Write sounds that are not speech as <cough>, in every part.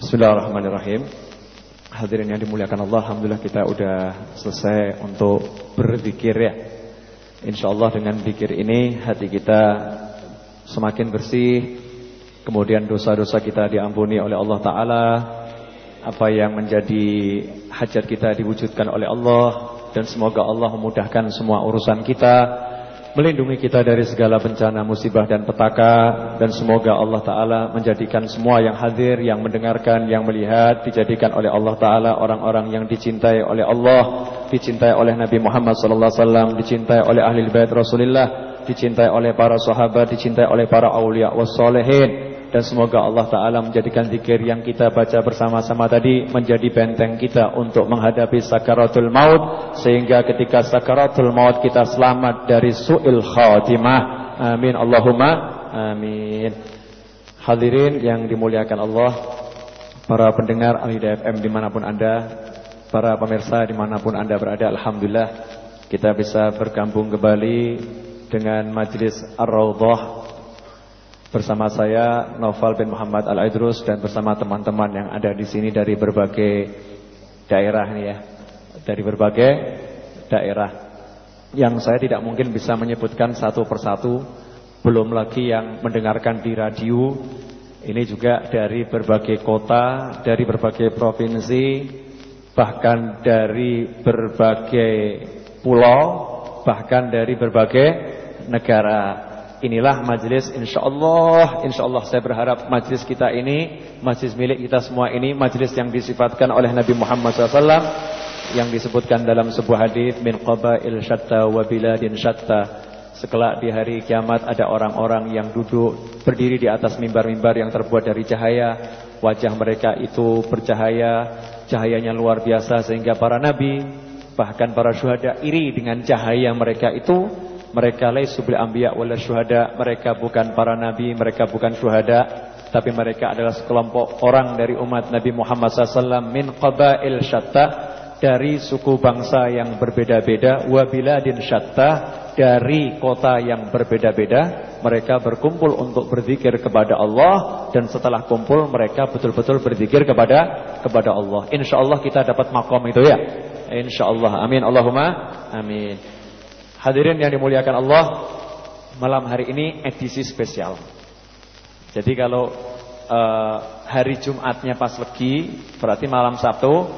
Bismillahirrahmanirrahim. Hadirin yang dimuliakan Allah, alhamdulillah kita udah selesai untuk berzikir ya. Insyaallah dengan zikir ini hati kita semakin bersih, kemudian dosa-dosa kita diampuni oleh Allah taala. Apa yang menjadi hajat kita diwujudkan oleh Allah dan semoga Allah memudahkan semua urusan kita melindungi kita dari segala bencana, musibah dan petaka. Dan semoga Allah taala menjadikan semua yang hadir, yang mendengarkan, yang melihat dijadikan oleh Allah taala orang-orang yang dicintai oleh Allah, dicintai oleh Nabi Muhammad wasallam, dicintai oleh ahli bait Rasulullah, dicintai oleh para sahabat, dicintai oleh para aulia wassalihin dan semoga Allah Ta'ala menjadikan zikir yang kita baca bersama-sama tadi Menjadi benteng kita untuk menghadapi sakaratul maut Sehingga ketika sakaratul maut kita selamat dari su'il khatimah. Amin. Allahumma Amin. Hadirin yang dimuliakan Allah Para pendengar Alida FM di mana pun anda Para pemirsa di mana pun anda berada Alhamdulillah Kita bisa bergabung kembali Dengan majlis Ar-Rawdah Bersama saya Noval bin Muhammad Al-Aidrus dan bersama teman-teman yang ada di sini dari berbagai daerah nih ya. Dari berbagai daerah. Yang saya tidak mungkin bisa menyebutkan satu persatu, belum lagi yang mendengarkan di radio. Ini juga dari berbagai kota, dari berbagai provinsi, bahkan dari berbagai pulau, bahkan dari berbagai negara. Inilah majlis insyaallah. Insyaallah saya berharap majlis kita ini majlis milik kita semua ini majlis yang disifatkan oleh Nabi Muhammad SAW yang disebutkan dalam sebuah hadis min qabail syatta wa biladin syatta. Sekelak di hari kiamat ada orang-orang yang duduk berdiri di atas mimbar-mimbar yang terbuat dari cahaya. Wajah mereka itu bercahaya cahayanya luar biasa sehingga para nabi bahkan para syuhada iri dengan cahaya mereka itu mereka laisu bil anbiya wala syuhada, mereka bukan para nabi, mereka bukan syuhada, tapi mereka adalah sekelompok orang dari umat Nabi Muhammad SAW min qabail syatta dari suku bangsa yang berbeda-beda wa biladin syatta dari kota yang berbeda-beda. Mereka berkumpul untuk berzikir kepada Allah dan setelah kumpul mereka betul-betul berzikir kepada kepada Allah. Insyaallah kita dapat makom itu ya. Insyaallah amin. Allahumma amin Hadirin yang dimuliakan Allah, malam hari ini edisi spesial. Jadi kalau uh, hari Jumatnya pas legi, berarti malam Sabtu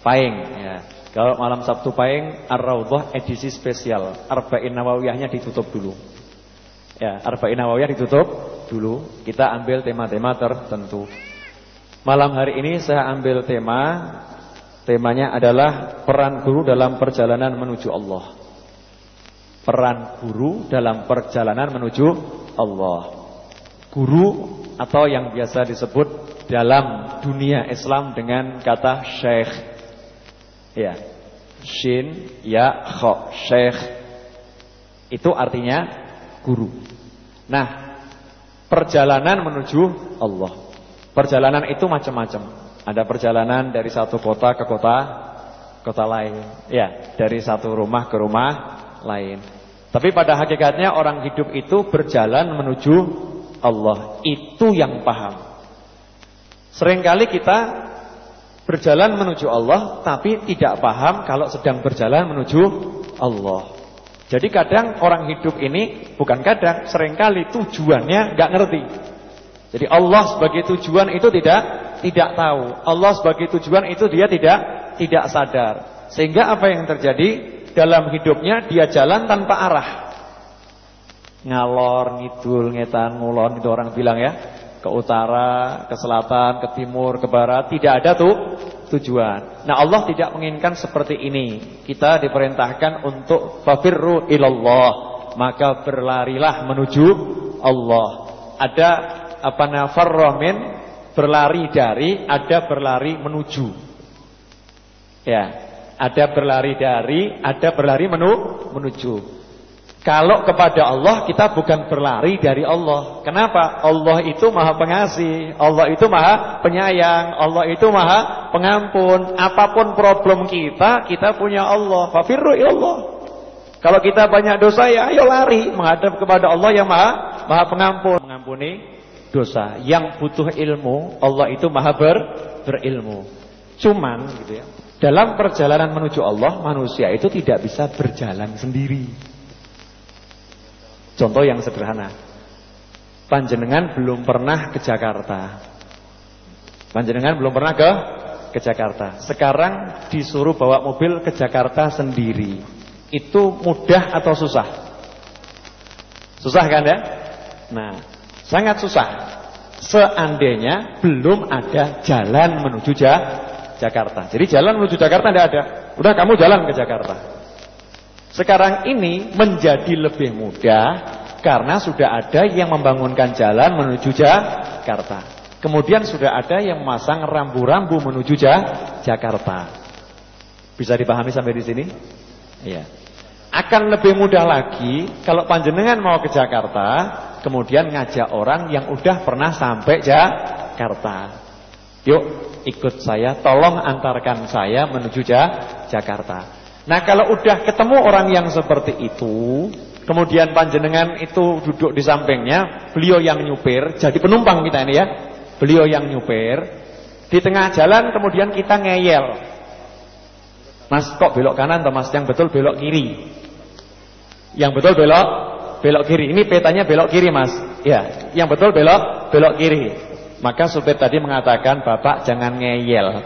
Paing ya. Kalau malam Sabtu Paing Ar-Raudhah edisi spesial. Arba'in Nawawiyahnya ditutup dulu. Ya, Arba'in Nawawiyah ditutup dulu. Kita ambil tema-tema tertentu. Malam hari ini saya ambil tema temanya adalah peran guru dalam perjalanan menuju Allah peran guru dalam perjalanan menuju Allah. Guru atau yang biasa disebut dalam dunia Islam dengan kata syekh. Ya. Shin ya kho syekh. Itu artinya guru. Nah, perjalanan menuju Allah. Perjalanan itu macam-macam. Ada perjalanan dari satu kota ke kota kota lain. Ya, dari satu rumah ke rumah lain. Tapi pada hakikatnya orang hidup itu berjalan menuju Allah. Itu yang paham. Seringkali kita berjalan menuju Allah tapi tidak paham kalau sedang berjalan menuju Allah. Jadi kadang orang hidup ini bukan kadang, sering kali tujuannya nggak ngerti. Jadi Allah sebagai tujuan itu tidak tidak tahu. Allah sebagai tujuan itu dia tidak tidak sadar. Sehingga apa yang terjadi? Dalam hidupnya dia jalan tanpa arah. Ngalor, ngidul, ngetan, ngulon itu orang bilang ya. Ke utara, ke selatan, ke timur, ke barat, tidak ada tuh tujuan. Nah, Allah tidak menginginkan seperti ini. Kita diperintahkan untuk fafirru ilallah, maka berlarilah menuju Allah. Ada apa nafarra berlari dari, ada berlari menuju. Ya, ada berlari dari, ada berlari menu, menuju. Kalau kepada Allah kita bukan berlari dari Allah. Kenapa? Allah itu maha pengasih. Allah itu maha penyayang. Allah itu maha pengampun. Apa pun problem kita, kita punya Allah. Fafirru Allah. Kalau kita banyak dosa ya ayo lari menghadap kepada Allah yang maha maha pengampun. Mengampuni dosa. Yang butuh ilmu, Allah itu maha ber, berilmu. Cuman gitu ya, dalam perjalanan menuju Allah, manusia itu tidak bisa berjalan sendiri. Contoh yang sederhana. Panjenengan belum pernah ke Jakarta. Panjenengan belum pernah ke ke Jakarta. Sekarang disuruh bawa mobil ke Jakarta sendiri. Itu mudah atau susah? Susah kan ya? Nah, sangat susah. Seandainya belum ada jalan menuju Jakarta. Jadi jalan menuju Jakarta tidak ada. Udah kamu jalan ke Jakarta. Sekarang ini menjadi lebih mudah karena sudah ada yang membangunkan jalan menuju Jakarta. Kemudian sudah ada yang memasang rambu-rambu menuju Jakarta. Bisa dipahami sampai di sini? Iya. Akan lebih mudah lagi kalau panjenengan mau ke Jakarta, kemudian ngajak orang yang udah pernah sampai Jakarta. Yuk, ikut saya, tolong antarkan saya menuju Jakarta. Nah, kalau udah ketemu orang yang seperti itu, kemudian panjenengan itu duduk di sampingnya, beliau yang nyupir, jadi penumpang kita ini ya. Beliau yang nyupir Di tengah jalan kemudian kita ngeyel. Mas kok belok kanan atau mas? Yang betul belok kiri. Yang betul belok Belok kiri. Ini petanya belok kiri mas. Ya Yang betul belok Belok kiri Maka supir tadi mengatakan Bapak jangan ngeyel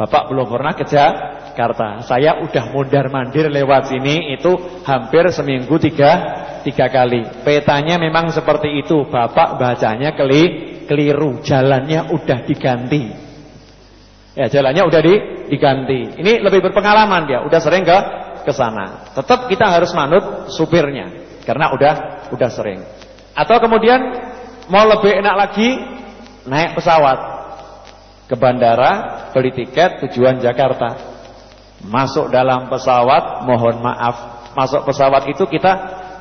Bapak belum pernah ke Jakarta Saya udah mundar mandir lewat sini Itu hampir seminggu tiga Tiga kali Petanya memang seperti itu Bapak bacanya keli keliru, jalannya udah diganti. Ya, jalannya udah di, diganti. Ini lebih berpengalaman dia, udah sering ke ke sana. Tetap kita harus manut supirnya karena udah udah sering. Atau kemudian mau lebih enak lagi naik pesawat ke bandara, beli tiket tujuan Jakarta. Masuk dalam pesawat, mohon maaf, masuk pesawat itu kita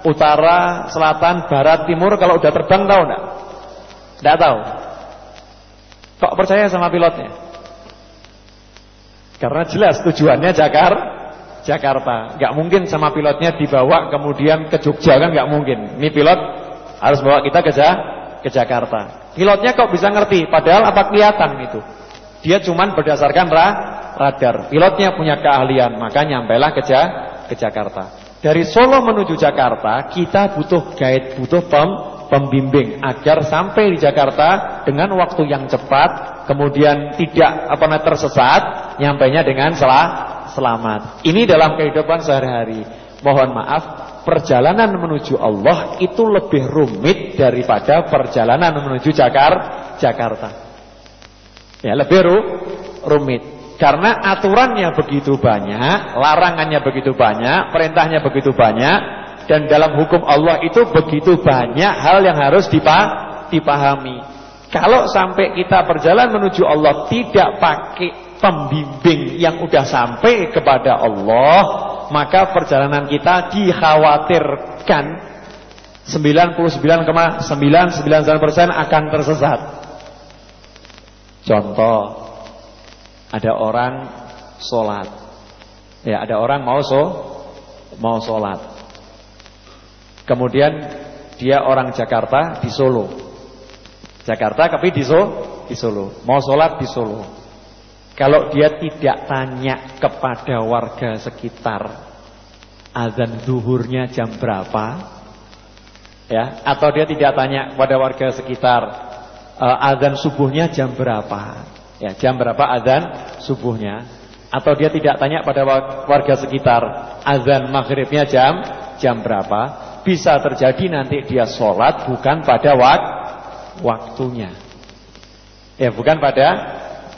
utara, selatan, barat, timur kalau udah terbang tahu enggak? Tidak tahu. Kok percaya sama pilotnya? Karena jelas tujuannya Jakar, Jakarta. Gak mungkin sama pilotnya dibawa kemudian ke Jogja kan gak mungkin. Ini pilot harus bawa kita ke, ke Jakarta. Pilotnya kok bisa ngerti? Padahal apa kelihatan itu? Dia cuman berdasarkan ra, radar. Pilotnya punya keahlian, maka nyampailah ke, ke Jakarta. Dari Solo menuju Jakarta, kita butuh guide, butuh pem, pembimbing agar sampai di Jakarta dengan waktu yang cepat, kemudian tidak apa namanya tersesat, nyampainya dengan selah, selamat. Ini dalam kehidupan sehari-hari. Mohon maaf, perjalanan menuju Allah itu lebih rumit daripada perjalanan menuju Jakar, Jakarta. Ya, lebih ru, rumit. Karena aturannya begitu banyak, larangannya begitu banyak, perintahnya begitu banyak, dan dalam hukum Allah itu begitu banyak hal yang harus dipahami. Kalau sampai kita berjalan menuju Allah tidak pakai pembimbing yang udah sampai kepada Allah, maka perjalanan kita dikhawatirkan 99,999% akan tersesat. Contoh, ada orang sholat, ya ada orang mau so, mau sholat, Kemudian dia orang Jakarta di Solo. Jakarta tapi di Solo, di Solo. Mau sholat di Solo. Kalau dia tidak tanya kepada warga sekitar azan duhurnya jam berapa, ya, atau dia tidak tanya kepada warga sekitar uh, azan subuhnya jam berapa, ya, jam berapa azan subuhnya, atau dia tidak tanya pada warga sekitar azan maghribnya jam jam berapa, bisa terjadi nanti dia sholat bukan pada wak waktunya. Ya bukan pada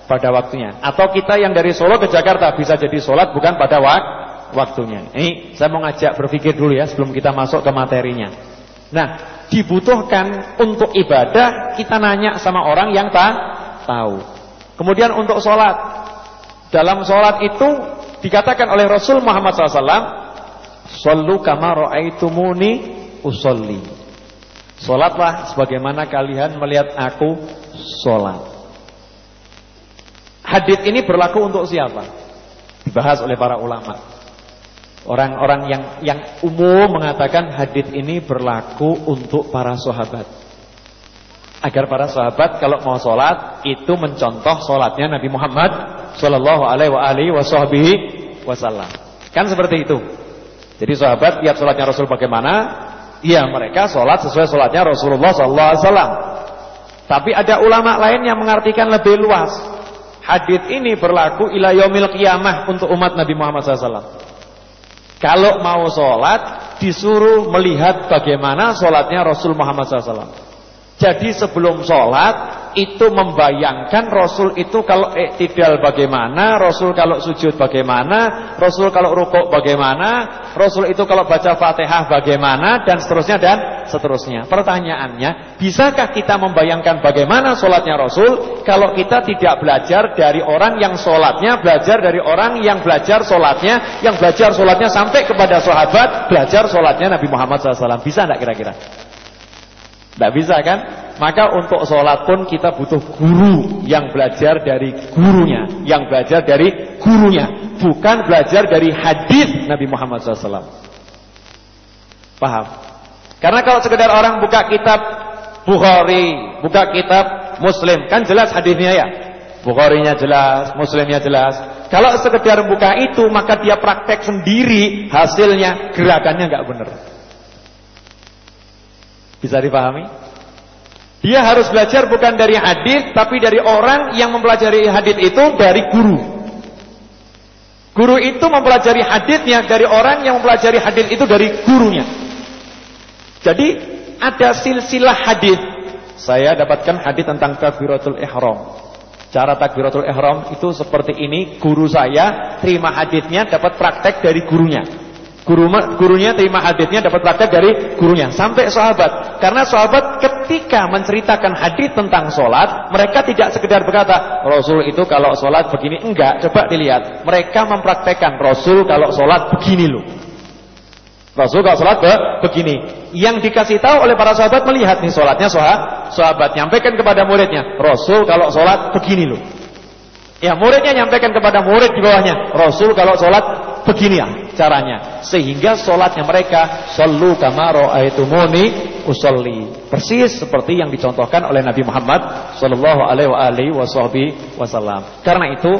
pada waktunya. Atau kita yang dari Solo ke Jakarta bisa jadi sholat bukan pada wak waktunya. Ini saya mau ngajak berpikir dulu ya sebelum kita masuk ke materinya. Nah dibutuhkan untuk ibadah kita nanya sama orang yang tak tahu. Kemudian untuk sholat. Dalam sholat itu dikatakan oleh Rasul Muhammad SAW Sallu kama ra'aitumuni usolli. Salatlah sebagaimana kalian melihat aku salat. Hadis ini berlaku untuk siapa? Dibahas oleh para ulama. Orang-orang yang yang umum mengatakan hadis ini berlaku untuk para sahabat. Agar para sahabat kalau mau sholat itu mencontoh sholatnya Nabi Muhammad Sallallahu alaihi wasallam. Kan seperti itu. Jadi sahabat lihat sholatnya Rasul bagaimana, ya mereka sholat sesuai sholatnya Rasulullah Sallallahu alaihi wasallam. Tapi ada ulama lain yang mengartikan lebih luas. Hadis ini berlaku ila yaumil qiyamah untuk umat Nabi Muhammad SAW. Kalau mau sholat disuruh melihat bagaimana sholatnya Rasul Muhammad SAW. Jadi sebelum sholat itu membayangkan Rasul itu kalau iktidal bagaimana, Rasul kalau sujud bagaimana, Rasul kalau rukuk bagaimana, Rasul itu kalau baca Fatihah bagaimana dan seterusnya dan seterusnya. Pertanyaannya, bisakah kita membayangkan bagaimana sholatnya Rasul kalau kita tidak belajar dari orang yang sholatnya, belajar dari orang yang belajar sholatnya, yang belajar sholatnya sampai kepada sahabat, belajar sholatnya Nabi Muhammad SAW. Bisa tidak kira-kira? Tidak bisa kan? Maka untuk sholat pun kita butuh guru yang belajar dari gurunya. Yang belajar dari gurunya. Bukan belajar dari hadis Nabi Muhammad SAW. Paham? Karena kalau sekedar orang buka kitab Bukhari, buka kitab Muslim, kan jelas hadisnya ya. Bukharinya jelas, Muslimnya jelas. Kalau sekedar buka itu, maka dia praktek sendiri, hasilnya gerakannya nggak benar. Bisa dipahami? Dia harus belajar bukan dari hadis tapi dari orang yang mempelajari hadis itu dari guru. Guru itu mempelajari hadisnya dari orang yang mempelajari hadis itu dari gurunya. Jadi ada silsilah hadis. Saya dapatkan hadis tentang takbiratul ihram. Cara takbiratul ihram itu seperti ini, guru saya terima hadisnya dapat praktek dari gurunya. Guru, gurunya terima hadisnya dapat praktek dari gurunya sampai sahabat. Karena sahabat ketika menceritakan hadis tentang sholat, mereka tidak sekedar berkata Rasul itu kalau sholat begini enggak. Coba dilihat, mereka mempraktekkan Rasul kalau sholat begini loh. Rasul kalau sholat be, begini. Yang dikasih tahu oleh para sahabat melihat nih sholatnya sahabat, sahabat nyampaikan kepada muridnya Rasul kalau sholat begini loh. Ya muridnya nyampaikan kepada murid di bawahnya Rasul kalau sholat begini ya caranya. Sehingga sholatnya mereka sallu kama raaitumuni usolli. Persis seperti yang dicontohkan oleh Nabi Muhammad sallallahu alaihi wasallam. Karena itu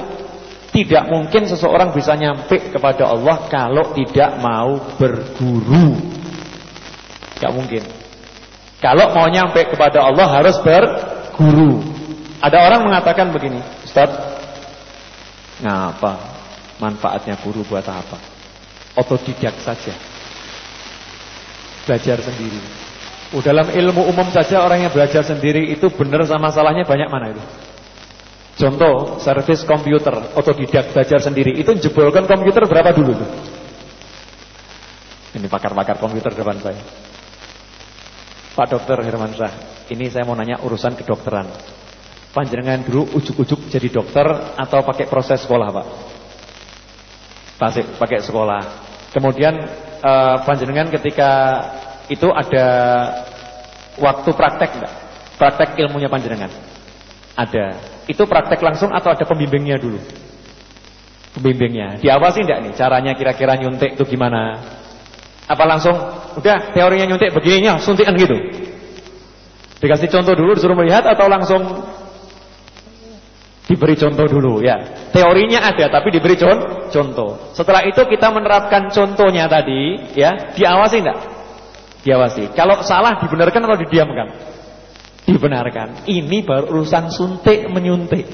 tidak mungkin seseorang bisa nyampe kepada Allah kalau tidak mau berguru. Tidak mungkin. Kalau mau nyampe kepada Allah harus berguru. Ada orang mengatakan begini Ustaz ngapa? Manfaatnya guru buat apa? Otodidak saja. Belajar sendiri. Oh, dalam ilmu umum saja orang yang belajar sendiri itu benar sama salahnya banyak mana itu? Contoh, servis komputer, otodidak belajar sendiri. Itu jebolkan komputer berapa dulu tuh? Ini pakar-pakar komputer depan saya. Pak Dokter Hermansyah, ini saya mau nanya urusan kedokteran. Panjenengan dulu ujuk-ujuk jadi dokter atau pakai proses sekolah, Pak? Tasik pakai sekolah. Kemudian uh, panjenengan ketika itu ada waktu praktek enggak? Praktek ilmunya panjenengan? Ada. Itu praktek langsung atau ada pembimbingnya dulu? Pembimbingnya. Diawasi enggak nih caranya kira-kira nyuntik itu gimana? Apa langsung udah teorinya nyuntik begininya suntikan gitu? Dikasih contoh dulu disuruh melihat atau langsung Diberi contoh dulu ya. Teorinya ada tapi diberi contoh. Setelah itu kita menerapkan contohnya tadi ya, diawasi enggak? Diawasi. Kalau salah dibenarkan atau didiamkan? Dibenarkan. Ini baru urusan suntik menyuntik.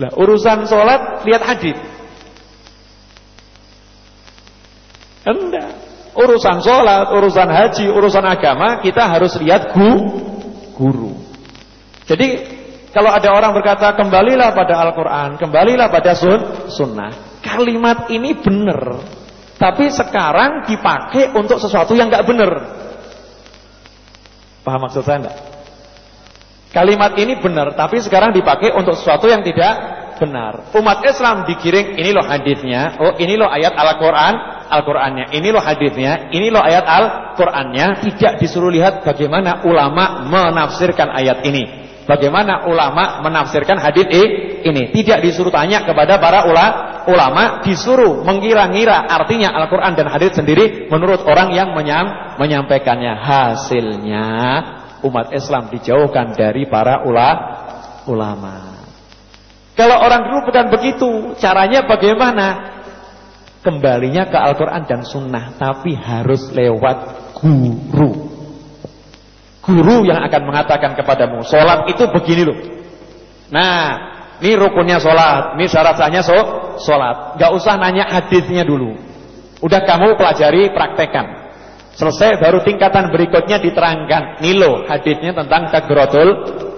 Lah, urusan sholat lihat hadis. Enggak. Urusan sholat, urusan haji, urusan agama kita harus lihat gu, guru. Jadi kalau ada orang berkata kembalilah pada Al-Quran, kembalilah pada sun, sunnah. Kalimat ini benar. Tapi sekarang dipakai untuk sesuatu yang gak benar. Paham maksud saya enggak? Kalimat ini benar, tapi sekarang dipakai untuk sesuatu yang tidak benar. Umat Islam dikiring, ini loh hadisnya, oh ini loh ayat Al-Quran, Al-Qurannya, ini loh hadisnya, ini loh ayat Al-Qurannya. Tidak disuruh lihat bagaimana ulama menafsirkan ayat ini. Bagaimana ulama menafsirkan hadis ini? Tidak disuruh tanya kepada para ulama, disuruh mengira-ngira artinya Al-Qur'an dan hadis sendiri menurut orang yang menyam, menyampaikannya. Hasilnya umat Islam dijauhkan dari para ula, ulama. Kalau orang dulu bukan begitu, caranya bagaimana? Kembalinya ke Al-Quran dan Sunnah, tapi harus lewat guru. Guru yang akan mengatakan kepadamu, sholat itu begini loh. Nah, ini rukunnya sholat, ini syarat sahnya so, sholat. Gak usah nanya hadisnya dulu. Udah kamu pelajari, praktekan. Selesai baru tingkatan berikutnya diterangkan. Ini loh hadisnya tentang takbiratul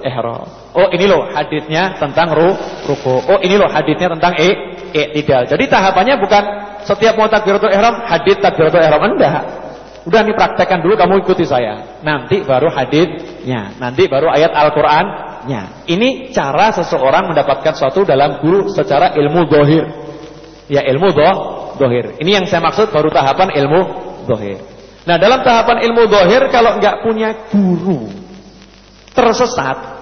ihram. Oh ini loh hadisnya tentang ru ruku. Oh ini loh hadisnya tentang e tidak. Jadi tahapannya bukan setiap mau takbiratul ihram hadis takbiratul ihram enggak. Udah nih praktekkan dulu kamu ikuti saya. Nanti baru hadisnya, nanti baru ayat Al-Qur'annya. Ini cara seseorang mendapatkan sesuatu dalam guru secara ilmu dohir. Ya ilmu doh, dohir. Ini yang saya maksud baru tahapan ilmu dohir. Nah dalam tahapan ilmu dohir kalau nggak punya guru tersesat.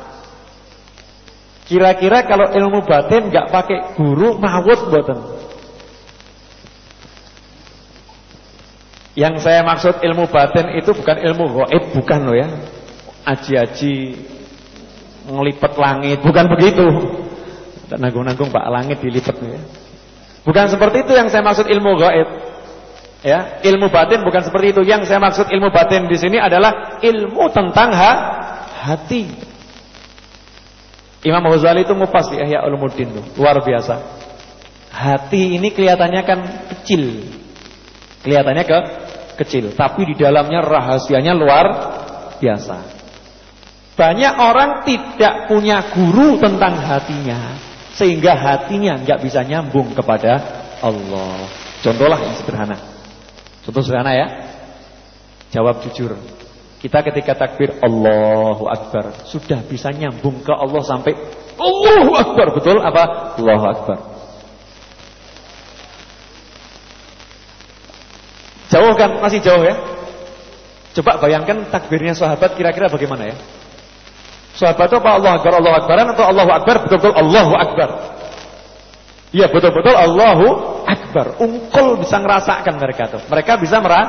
Kira-kira kalau ilmu batin nggak pakai guru mawut boten. Yang saya maksud ilmu batin itu bukan ilmu goib, bukan loh ya. Aji-aji ngelipet langit, bukan begitu. Nanggung-nanggung Pak langit dilipat ya. Bukan seperti itu yang saya maksud ilmu goib. Ya, ilmu batin bukan seperti itu. Yang saya maksud ilmu batin di sini adalah ilmu tentang ha hati. Imam Ghazali itu ngupas di Ihya Ulumuddin tuh, luar biasa. Hati ini kelihatannya kan kecil. Kelihatannya ke kecil, tapi di dalamnya rahasianya luar biasa. Banyak orang tidak punya guru tentang hatinya, sehingga hatinya nggak bisa nyambung kepada Allah. Contohlah yang sederhana. Contoh sederhana ya. Jawab jujur. Kita ketika takbir Allahu Akbar sudah bisa nyambung ke Allah sampai Allahu Akbar betul apa? Allahu Akbar. Jauh kan? Masih jauh ya? Coba bayangkan takbirnya sahabat kira-kira bagaimana ya? Sahabat itu apa Allah Akbar, Allahu Akbaran atau Allahu Akbar betul-betul Allahu Akbar? Iya betul-betul Allahu Akbar. Ungkul bisa merasakan mereka tuh. Mereka bisa mera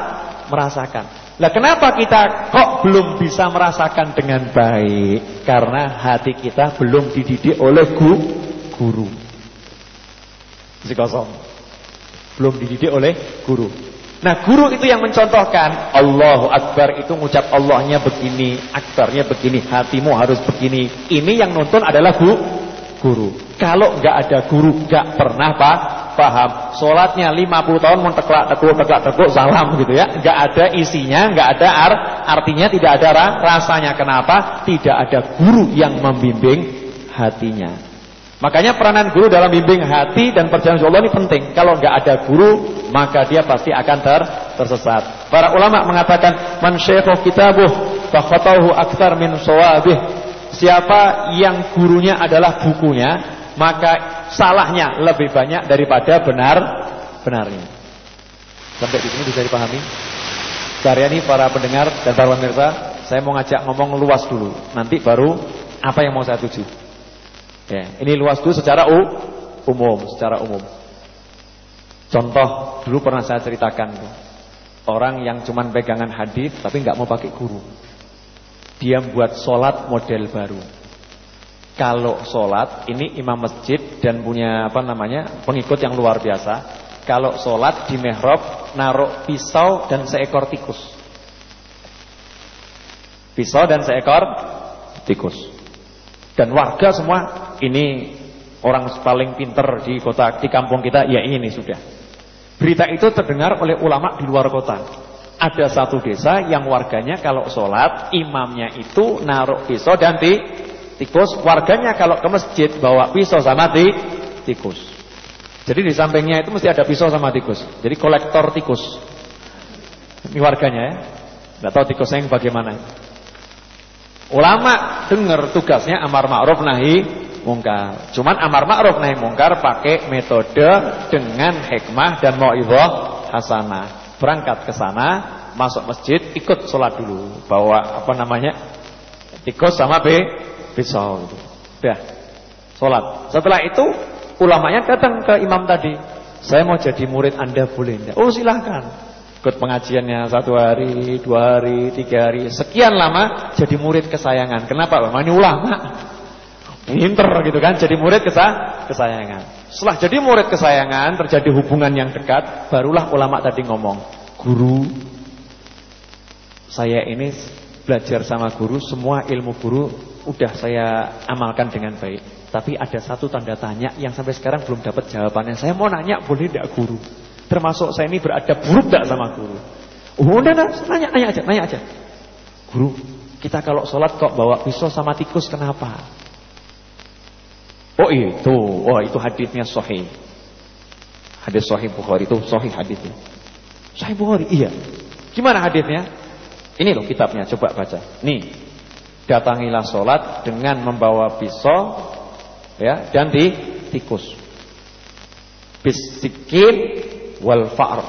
merasakan. Lah kenapa kita kok belum bisa merasakan dengan baik? Karena hati kita belum dididik oleh gu guru. Si kosong. Belum dididik oleh guru. Nah guru itu yang mencontohkan Allahu Akbar itu ngucap Allahnya begini Akbarnya begini Hatimu harus begini Ini yang nonton adalah gu guru. Kalau nggak ada guru, nggak pernah pak paham. Sholatnya 50 tahun mau teklak tekuk teklak tekuk salam gitu ya. Nggak ada isinya, nggak ada ar artinya tidak ada rasanya. Kenapa? Tidak ada guru yang membimbing hatinya. Makanya peranan guru dalam bimbing hati dan perjalanan Allah ini penting. Kalau nggak ada guru, maka dia pasti akan ter tersesat. Para ulama mengatakan man syekhu kitabuh fa akthar min sawabih Siapa yang gurunya adalah bukunya, maka salahnya lebih banyak daripada benar benarnya. Sampai di sini bisa dipahami? ini para pendengar dan para pemirsa, saya mau ngajak ngomong luas dulu. Nanti baru apa yang mau saya tuju. Ya, ini luas dulu secara umum, secara umum. Contoh dulu pernah saya ceritakan Orang yang cuman pegangan hadis tapi nggak mau pakai guru. Dia buat sholat model baru. Kalau sholat ini imam masjid dan punya apa namanya pengikut yang luar biasa. Kalau sholat di mihrab naruh pisau dan seekor tikus. Pisau dan seekor tikus. Dan warga semua ini orang paling pinter di kota di kampung kita ya ini sudah. Berita itu terdengar oleh ulama di luar kota. Ada satu desa yang warganya kalau sholat imamnya itu naruh pisau dan ti, tikus. Warganya kalau ke masjid bawa pisau sama ti, tikus. Jadi di sampingnya itu mesti ada pisau sama tikus. Jadi kolektor tikus. Ini warganya ya. Tidak tahu tikusnya bagaimana. Ulama dengar tugasnya amar ma'ruf nahi mungkar. Cuman amar ma'ruf nahi mungkar pakai metode dengan hikmah dan mau'izah hasanah berangkat ke sana, masuk masjid, ikut sholat dulu, bawa apa namanya, ikut sama B, pisau gitu. Udah, sholat. Setelah itu ulamanya datang ke imam tadi, saya mau jadi murid anda boleh enggak? Oh silahkan. Ikut pengajiannya satu hari, dua hari, tiga hari, sekian lama jadi murid kesayangan. Kenapa? Ini ulama. Pinter gitu kan, jadi murid kesah, kesayangan. Setelah jadi murid kesayangan, terjadi hubungan yang dekat, barulah ulama tadi ngomong, guru, saya ini belajar sama guru, semua ilmu guru udah saya amalkan dengan baik. Tapi ada satu tanda tanya yang sampai sekarang belum dapat jawabannya. Saya mau nanya, boleh tidak guru? Termasuk saya ini beradab buruk tidak sama guru? Oh, udah, udah, nanya, nanya aja, nanya aja. Guru, kita kalau sholat kok bawa pisau sama tikus kenapa? Oh itu, oh itu hadisnya sahih. Hadis sahih Bukhari itu sahih hadisnya. Sahih Bukhari, iya. Gimana hadisnya? Ini loh kitabnya, coba baca. Nih, datangilah sholat dengan membawa pisau, ya, dan di tikus. Bisikin wal fa'ar.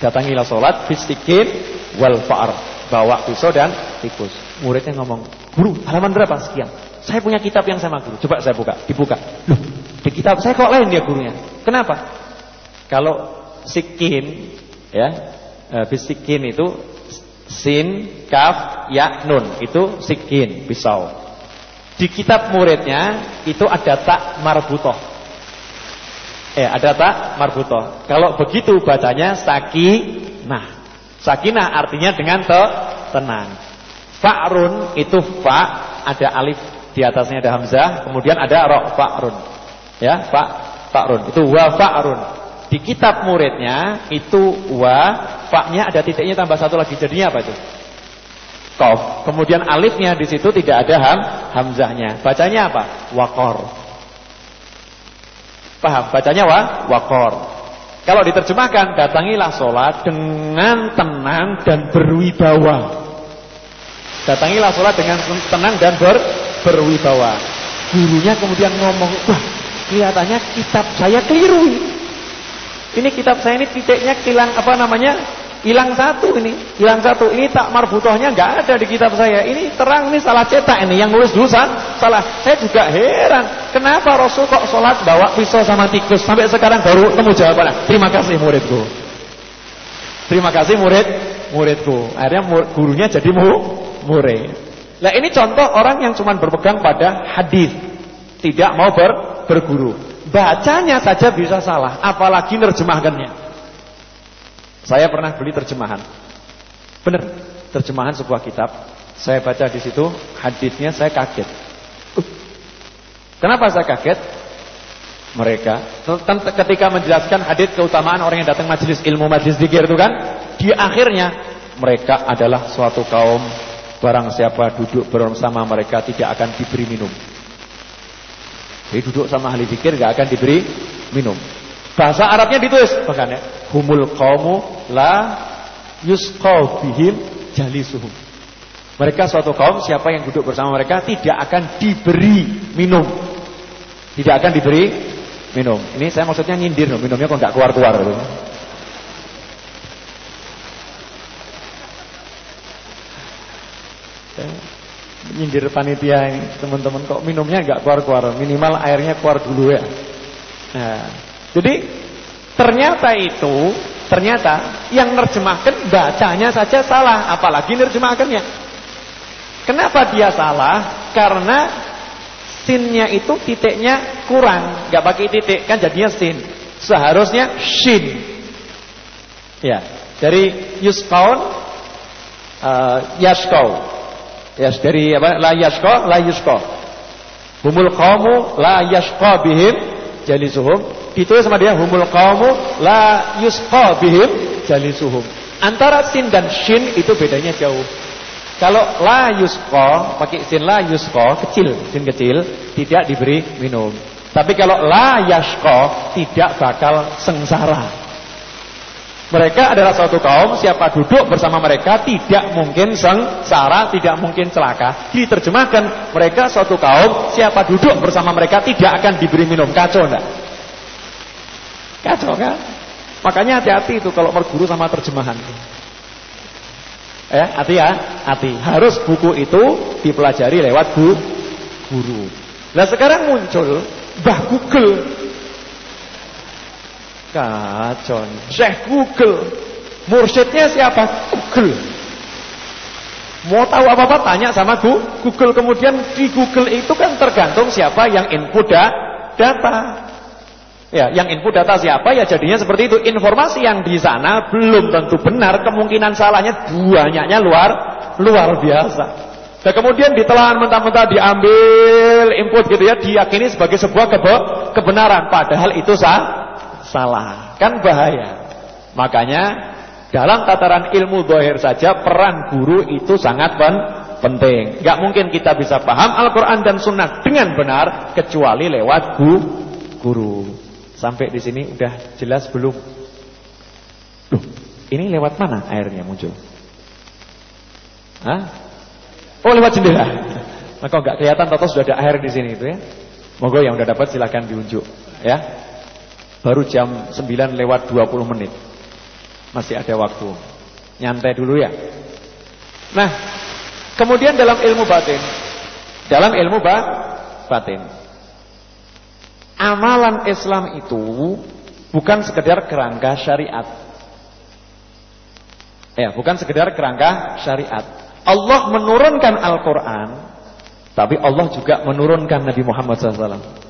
Datangilah sholat bisikin wal fa'ar. Bawa pisau dan tikus. Muridnya ngomong, guru halaman berapa? Sekian. Saya punya kitab yang sama guru. Coba saya buka, dibuka. Loh, di kitab saya kok lain dia gurunya. Kenapa? Kalau sikin ya, eh, bisikin itu sin, kaf, ya, nun. Itu sikin, pisau. Di kitab muridnya itu ada tak marbutoh. Eh, ada tak marbutoh. Kalau begitu bacanya sakinah. Sakinah artinya dengan te tenang. Fa'run itu fa ada alif di atasnya ada hamzah, kemudian ada ra fa'run. Ya, fa fa'run. Itu wa fa'run. Di kitab muridnya itu wa, fa-nya ada titiknya tambah satu lagi. Jadinya apa itu? Qaf. Kemudian alifnya di situ tidak ada ham hamzahnya. Bacanya apa? Waqor. Paham? Bacanya wa waqor. Kalau diterjemahkan, datangilah sholat dengan tenang dan berwibawa. Datangilah sholat dengan tenang dan ber, berwibawa. Gurunya kemudian ngomong, wah kelihatannya kitab saya keliru. Ini kitab saya ini titiknya hilang apa namanya? Hilang satu ini, hilang satu. Ini tak marbutohnya nggak ada di kitab saya. Ini terang ini salah cetak ini yang nulis dulu salah. Saya juga heran, kenapa Rasul kok sholat bawa pisau sama tikus sampai sekarang baru temu jawabannya. Terima kasih muridku. Terima kasih murid muridku. Akhirnya gurunya jadi murid. Nah ini contoh orang yang cuma berpegang pada hadis, tidak mau ber, berguru. Bacanya saja bisa salah, apalagi nerjemahkannya. Saya pernah beli terjemahan. Benar, terjemahan sebuah kitab. Saya baca di situ hadisnya saya kaget. Uh, kenapa saya kaget? Mereka ketika menjelaskan hadis keutamaan orang yang datang majelis ilmu majelis zikir itu kan, di akhirnya mereka adalah suatu kaum Barang siapa duduk bersama mereka tidak akan diberi minum. Jadi duduk sama ahli zikir gak akan diberi minum. Bahasa Arabnya ditulis bahkan ya, humul qaumu la yusqa bihim jalisuhum. Mereka suatu kaum siapa yang duduk bersama mereka tidak akan diberi minum. Tidak akan diberi minum. Ini saya maksudnya nyindir minumnya kok nggak keluar-keluar gitu. Nyindir panitia ini teman-teman. Kok minumnya nggak keluar-keluar? Minimal airnya keluar dulu ya. Nah, jadi ternyata itu ternyata yang nerjemahkan bacanya saja salah apalagi nerjemahkannya. Kenapa dia salah? Karena sinnya itu titiknya kurang. Nggak pakai titik kan jadinya sin. Seharusnya shin. Ya dari yuskaun uh, yaskau Ya dari apa? La yashqa la yusqa. Humul qaumu la yashqa bihim jalisuhum. Ditulis sama dia humul qaumu la yusqa bihim jalisuhum. Antara sin dan shin itu bedanya jauh. Kalau la yusqa pakai sin la yusqa kecil, sin kecil tidak diberi minum. Tapi kalau la yashqa tidak bakal sengsara. Mereka adalah suatu kaum siapa duduk bersama mereka tidak mungkin sengsara, tidak mungkin celaka. Diterjemahkan mereka suatu kaum siapa duduk bersama mereka tidak akan diberi minum. Kacau enggak? Kacau kan? Makanya hati-hati itu kalau berguru sama terjemahan. Ya, hati ya, hati. Harus buku itu dipelajari lewat bu, guru. Nah sekarang muncul Bah Google Kacau. Syekh Google. Mursyidnya siapa? Google. Mau tahu apa-apa tanya sama Google. Kemudian di Google itu kan tergantung siapa yang input data. Ya, yang input data siapa ya jadinya seperti itu. Informasi yang di sana belum tentu benar, kemungkinan salahnya banyaknya luar luar biasa. Dan kemudian ditelan mentah-mentah diambil input gitu ya, diyakini sebagai sebuah kebe kebenaran padahal itu sah salah. Kan bahaya. Makanya dalam tataran ilmu dohir saja peran guru itu sangat pen penting. Gak mungkin kita bisa paham Al-Quran dan Sunnah dengan benar kecuali lewat gu guru. Sampai di sini udah jelas belum? Loh, ini lewat mana airnya muncul? Hah? Oh lewat jendela. Maka nggak kelihatan toto sudah ada air di sini itu ya. Moga yang udah dapat silakan diunjuk ya. Baru jam 9 lewat 20 menit. Masih ada waktu. Nyantai dulu ya. Nah, kemudian dalam ilmu batin, dalam ilmu ba batin, amalan Islam itu bukan sekedar kerangka syariat. Ya, bukan sekedar kerangka syariat. Allah menurunkan Al-Qur'an, tapi Allah juga menurunkan Nabi Muhammad SAW.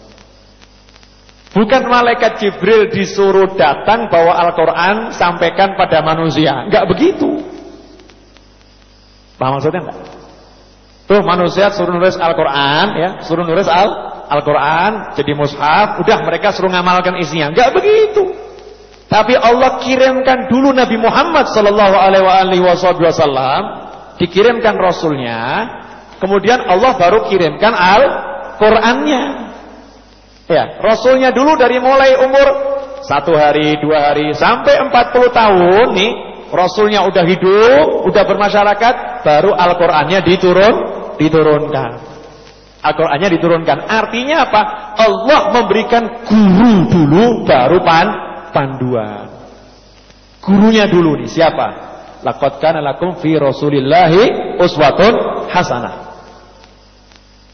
Bukan malaikat Jibril disuruh datang bawa Al-Quran sampaikan pada manusia. Enggak begitu. Paham maksudnya enggak? Tuh manusia suruh nulis Al-Quran ya, suruh nulis Al-Quran jadi mushaf, udah mereka suruh ngamalkan isinya. Enggak begitu. Tapi Allah kirimkan dulu Nabi Muhammad sallallahu alaihi wasallam, dikirimkan rasulnya, kemudian Allah baru kirimkan Al-Qur'annya. Ya, Rasulnya dulu dari mulai umur satu hari, dua hari, sampai empat puluh tahun nih, Rasulnya udah hidup, udah bermasyarakat, baru Al-Qurannya diturun, diturunkan. Al-Qurannya diturunkan. Artinya apa? Allah memberikan guru dulu, baru pan, panduan. Gurunya dulu nih, siapa? Laqad kana lakum fi Rasulillahi uswatun hasanah.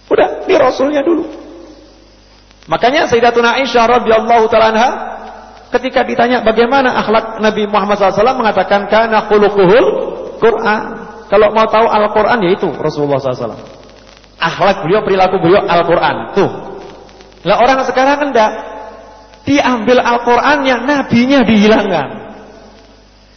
Udah, ini Rasulnya dulu. Makanya Sayyidatuna Aisyah radhiyallahu taala anha ketika ditanya bagaimana akhlak Nabi Muhammad SAW mengatakan kana khuluquhul Quran. Kalau mau tahu Al-Quran yaitu Rasulullah SAW. Akhlak beliau, perilaku beliau Al-Quran. Tuh. Lah orang sekarang enggak. Diambil Al-Qurannya, nabinya dihilangkan.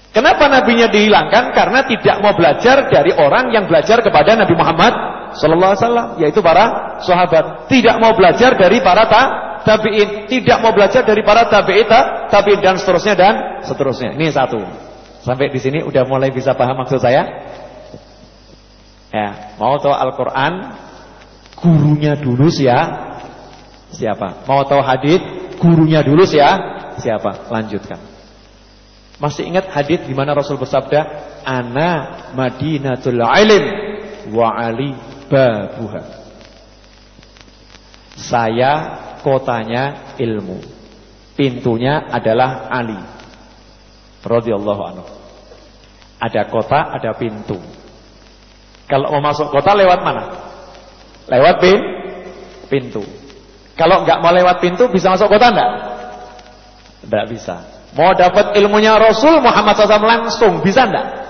Kenapa nabinya dihilangkan? Karena tidak mau belajar dari orang yang belajar kepada Nabi Muhammad sallallahu alaihi wasallam yaitu para sahabat. Tidak mau belajar dari para ta tabi'in. Tidak mau belajar dari para tabi'in tabi'in dan seterusnya dan seterusnya. Ini satu. Sampai di sini udah mulai bisa paham maksud saya? Ya mau tahu Al-Qur'an? Gurunya dulu siapa siapa? Mau tahu hadis gurunya dulu siapa siapa? Lanjutkan. Masih ingat hadis di mana Rasul bersabda ana madinatul wa ali babuha. Saya kotanya ilmu. Pintunya adalah Ali. Radhiyallahu anhu. Ada kota, ada pintu. Kalau mau masuk kota lewat mana? Lewat pin, pintu. Kalau nggak mau lewat pintu bisa masuk kota enggak? Enggak bisa. Mau dapat ilmunya Rasul Muhammad SAW langsung bisa enggak?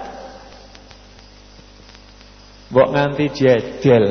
Mbok nganti jejel.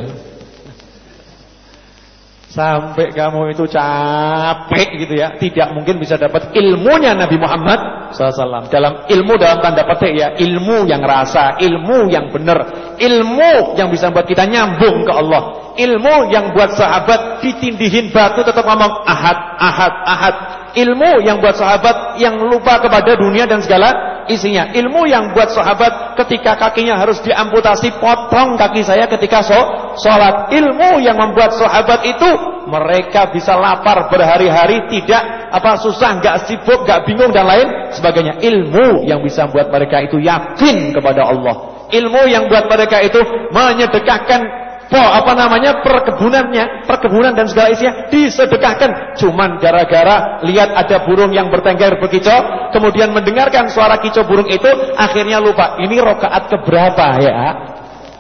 Sampai kamu itu capek gitu ya Tidak mungkin bisa dapat ilmunya Nabi Muhammad SAW Dalam ilmu dalam tanda petik ya Ilmu yang rasa, ilmu yang benar Ilmu yang bisa buat kita nyambung ke Allah Ilmu yang buat sahabat ditindihin batu tetap ngomong ahad, ahad, ahad Ilmu yang buat sahabat yang lupa kepada dunia dan segala isinya. Ilmu yang buat sahabat ketika kakinya harus diamputasi, potong kaki saya ketika so, sholat. Ilmu yang membuat sahabat itu mereka bisa lapar berhari-hari, tidak apa susah, nggak sibuk, nggak bingung dan lain sebagainya. Ilmu yang bisa membuat mereka itu yakin kepada Allah. Ilmu yang buat mereka itu menyedekahkan po apa namanya perkebunannya, perkebunan dan segala isinya disedekahkan. Cuman gara-gara lihat ada burung yang bertengger berkicau, kemudian mendengarkan suara kicau burung itu, akhirnya lupa. Ini rokaat keberapa ya?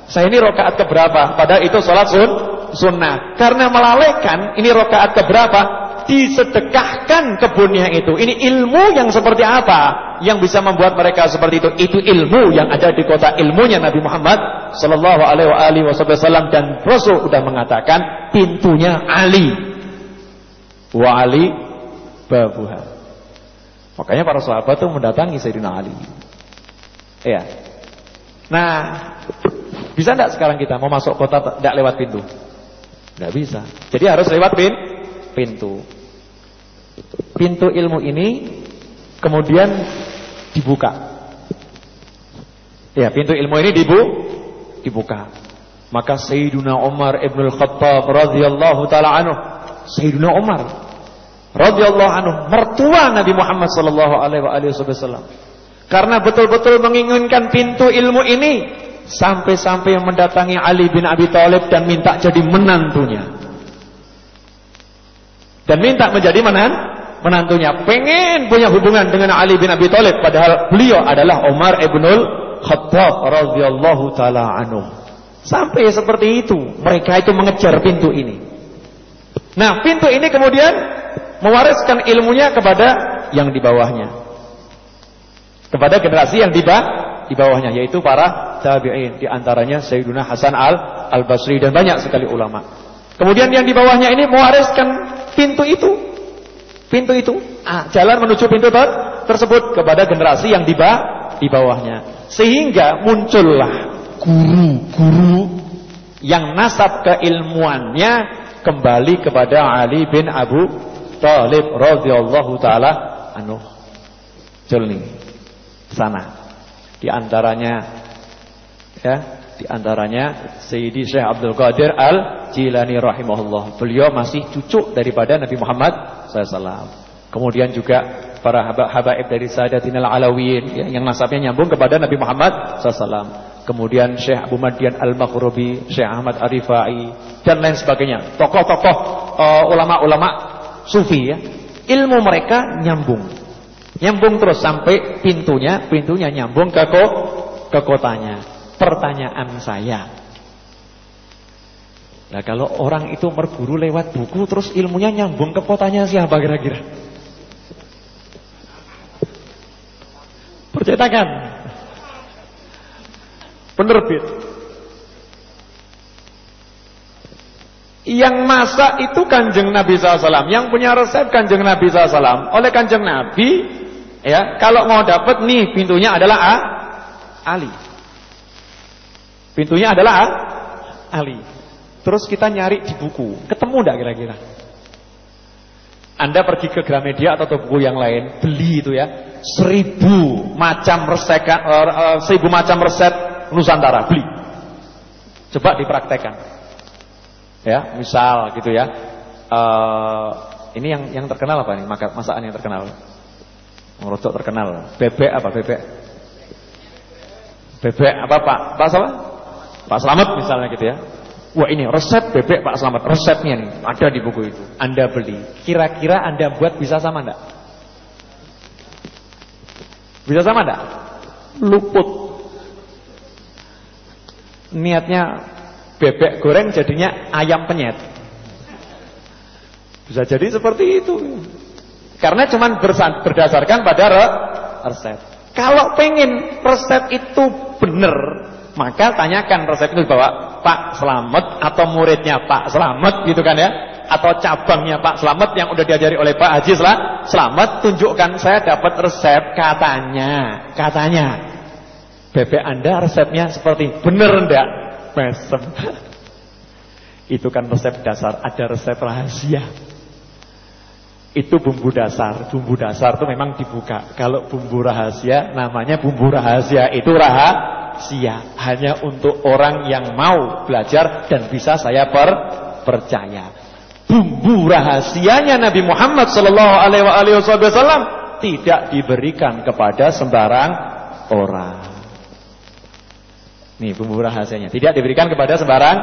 Saya ini rokaat keberapa? Padahal itu sholat sun, sunnah. Karena melalaikan, ini rokaat keberapa? Disedekahkan kebunnya itu. Ini ilmu yang seperti apa yang bisa membuat mereka seperti itu? Itu ilmu yang ada di kota ilmunya Nabi Muhammad sallallahu alaihi wasallam dan Rasul sudah mengatakan pintunya Ali. Wa Ali babuha. Makanya para sahabat itu mendatangi Sayyidina Ali. Iya. Nah, bisa enggak sekarang kita mau masuk kota tidak lewat pintu? Tidak bisa. Jadi harus lewat pin, pintu. Pintu ilmu ini kemudian dibuka. Ya, pintu ilmu ini dibu dibuka. Maka Sayyiduna Umar Ibn Al-Khattab radhiyallahu taala anhu, Sayyiduna Umar radhiyallahu anhu, mertua Nabi Muhammad sallallahu alaihi wasallam. Karena betul-betul menginginkan pintu ilmu ini Sampai-sampai mendatangi Ali bin Abi Thalib dan minta jadi menantunya. Dan minta menjadi menan, menantunya. Pengen punya hubungan dengan Ali bin Abi Thalib padahal beliau adalah Umar ibnul Khattab radhiyallahu taala anhu. Sampai seperti itu, mereka itu mengejar pintu ini. Nah, pintu ini kemudian mewariskan ilmunya kepada yang di bawahnya. Kepada generasi yang di di bawahnya yaitu para tabi'in di antaranya Sayyiduna Hasan Al Al-Basri dan banyak sekali ulama. Kemudian yang di bawahnya ini mewariskan pintu itu. Pintu itu, ah, jalan menuju pintu ter tersebut kepada generasi yang di, di bawahnya. Sehingga muncullah guru-guru yang nasab keilmuannya kembali kepada Ali bin Abu Thalib radhiyallahu taala anhu. Jolni sana. Di antaranya ya, di antaranya Sayyidi Syekh Abdul Qadir Al-Jilani rahimahullah. Beliau masih cucu daripada Nabi Muhammad SAW. Kemudian juga para habaib dari Sadatinal Alawiyin ya, yang nasabnya nyambung kepada Nabi Muhammad SAW. Kemudian Syekh Abu Madian Al-Maghribi, Syekh Ahmad Arifai dan lain sebagainya. Tokoh-tokoh uh, ulama-ulama sufi ya. Ilmu mereka nyambung. Nyambung terus sampai pintunya, pintunya nyambung ke ko, ke kotanya. Pertanyaan saya. Nah kalau orang itu berguru lewat buku terus ilmunya nyambung ke kotanya siapa kira-kira? Percetakan. Penerbit. Yang masak itu kanjeng Nabi SAW Yang punya resep kanjeng Nabi SAW Oleh kanjeng Nabi Ya, kalau mau dapat nih pintunya adalah A, Ali. Pintunya adalah Ali. Terus kita nyari di buku, ketemu enggak kira-kira? Anda pergi ke Gramedia atau ke buku yang lain, beli itu ya, seribu macam resep, uh, seribu macam resep Nusantara, beli. Coba dipraktekkan. Ya, misal gitu ya. Uh, ini yang yang terkenal apa nih? Masakan yang terkenal. Ngerotok terkenal. Bebek apa bebek? Bebek apa Pak? Pak siapa? Pak Slamet misalnya gitu ya. Wah ini resep bebek Pak Slamet. Resepnya nih ada di buku itu. Anda beli. Kira-kira Anda buat bisa sama enggak? Bisa sama enggak? Luput. Niatnya bebek goreng jadinya ayam penyet. Bisa jadi seperti itu. Karena cuma berdasarkan pada resep. Kalau pengen resep itu benar, maka tanyakan resep itu bawa Pak Selamet atau muridnya Pak Selamet gitu kan ya. Atau cabangnya Pak Selamet yang udah diajari oleh Pak Haji Selamet, tunjukkan saya dapat resep katanya. Katanya. Bebek Anda resepnya seperti benar enggak? Mesem. <laughs> Itu kan resep dasar, ada resep rahasia. Itu bumbu dasar. Bumbu dasar itu memang dibuka. Kalau bumbu rahasia namanya bumbu rahasia. Itu rahasia. Hanya untuk orang yang mau belajar dan bisa saya per percaya. Bumbu rahasianya Nabi Muhammad wasallam tidak diberikan kepada sembarang orang. Nih bumbu rahasianya tidak diberikan kepada sembarang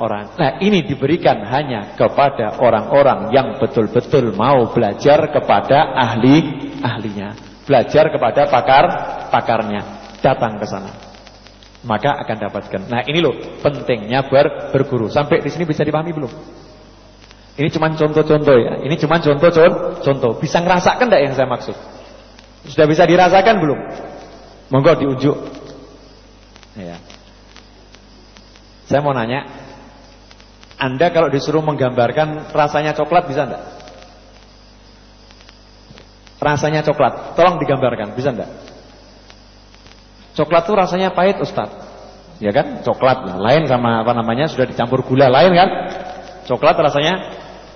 orang. Nah ini diberikan hanya kepada orang-orang yang betul-betul mau belajar kepada ahli-ahlinya. Belajar kepada pakar-pakarnya. Datang ke sana. Maka akan dapatkan. Nah ini loh pentingnya ber berguru. Sampai di sini bisa dipahami belum? Ini cuma contoh-contoh ya. Ini cuma contoh-contoh. Bisa ngerasakan enggak yang saya maksud? Sudah bisa dirasakan belum? Monggo diunjuk. Ya. Saya mau nanya, Anda kalau disuruh menggambarkan rasanya coklat bisa enggak? Rasanya coklat, tolong digambarkan, bisa enggak? Coklat tuh rasanya pahit Ustaz. Ya kan? Coklat lain sama apa namanya sudah dicampur gula lain kan? Coklat rasanya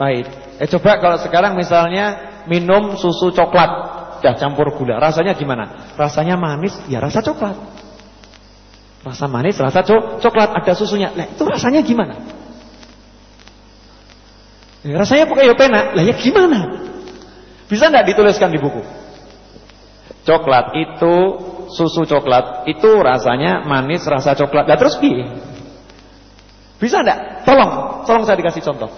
pahit. Eh coba kalau sekarang misalnya minum susu coklat, dah campur gula, rasanya gimana? Rasanya manis, ya rasa coklat. Rasa manis, rasa co coklat, ada susunya. Nah, itu rasanya gimana? Ya, rasanya pakai pena. Lah ya gimana? Bisa enggak dituliskan di buku? Coklat itu susu coklat itu rasanya manis, rasa coklat. Lah terus piye? Bisa enggak? Tolong, tolong saya dikasih contoh.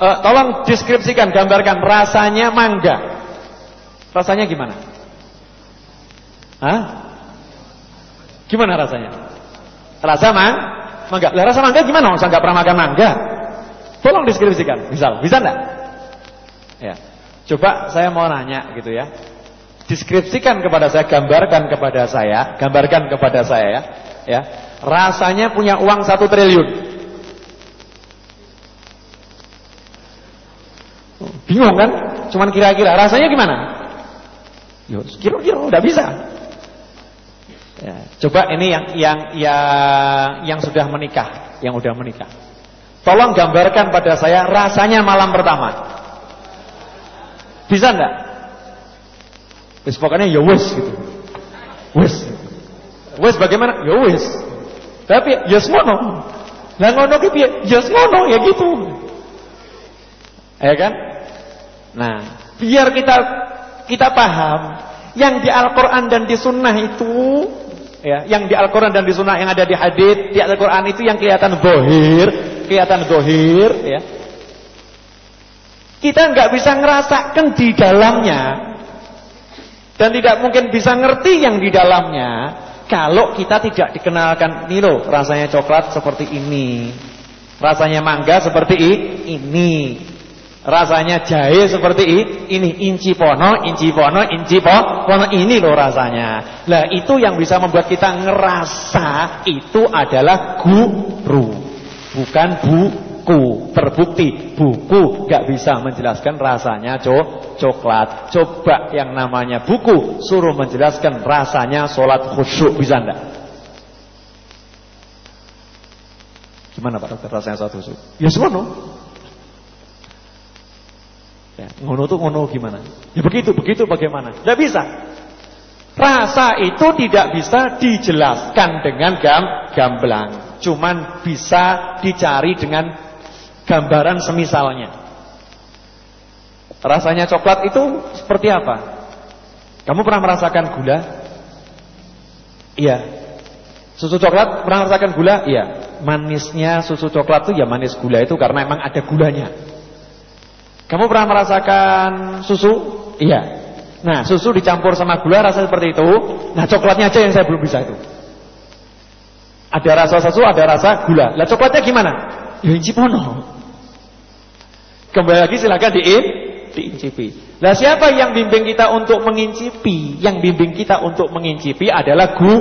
Uh, tolong deskripsikan, gambarkan rasanya mangga. Rasanya gimana? Hah? Gimana rasanya? Rasa mang mangga. Lah rasa mangga gimana? Saya enggak pernah makan mangga. Tolong deskripsikan. Misal, bisa enggak? Ya. Coba saya mau nanya gitu ya. Deskripsikan kepada saya, gambarkan kepada saya, gambarkan kepada saya ya. ya. Rasanya punya uang satu triliun. Bingung kan? Cuman kira-kira rasanya gimana? Kira-kira udah bisa. Ya, coba ini yang yang yang yang sudah menikah, yang sudah menikah. Tolong gambarkan pada saya rasanya malam pertama. Bisa enggak? Wis pokoknya ya wis gitu. Wis. Wis bagaimana? Ya wis. Tapi ya ngono. Lah ngono ki piye? Ya ngono ya gitu. Ya kan? Nah, biar kita kita paham yang di Al-Qur'an dan di sunnah itu ya, yang di Al-Qur'an dan di sunnah yang ada di hadis, di Al-Qur'an itu yang kelihatan zahir, kelihatan zahir ya. Kita nggak bisa ngerasakan di dalamnya dan tidak mungkin bisa ngerti yang di dalamnya kalau kita tidak dikenalkan ini loh rasanya coklat seperti ini. Rasanya mangga seperti ini. Rasanya jahe seperti ini, inci pono, inci pono, inci po, pono ini loh rasanya. Lah itu yang bisa membuat kita ngerasa itu adalah guru, bukan buku. Terbukti buku gak bisa menjelaskan rasanya co coklat. Coba yang namanya buku suruh menjelaskan rasanya sholat khusyuk bisa ndak? Gimana Pak Dokter rasanya sholat khusyuk? Ya semono. Ya, ngono tuh ngono gimana? Ya begitu, begitu bagaimana? Tidak bisa. Rasa itu tidak bisa dijelaskan dengan gam gamblang. Cuman bisa dicari dengan gambaran semisalnya. Rasanya coklat itu seperti apa? Kamu pernah merasakan gula? Iya. Susu coklat pernah merasakan gula? Iya. Manisnya susu coklat itu ya manis gula itu karena memang ada gulanya. Kamu pernah merasakan susu? Iya. Nah, susu dicampur sama gula rasa seperti itu. Nah, coklatnya aja yang saya belum bisa itu. Ada rasa susu, ada rasa gula. Lah coklatnya gimana? Ya incipono. Kembali lagi silakan diin, diincipi. Lah siapa yang bimbing kita untuk mengincipi? Yang bimbing kita untuk mengincipi adalah gu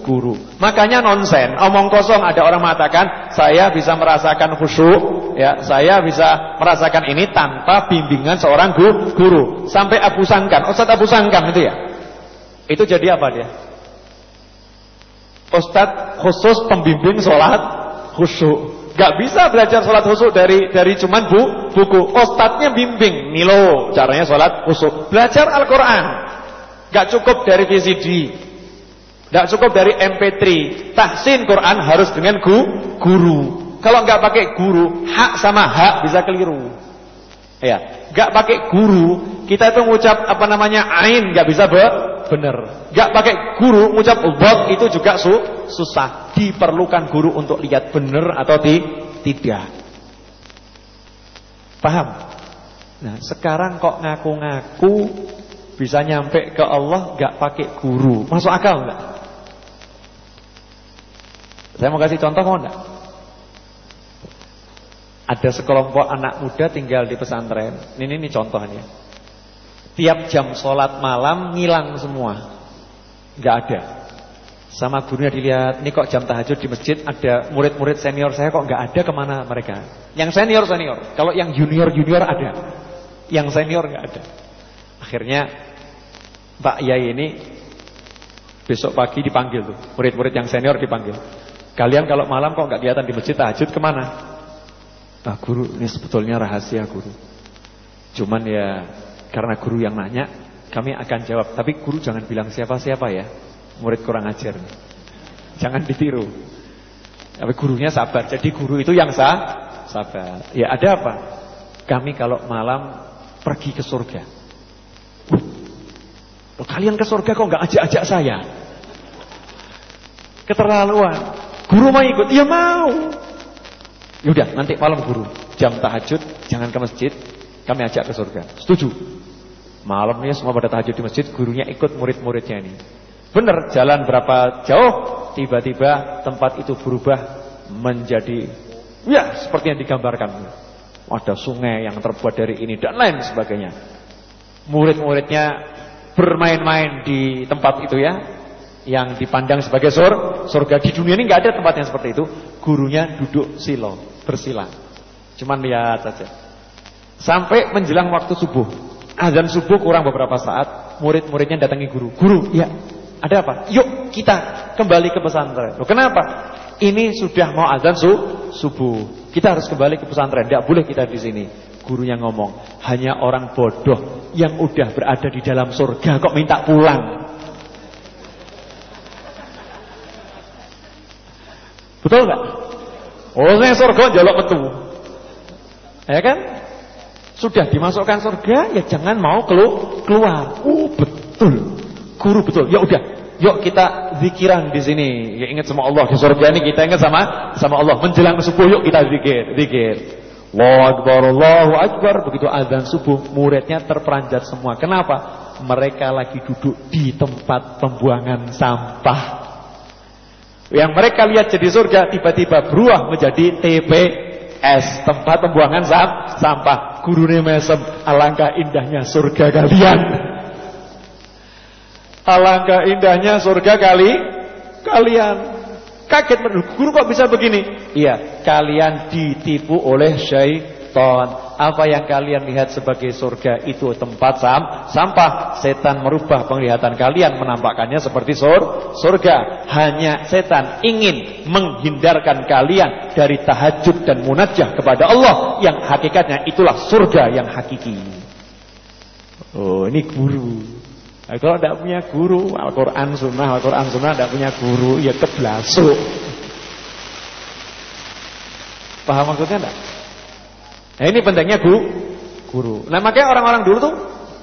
guru. Makanya nonsen, omong kosong ada orang mengatakan saya bisa merasakan khusyuk, ya, saya bisa merasakan ini tanpa bimbingan seorang gu guru. Sampai Abu Sangkan, Ustaz Abu Sangkan itu ya. Itu jadi apa dia? Ustaz khusus pembimbing sholat khusyuk. Gak bisa belajar sholat khusyuk dari dari cuman bu, buku. Ustadznya bimbing, Nilo caranya sholat khusyuk. Belajar Al-Quran. Gak cukup dari VCD. Tidak cukup dari MP3. Tahsin Quran harus dengan gu, guru. Kalau nggak pakai guru, hak sama hak bisa keliru. Ya, nggak pakai guru, kita itu ngucap apa namanya ain nggak bisa be bener. Nggak pakai guru, ngucap ubot itu juga su susah. Diperlukan guru untuk lihat bener atau ti tidak. Paham? Nah, sekarang kok ngaku-ngaku bisa nyampe ke Allah nggak pakai guru. Masuk akal nggak? Saya mau kasih contoh mau enggak? Ada sekelompok anak muda tinggal di pesantren. Ini ini contohnya. Tiap jam sholat malam ngilang semua. Gak ada. Sama gurunya dilihat, ini kok jam tahajud di masjid ada murid-murid senior saya kok nggak ada ke mana mereka? Yang senior senior, kalau yang junior junior ada, yang senior nggak ada. Akhirnya Pak Yai ini besok pagi dipanggil tuh, murid-murid yang senior dipanggil. Kalian kalau malam kok nggak kelihatan di masjid tahajud ke mana? Ah guru, ini sebetulnya rahasia guru. Cuman ya karena guru yang nanya, kami akan jawab. Tapi guru jangan bilang siapa-siapa ya. Murid kurang ajar Jangan ditiru Tapi gurunya sabar Jadi guru itu yang sah, sabar Ya ada apa? Kami kalau malam pergi ke surga uh, Kalian ke surga kok nggak ajak-ajak saya? Keterlaluan Guru mau ikut? Ya mau Yaudah nanti malam guru Jam tahajud jangan ke masjid Kami ajak ke surga Setuju? Malamnya semua pada tahajud di masjid Gurunya ikut murid-muridnya ini Benar, jalan berapa jauh, tiba-tiba tempat itu berubah menjadi ya seperti yang digambarkan. Ada sungai yang terbuat dari ini dan lain sebagainya. Murid-muridnya bermain-main di tempat itu ya, yang dipandang sebagai sur, surga di dunia ini nggak ada tempat yang seperti itu. Gurunya duduk silo, bersila. Cuman lihat saja. Sampai menjelang waktu subuh. Azan subuh kurang beberapa saat, murid-muridnya datangi guru. Guru, ya ada apa? Yuk kita kembali ke pesantren. Loh, kenapa? Ini sudah mau azan su subuh. Kita harus kembali ke pesantren. Tidak boleh kita di sini. Gurunya ngomong, hanya orang bodoh yang udah berada di dalam surga kok minta pulang. Betul nggak? Oh, saya surga jaluk metu. Ya kan? Sudah dimasukkan surga, ya jangan mau keluar. Oh, betul. Guru betul. Ya udah, yuk kita zikiran di sini. Ya ingat sama Allah di surga ini kita ingat sama sama Allah. Menjelang subuh yuk kita zikir, zikir. Allahu Akbar, Allahu Akbar. Begitu azan subuh, muridnya terperanjat semua. Kenapa? Mereka lagi duduk di tempat pembuangan sampah. Yang mereka lihat jadi surga tiba-tiba berubah menjadi TPS, tempat pembuangan sampah. Guru mesem, alangkah indahnya surga kalian. Alangkah indahnya surga kali kalian. Kaget menurut guru kok bisa begini? Iya, kalian ditipu oleh syaitan. Apa yang kalian lihat sebagai surga itu tempat sam sampah. Setan merubah penglihatan kalian menampakkannya seperti sur surga. Hanya setan ingin menghindarkan kalian dari tahajud dan munajah kepada Allah yang hakikatnya itulah surga yang hakiki. Oh, ini guru. Nah, kalau tidak punya guru, Al-Quran Sunnah, Al-Quran Sunnah tidak punya guru, ya keblasuk. Paham maksudnya enggak? Nah ini pentingnya guru. guru. Nah makanya orang-orang dulu tuh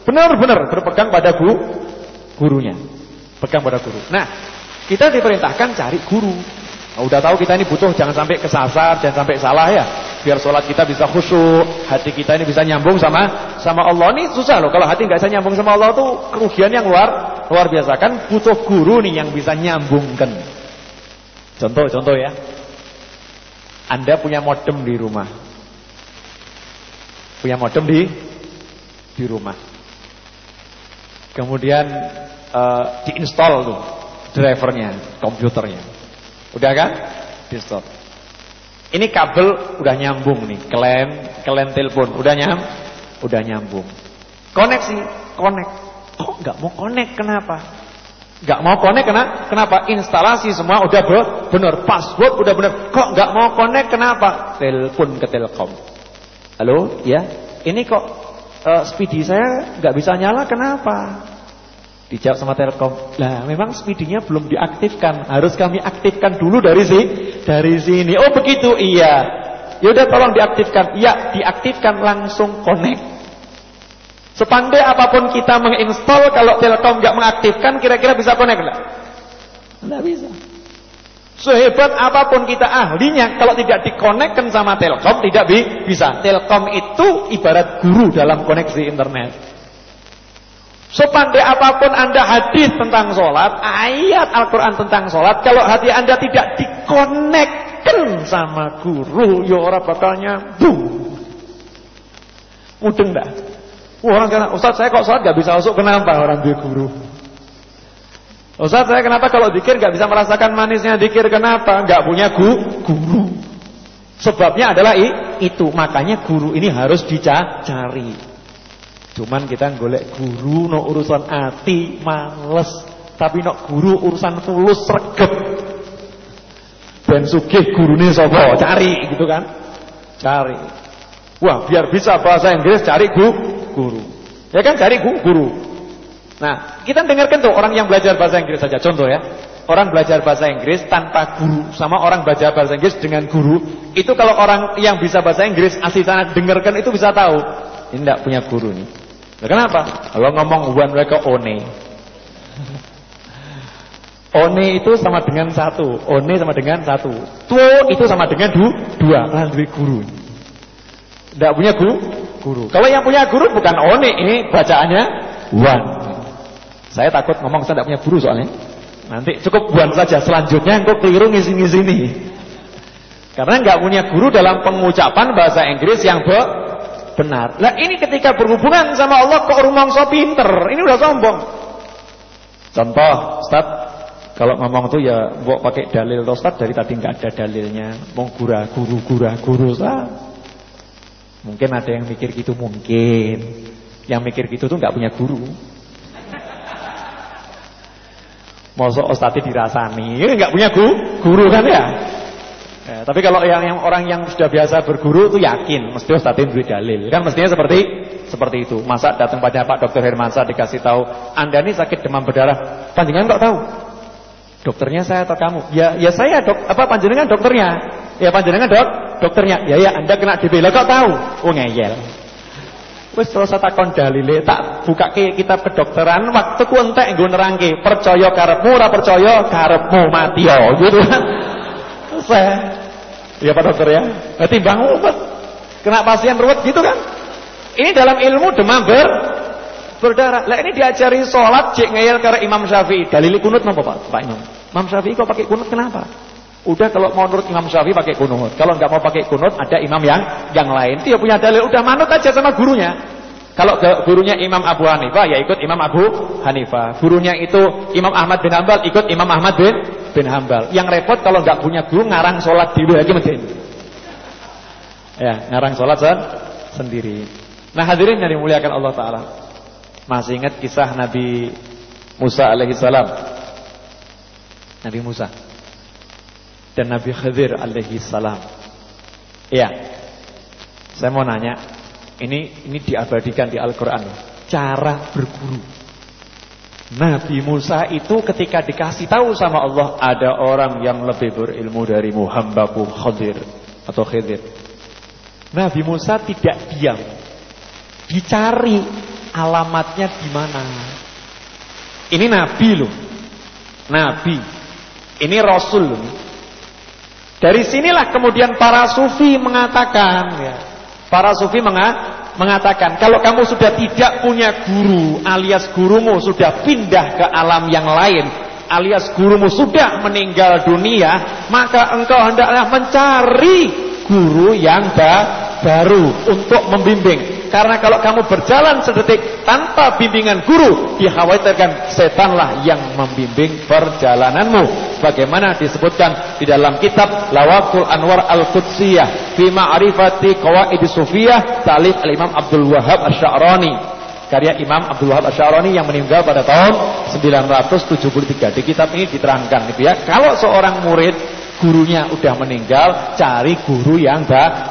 benar-benar berpegang pada guru, gurunya. Pegang pada guru. Nah kita diperintahkan cari guru. Nah, udah tahu kita ini butuh jangan sampai kesasar, jangan sampai salah ya. Biar sholat kita bisa khusyuk, hati kita ini bisa nyambung sama sama Allah. Ini susah loh kalau hati nggak bisa nyambung sama Allah tuh kerugian yang luar luar biasa. Kan butuh guru nih yang bisa nyambungkan. Contoh-contoh ya. Anda punya modem di rumah. Punya modem di di rumah. Kemudian uh, diinstal tuh drivernya, komputernya. Udah kan? Di stop. Ini kabel udah nyambung nih, klem, klem telepon, udah nyam, udah nyambung. Koneksi, konek. Kok nggak mau konek? Kenapa? Nggak mau konek kenapa? Kenapa? Instalasi semua udah benar, password udah benar. Kok nggak mau konek? Kenapa? Telepon ke Telkom. Halo, ya. Ini kok uh, speedy saya nggak bisa nyala? Kenapa? Dijawab sama Telkom, lah memang speedinya belum diaktifkan, harus kami aktifkan dulu dari sini, dari sini. Oh begitu, iya. Yaudah tolong diaktifkan, iya diaktifkan langsung connect. Sepandai apa pun kita menginstall, kalau Telkom nggak mengaktifkan, kira-kira bisa connect nggak? Nggak bisa. Sehebat apa pun kita ahlinya, kalau tidak dikonekkan sama Telkom, tidak bisa. Telkom itu ibarat guru dalam koneksi internet. Sepandai apa pun anda hadis tentang sholat, ayat Al-Quran tentang sholat, kalau hati anda tidak dikonekkan sama guru, ya orang bakalnya boom. Mudeng dah. Orang kena, Ustaz saya kok sholat gak bisa masuk kenapa orang dia guru? Ustaz saya kenapa kalau dikir gak bisa merasakan manisnya dikir kenapa? Gak punya gu, guru. Sebabnya adalah itu. Makanya guru ini harus dicari. Cuman kita golek guru no urusan hati males. Tapi no guru urusan fulus regep. Ben sugih gurune sapa? Cari gitu kan. Cari. Wah, biar bisa bahasa Inggris cari gu, guru. Ya kan cari gu, guru. Nah, kita dengarkan tuh orang yang belajar bahasa Inggris saja contoh ya. Orang belajar bahasa Inggris tanpa guru sama orang belajar bahasa Inggris dengan guru, itu kalau orang yang bisa bahasa Inggris asli sana dengarkan itu bisa tahu. Ini tidak punya guru nih. Nah, kenapa? Kalau ngomong one mereka one. <laughs> One itu sama dengan satu, one sama dengan satu, tuo itu sama dengan du, dua, lalu guru. Tidak punya guru, guru. Kalau yang punya guru bukan one, ini bacaannya one. Saya takut ngomong saya tidak punya guru soalnya. Nanti cukup buan saja. Selanjutnya engkau keliru ngisi-ngisi ini. Karena nggak punya guru dalam pengucapan bahasa Inggris yang be benar. Lah ini ketika berhubungan sama Allah kok rumong so pinter. Ini udah sombong. Contoh, Ustaz, kalau ngomong tuh ya mbok pakai dalil Ustaz dari tadi nggak ada dalilnya. Mau gura guru gura guru Ustaz. Mungkin ada yang mikir gitu mungkin. Yang mikir gitu tuh nggak punya guru. Mosok Ustaz dirasani, ini nggak punya guru, guru kan ya? ya tapi kalau yang, yang orang yang sudah biasa berguru itu yakin mesti Ustaz beri dalil. Kan mestinya seperti seperti itu. Masa datang pada Pak Dokter Hermansa dikasih tahu, "Anda ini sakit demam berdarah." Panjenengan kok tahu? Dokternya saya atau kamu? Ya, ya saya dok. Apa panjenengan dokternya? Ya panjenengan dok, dokternya. Ya ya Anda kena DB. Lah kok tahu? Oh ngeyel. Wis terus takon dalile, tak buka ke kitab kedokteran, waktu ku entek nggo nerangke, percaya karepmu ora percaya karepmu mati yo, gitu kan. Saya Ya Pak Dokter ya. Nah, timbang ruwet. Kena pasien ruwet gitu kan. Ini dalam ilmu demam ber berdarah. Lah ini diajari sholat cek ngeyel karena Imam Syafi'i. Dalil kunut napa Pak? Pak Imam. Imam Syafi'i kok pakai kunut kenapa? Udah kalau mau nurut Imam Syafi'i pakai kunut. Kalau nggak mau pakai kunut ada imam yang yang lain. Dia punya dalil. Udah manut aja sama gurunya. Kalau ke gurunya Imam Abu Hanifah ya ikut Imam Abu Hanifah. Gurunya itu Imam Ahmad bin Hambal ikut Imam Ahmad bin bin Hambal. Yang repot kalau nggak punya guru ngarang sholat di lagi mesin. Ya, ngarang sholat sen sendiri. Nah hadirin yang dimuliakan Allah Taala. Masih ingat kisah Nabi Musa alaihi salam? Nabi Musa dan Nabi Khadir alaihi salam. Iya. Saya mau nanya, ini ini diabadikan di Al-Qur'an. Cara berguru. Nabi Musa itu ketika dikasih tahu sama Allah ada orang yang lebih berilmu dari Muhammadku Khadir atau Khidir. Nabi Musa tidak diam. Dicari alamatnya di mana. Ini nabi loh. Nabi. Ini rasul loh. Dari sinilah kemudian para sufi mengatakan ya. Para sufi mengatakan mengatakan kalau kamu sudah tidak punya guru alias gurumu sudah pindah ke alam yang lain alias gurumu sudah meninggal dunia maka engkau hendaklah mencari guru yang baru untuk membimbing karena kalau kamu berjalan sedetik tanpa bimbingan guru, dikhawatirkan setanlah yang membimbing perjalananmu. Bagaimana disebutkan di dalam kitab Lawakul Anwar Al-Qudsiyah fi ma'rifati qawaid sufiyah talib al-Imam Abdul Wahab Asy-Sya'rani. Karya Imam Abdul Wahab Asy-Sya'rani yang meninggal pada tahun 973. Di kitab ini diterangkan gitu ya. Kalau seorang murid gurunya udah meninggal, cari guru yang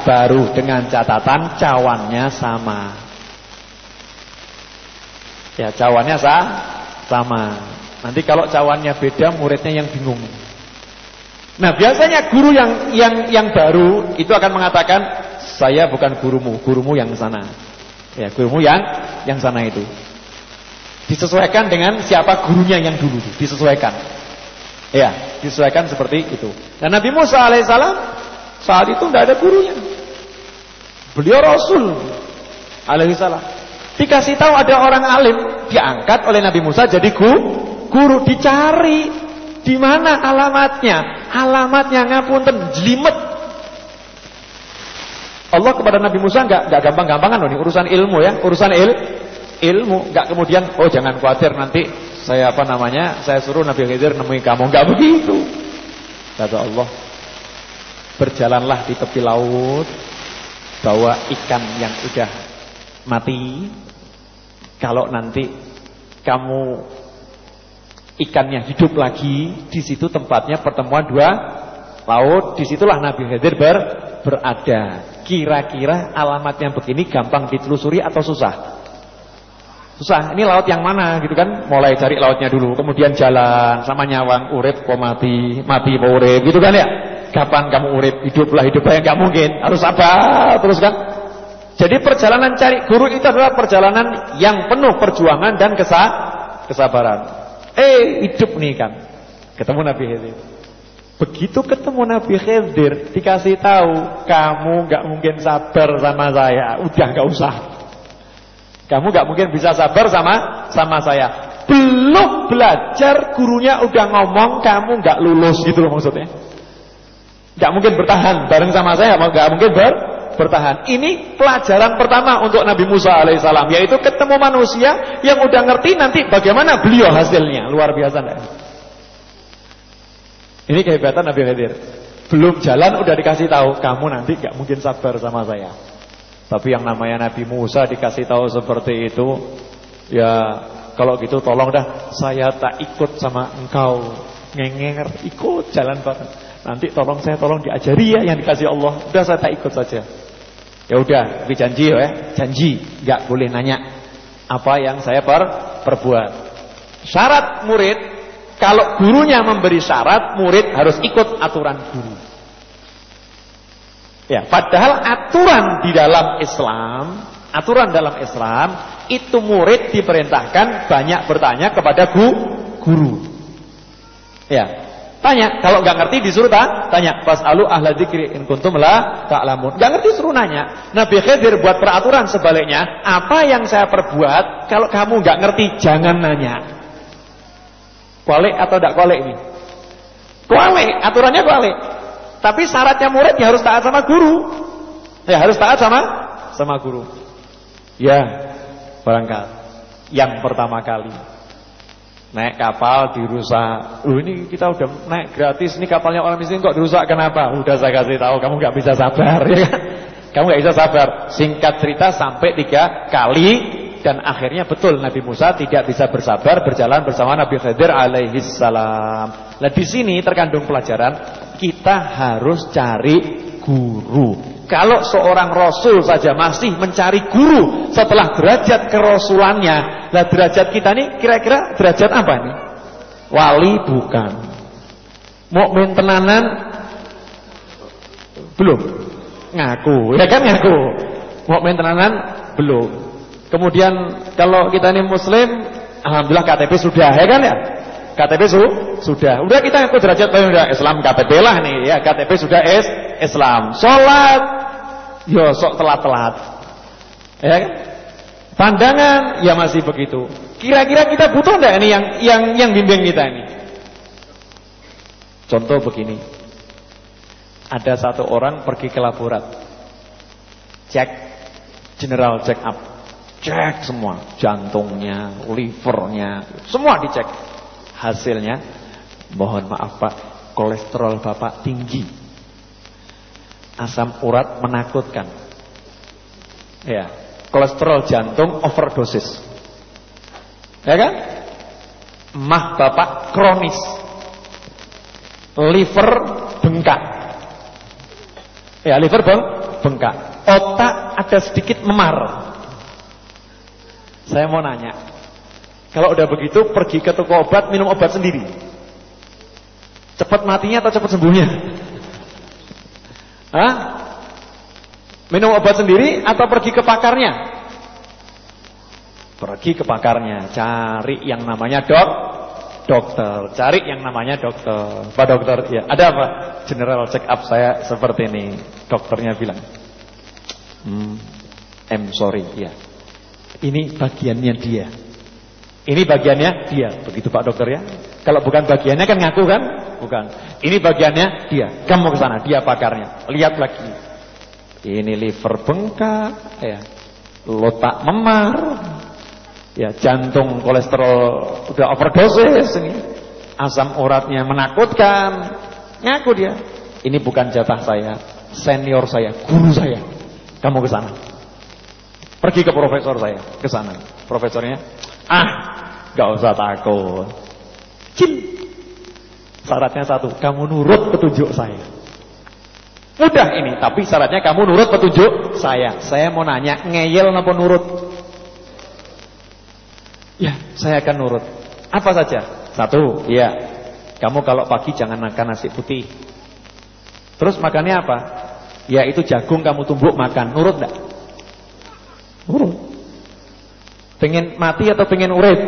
baru dengan catatan cawannya sama. Ya, cawannya sah, sama. Nanti kalau cawannya beda, muridnya yang bingung. Nah, biasanya guru yang yang yang baru itu akan mengatakan, "Saya bukan gurumu, gurumu yang sana." Ya, gurumu yang yang sana itu. Disesuaikan dengan siapa gurunya yang dulu, disesuaikan. Ya, disesuaikan seperti itu. Dan Nabi Musa alaihissalam saat itu tidak ada gurunya. Beliau Rasul alaihissalam. Dikasih tahu ada orang alim, diangkat oleh Nabi Musa jadi guru, guru dicari di mana alamatnya. Alamatnya ngapunten jelimet Allah kepada Nabi Musa nggak nggak gampang-gampangan loh ini urusan ilmu ya, urusan il, ilmu, nggak kemudian oh jangan khawatir nanti saya apa namanya, saya suruh Nabi Khidir nemuin kamu, nggak begitu. Kata Allah, berjalanlah di tepi laut, bawa ikan yang sudah mati. Kalau nanti kamu ikannya hidup lagi, di situ tempatnya pertemuan dua laut, di situlah Nabi Khidir ber, berada. Kira-kira alamat yang begini gampang ditelusuri atau susah? Susah, ini laut yang mana gitu kan? Mulai cari lautnya dulu Kemudian jalan sama nyawang urip kok mati Mati mau urip gitu kan ya? Kapan kamu urip? Hiduplah hiduplah yang gak mungkin. Harus sabar terus kan? Jadi perjalanan cari guru itu adalah perjalanan Yang penuh perjuangan dan kesah, kesabaran. Eh hidup nih kan Ketemu Nabi Khidir. Begitu ketemu Nabi Khidir Dikasih tahu Kamu gak mungkin sabar sama saya. Udah gak usah kamu gak mungkin bisa sabar sama sama saya. Belum belajar gurunya udah ngomong kamu gak lulus gitu loh maksudnya. Gak mungkin bertahan bareng sama saya, gak mungkin ber bertahan. Ini pelajaran pertama untuk Nabi Musa alaihissalam, yaitu ketemu manusia yang udah ngerti nanti bagaimana beliau hasilnya. Luar biasa enggak? Ini kehebatan Nabi Khidir. Belum jalan udah dikasih tahu, kamu nanti gak mungkin sabar sama saya. Tapi yang namanya Nabi Musa dikasih tahu seperti itu, ya kalau gitu tolong dah saya tak ikut sama engkau. Ngenger, ikut jalan bareng. Nanti tolong saya tolong diajari ya yang dikasih Allah. Udah saya tak ikut saja. Ya udah, tapi janji ya, janji, nggak boleh nanya apa yang saya per perbuat. Syarat murid, kalau gurunya memberi syarat, murid harus ikut aturan guru. Ya, padahal aturan di dalam Islam, aturan dalam Islam itu murid diperintahkan banyak bertanya kepada guru. Ya. Tanya, kalau nggak ngerti disuruh tak? tanya. Fasalu ahla dzikri in kuntum la ta'lamun. Enggak ngerti suruh nanya. Nabi Khidir buat peraturan sebaliknya, apa yang saya perbuat kalau kamu nggak ngerti jangan nanya. Kualik atau tidak kualik ini? Kualik, aturannya kualik. Tapi syaratnya murid ya harus taat sama guru. Ya harus taat sama sama guru. Ya, barangkali yang pertama kali naik kapal dirusak. Loh ini kita udah naik gratis, ini kapalnya orang miskin kok dirusak kenapa? Udah saya kasih tahu, kamu nggak bisa sabar <laughs> ya kan? Kamu nggak bisa sabar. Singkat cerita sampai tiga kali dan akhirnya betul Nabi Musa tidak bisa bersabar berjalan bersama Nabi Khidir alaihi salam. Nah di sini terkandung pelajaran kita harus cari guru. Kalau seorang rasul saja masih mencari guru setelah derajat kerasulannya, lah derajat kita ini kira-kira derajat apa nih? Wali bukan. Mukmin tenanan belum. Ngaku, ya kan ngaku. Mukmin tenanan belum. Kemudian kalau kita ini muslim, alhamdulillah KTP sudah, ya kan ya? KTP su sudah. Udah kita ikut derajat udah Islam KTP lah nih ya. KTP sudah es Islam. Sholat yo sok telat-telat. Ya kan? Pandangan ya masih begitu. Kira-kira kita butuh enggak ini yang yang yang bimbing kita ini? Contoh begini. Ada satu orang pergi ke laborat. Cek general check up. Cek semua, jantungnya, livernya, semua dicek. Hasilnya Mohon maaf Pak Kolesterol Bapak tinggi. Asam urat menakutkan. Ya Kolesterol jantung overdosis. Ya kan? Mah Bapak kronis. Liver bengkak. Ya liver beng bengkak. Otak ada sedikit memar. Saya mau nanya kalau udah begitu pergi ke toko obat minum obat sendiri. Cepat matinya atau cepat sembuhnya? Hah? Minum obat sendiri atau pergi ke pakarnya? Pergi ke pakarnya, cari yang namanya dok, dokter, cari yang namanya dokter. Pak dokter, ya ada apa? General check up saya seperti ini. Dokternya bilang, hmm, I'm sorry, ya. Ini bagiannya dia. Ini bagiannya dia. Begitu Pak Dokter ya. Kalau bukan bagiannya kan ngaku kan? Bukan. Ini bagiannya dia. Kamu ke sana, dia pakarnya. Lihat lagi. Ini liver bengkak, ya. Lotak memar. Ya, jantung kolesterol udah overdosis ini. Asam uratnya menakutkan. Ngaku dia. Ini bukan jatah saya, senior saya, guru saya. Kamu ke sana. Pergi ke profesor saya, ke sana. Profesornya, "Ah, gak usah takut." Cil. Syaratnya satu, kamu nurut petunjuk saya. Mudah ini, tapi syaratnya kamu nurut petunjuk saya. Saya mau nanya, ngeyel apa nurut? Ya, saya akan nurut. Apa saja? Satu, ya. Kamu kalau pagi jangan makan nasi putih. Terus makannya apa? Ya itu jagung kamu tumbuk makan. Nurut enggak? Nurut. Pengen mati atau pengen urip?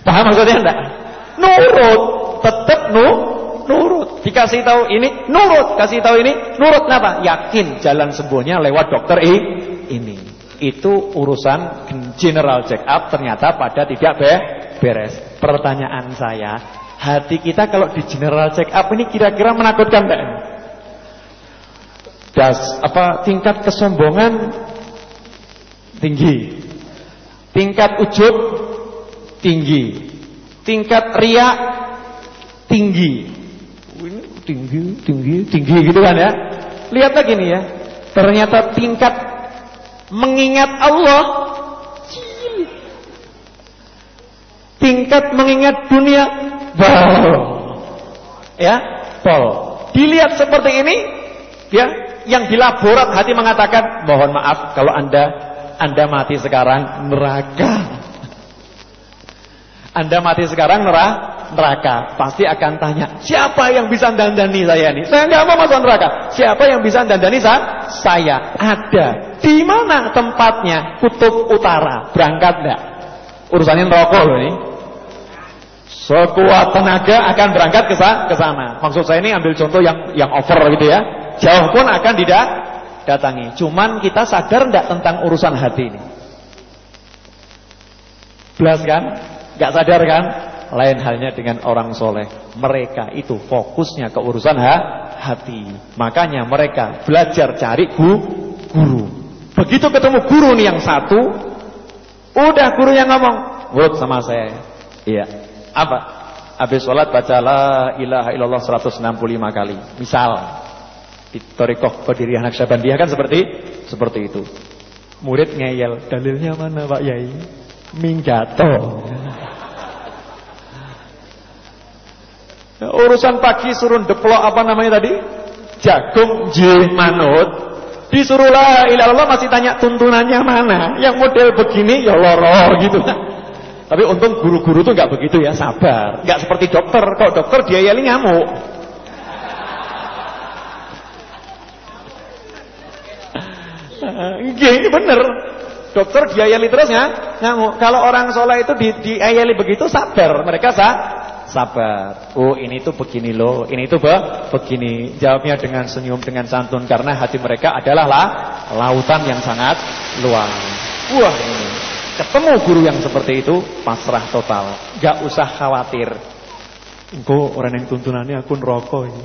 Paham maksudnya enggak? Nurut. Tetap nu nurut. Dikasih tahu ini nurut, kasih tahu ini nurut kenapa? Yakin jalan sembuhnya lewat dokter ini. Itu urusan general check up ternyata pada tidak be beres. Pertanyaan saya, hati kita kalau di general check up ini kira-kira menakutkan enggak? Das apa tingkat kesombongan tinggi. Tingkat ujub tinggi. Tingkat riak tinggi. Ini tinggi, tinggi, tinggi gitu kan ya. Lihat lagi nih ya. Ternyata tingkat mengingat Allah tingkat mengingat dunia wow. Ya, pol. Dilihat seperti ini, ya, yang di laborat hati mengatakan, mohon maaf kalau Anda Anda mati sekarang neraka. Anda mati sekarang neraka, neraka. Pasti akan tanya, siapa yang bisa dandani saya ini? Saya nggak mau masuk neraka. Siapa yang bisa dandani saya? Saya. Ada. Di mana tempatnya? Kutub utara. Berangkat enggak? Urusannya rokok loh ini. Sekuat tenaga akan berangkat ke sana. Maksud saya ini ambil contoh yang yang over gitu ya. Jauh pun akan tidak datangi. Cuman kita sadar enggak tentang urusan hati ini? Belas kan? Gak sadar kan? Lain halnya dengan orang soleh. Mereka itu fokusnya ke urusan ha hati. Makanya mereka belajar cari gu guru. Begitu ketemu guru nih yang satu, udah guru yang ngomong, "Mulut sama saya." Iya. Apa? Habis sholat baca la ilaha illallah 165 kali. Misal di Torikoh Qadiriyah Naksabandiyah kan seperti seperti itu. Murid ngeyel, dalilnya mana Pak Yai? Minggato. Nah, urusan pagi suruh deplok apa namanya tadi? Jagung jih manut. Disuruh la ilallah masih tanya tuntunannya mana? Yang model begini ya loro gitu. Tapi untung guru-guru tuh nggak begitu ya, sabar. Nggak seperti dokter. Kalau dokter dia yeli ngamuk. Ini bener. Dokter diayali terus ya, ngamuk. Kalau orang soleh itu di, diayali begitu sabar, mereka sah, sabar. Oh ini tuh begini loh, ini tuh be, begini. Jawabnya dengan senyum, dengan santun karena hati mereka adalah lah, lautan yang sangat luas. Wah ini ketemu guru yang seperti itu pasrah total, gak usah khawatir. Engkau orang yang tuntunannya aku rokok ini.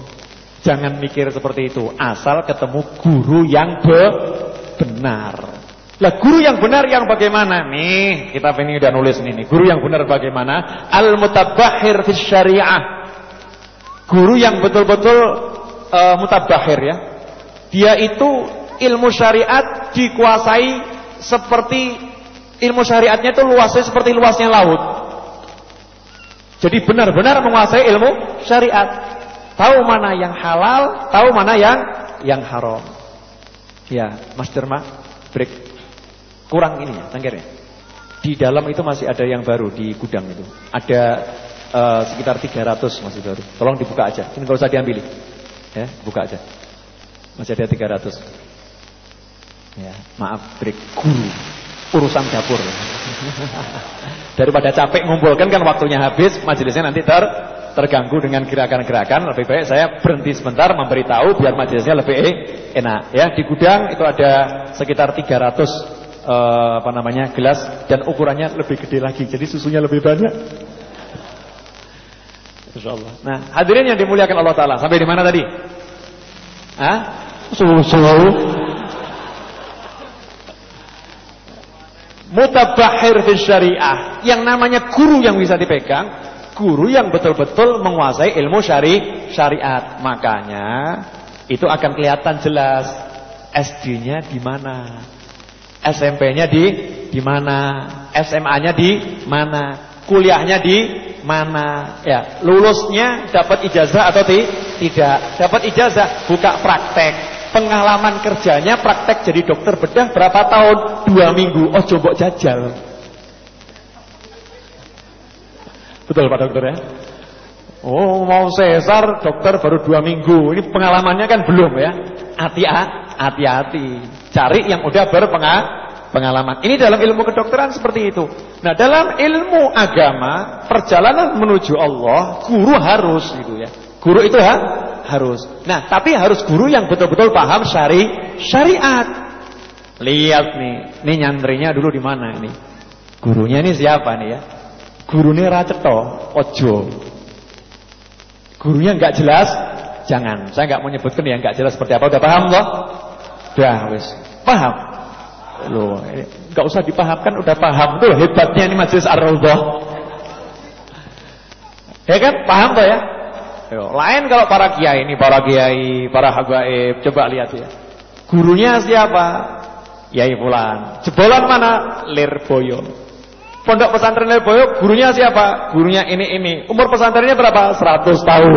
Jangan mikir seperti itu, asal ketemu guru yang be benar. Lah guru yang benar yang bagaimana? Nih, kita ini udah nulis nih, nih. Guru yang benar bagaimana? Al-mutabahhir fi syariah. Guru yang betul-betul uh, ya. Dia itu ilmu syariat dikuasai seperti ilmu syariatnya itu luasnya seperti luasnya laut. Jadi benar-benar menguasai ilmu syariat. Tahu mana yang halal, tahu mana yang yang haram. Ya, Mas Derma, break kurang ini ya cangkirnya. Di dalam itu masih ada yang baru di gudang itu. Ada uh, sekitar 300 masih baru. Tolong dibuka aja. Ini kalau usah diambil. Ya, buka aja. Masih ada 300. Ya, maaf break guru. Urusan dapur. <laughs> Daripada capek ngumpulkan kan waktunya habis, majelisnya nanti ter terganggu dengan gerakan-gerakan, lebih baik saya berhenti sebentar memberitahu biar majelisnya lebih enak. Ya, di gudang itu ada sekitar 300 uh, apa namanya gelas dan ukurannya lebih gede lagi. Jadi susunya lebih banyak. Insyaallah. Nah, hadirin yang dimuliakan Allah taala, sampai di mana tadi? Hah? Susu. Mutabahir fi syariah. Yang namanya guru yang bisa dipegang, guru yang betul-betul menguasai ilmu syari syariat. Makanya itu akan kelihatan jelas SD-nya di mana. SMP-nya di di mana? SMA-nya di mana? Kuliahnya di mana? Ya, lulusnya dapat ijazah atau ti? tidak? Dapat ijazah, buka praktek. Pengalaman kerjanya praktek jadi dokter bedah berapa tahun? Dua minggu. Oh coba jajal. Betul Pak Dokter ya? Oh mau sesar dokter baru dua minggu. Ini pengalamannya kan belum ya? Hati-hati. Cari yang udah berpengalaman. Ini dalam ilmu kedokteran seperti itu. Nah dalam ilmu agama perjalanan menuju Allah guru harus gitu ya. Guru itu ha? harus. Nah, tapi harus guru yang betul-betul paham syari syariat. Lihat nih, nih nyantrinya dulu di mana ini? Gurunya ini siapa nih ya? Gurunya Raceto, Ojo. Gurunya nggak jelas, jangan. Saya nggak mau nyebutkan ya nggak jelas seperti apa. Udah paham loh? Udah, wis. Paham? Loh, nggak usah dipahamkan udah paham. Tuh hebatnya ini majelis Ar-Raudhah. Ya kan? Paham tuh ya? Lain kalau para kiai ini, para kiai, para habaib, coba lihat ya. Gurunya siapa? Yai Fulan. Jebolan mana? Lirboyo. Pondok pesantren Lirboyo, gurunya siapa? Gurunya ini ini. Umur pesantrennya berapa? 100 tahun.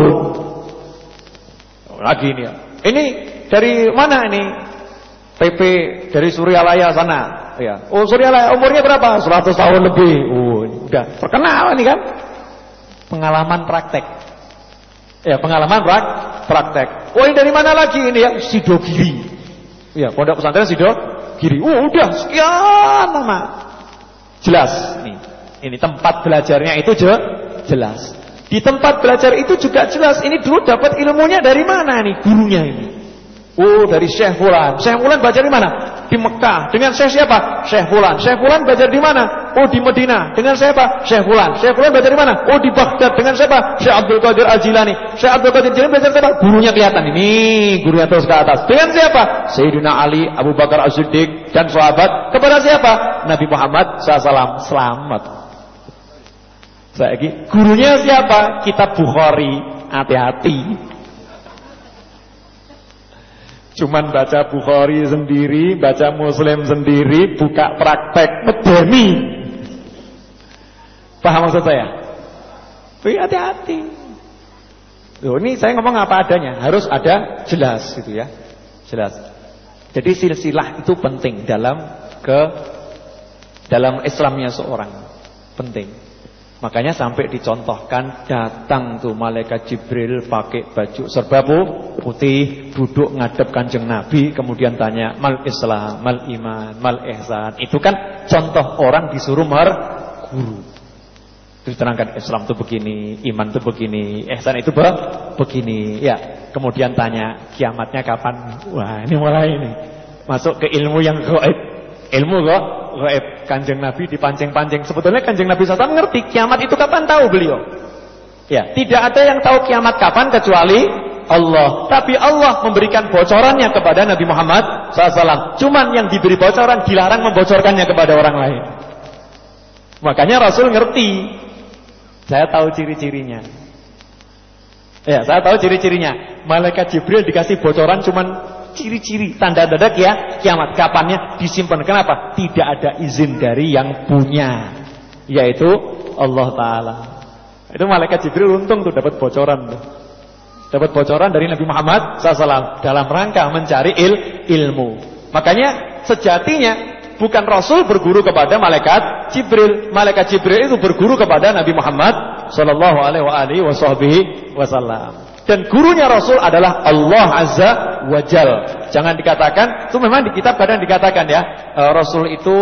Lagi ini ya. Ini dari mana ini? PP dari Suryalaya sana. Ya. Oh Suryalaya umurnya berapa? 100 tahun lebih. Oh, udah terkenal ini kan. Pengalaman praktek. Ya, pengalaman prak, praktek. Oh, ini dari mana lagi ini ya? Sidogiri. Ya, pondok pesantren Sidogiri. Oh, udah sekian lama. Jelas nih. Ini tempat belajarnya itu je, jelas. Di tempat belajar itu juga jelas. Ini dulu dapat ilmunya dari mana nih gurunya ini? Oh, dari Syekh Fulan. Syekh Fulan belajar di mana? Di Mekah. Dengan Syekh siapa? Syekh Fulan. Syekh Fulan belajar di mana? Oh, di Medina. Dengan siapa? Syekh Fulan. Syekh Fulan belajar di mana? Oh, di Baghdad. Dengan siapa? Syekh Abdul Qadir Al-Jilani. Syekh Abdul Qadir Al-Jilani belajar siapa? Gurunya kelihatan. Ini gurunya terus ke atas. Dengan siapa? Sayyidina Ali, Abu Bakar As-Siddiq dan sahabat. Kepada siapa? Nabi Muhammad SAW. Selamat. Saya gurunya siapa? Kitab Bukhari. Hati-hati. Cuman baca Bukhari sendiri, baca Muslim sendiri, buka praktek, medeni. Paham maksud saya? Tapi hati-hati. Loh, ini saya ngomong apa adanya, harus ada jelas gitu ya. Jelas. Jadi silsilah itu penting dalam ke dalam Islamnya seorang. Penting. Makanya sampai dicontohkan datang tuh malaikat Jibril pakai baju serba putih, duduk ngadep kanjeng Nabi, kemudian tanya mal Islam, mal iman, mal ihsan. Itu kan contoh orang disuruh mer guru. Diterangkan Islam itu begini, iman itu begini, ihsan itu be begini. Ya, kemudian tanya kiamatnya kapan? Wah, ini mulai ini. Masuk ke ilmu yang gaib. Ilmu kok gaib. Kanjeng Nabi dipancing-pancing. Sebetulnya Kanjeng Nabi SAW ngerti kiamat itu kapan tahu beliau. Ya, tidak ada yang tahu kiamat kapan kecuali Allah. Tapi Allah memberikan bocorannya kepada Nabi Muhammad SAW. Cuman yang diberi bocoran dilarang membocorkannya kepada orang lain. Makanya Rasul ngerti. Saya tahu ciri-cirinya. Ya, saya tahu ciri-cirinya. Malaikat Jibril dikasih bocoran cuman ciri-ciri tanda-tanda ya kiamat kapannya disimpan. Kenapa? Tidak ada izin dari yang punya, yaitu Allah taala. Itu malaikat Jibril untung tuh dapat bocoran tuh. Dapat bocoran dari Nabi Muhammad SAW dalam rangka mencari il ilmu. Makanya sejatinya bukan Rasul berguru kepada malaikat Jibril. Malaikat Jibril itu berguru kepada Nabi Muhammad sallallahu alaihi wasallam. Dan gurunya Rasul adalah Allah Azza wa Jal. Jangan dikatakan, itu memang di kitab kadang dikatakan ya, e, Rasul itu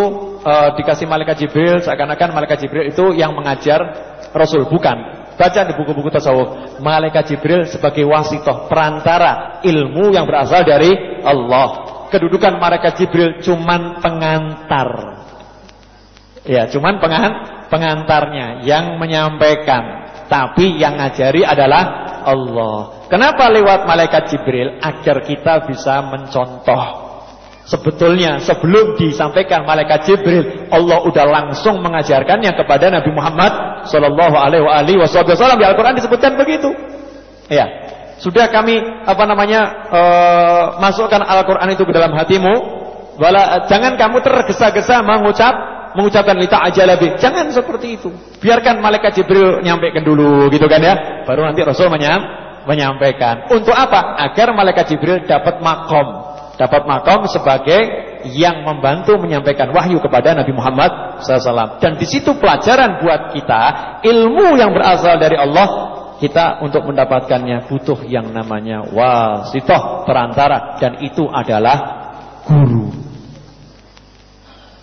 e, dikasih malaikat Jibril, seakan-akan malaikat Jibril itu yang mengajar Rasul. Bukan. Baca di buku-buku tasawuf, malaikat Jibril sebagai wasitoh, perantara ilmu yang berasal dari Allah. Kedudukan malaikat Jibril cuman pengantar. Ya, cuman pengan, pengantarnya yang menyampaikan. Tapi yang ngajari adalah Allah. Kenapa lewat malaikat Jibril? Agar kita bisa mencontoh. Sebetulnya sebelum disampaikan malaikat Jibril, Allah udah langsung mengajarkannya kepada Nabi Muhammad Shallallahu Alaihi Wasallam di Al-Quran disebutkan begitu. Ya, sudah kami apa namanya uh, masukkan Al-Quran itu ke dalam hatimu. Wala, jangan kamu tergesa-gesa mengucap mengucapkan lita aja lebih. Jangan seperti itu. Biarkan malaikat Jibril nyampaikan dulu gitu kan ya. Baru nanti Rasul menyam, menyampaikan. Untuk apa? Agar malaikat Jibril dapat makom. Dapat makom sebagai yang membantu menyampaikan wahyu kepada Nabi Muhammad SAW. Dan di situ pelajaran buat kita, ilmu yang berasal dari Allah, kita untuk mendapatkannya butuh yang namanya wasitoh perantara. Dan itu adalah guru.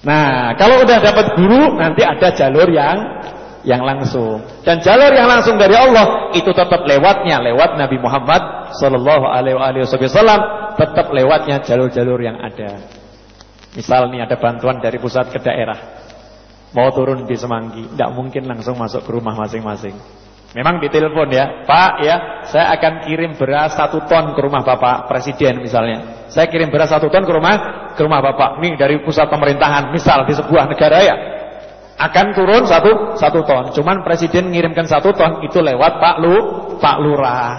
Nah, kalau udah dapat guru, nanti ada jalur yang yang langsung. Dan jalur yang langsung dari Allah itu tetap lewatnya lewat Nabi Muhammad sallallahu alaihi wasallam, tetap lewatnya jalur-jalur yang ada. Misal nih ada bantuan dari pusat ke daerah. Mau turun di Semanggi, tidak mungkin langsung masuk ke rumah masing-masing. Memang ditelepon ya, Pak ya, saya akan kirim beras satu ton ke rumah Bapak Presiden misalnya. Saya kirim beras satu ton ke rumah ke rumah Bapak. Nih dari pusat pemerintahan, misal di sebuah negara ya, akan turun satu satu ton. Cuman Presiden mengirimkan satu ton itu lewat Pak Lu, Pak Lurah.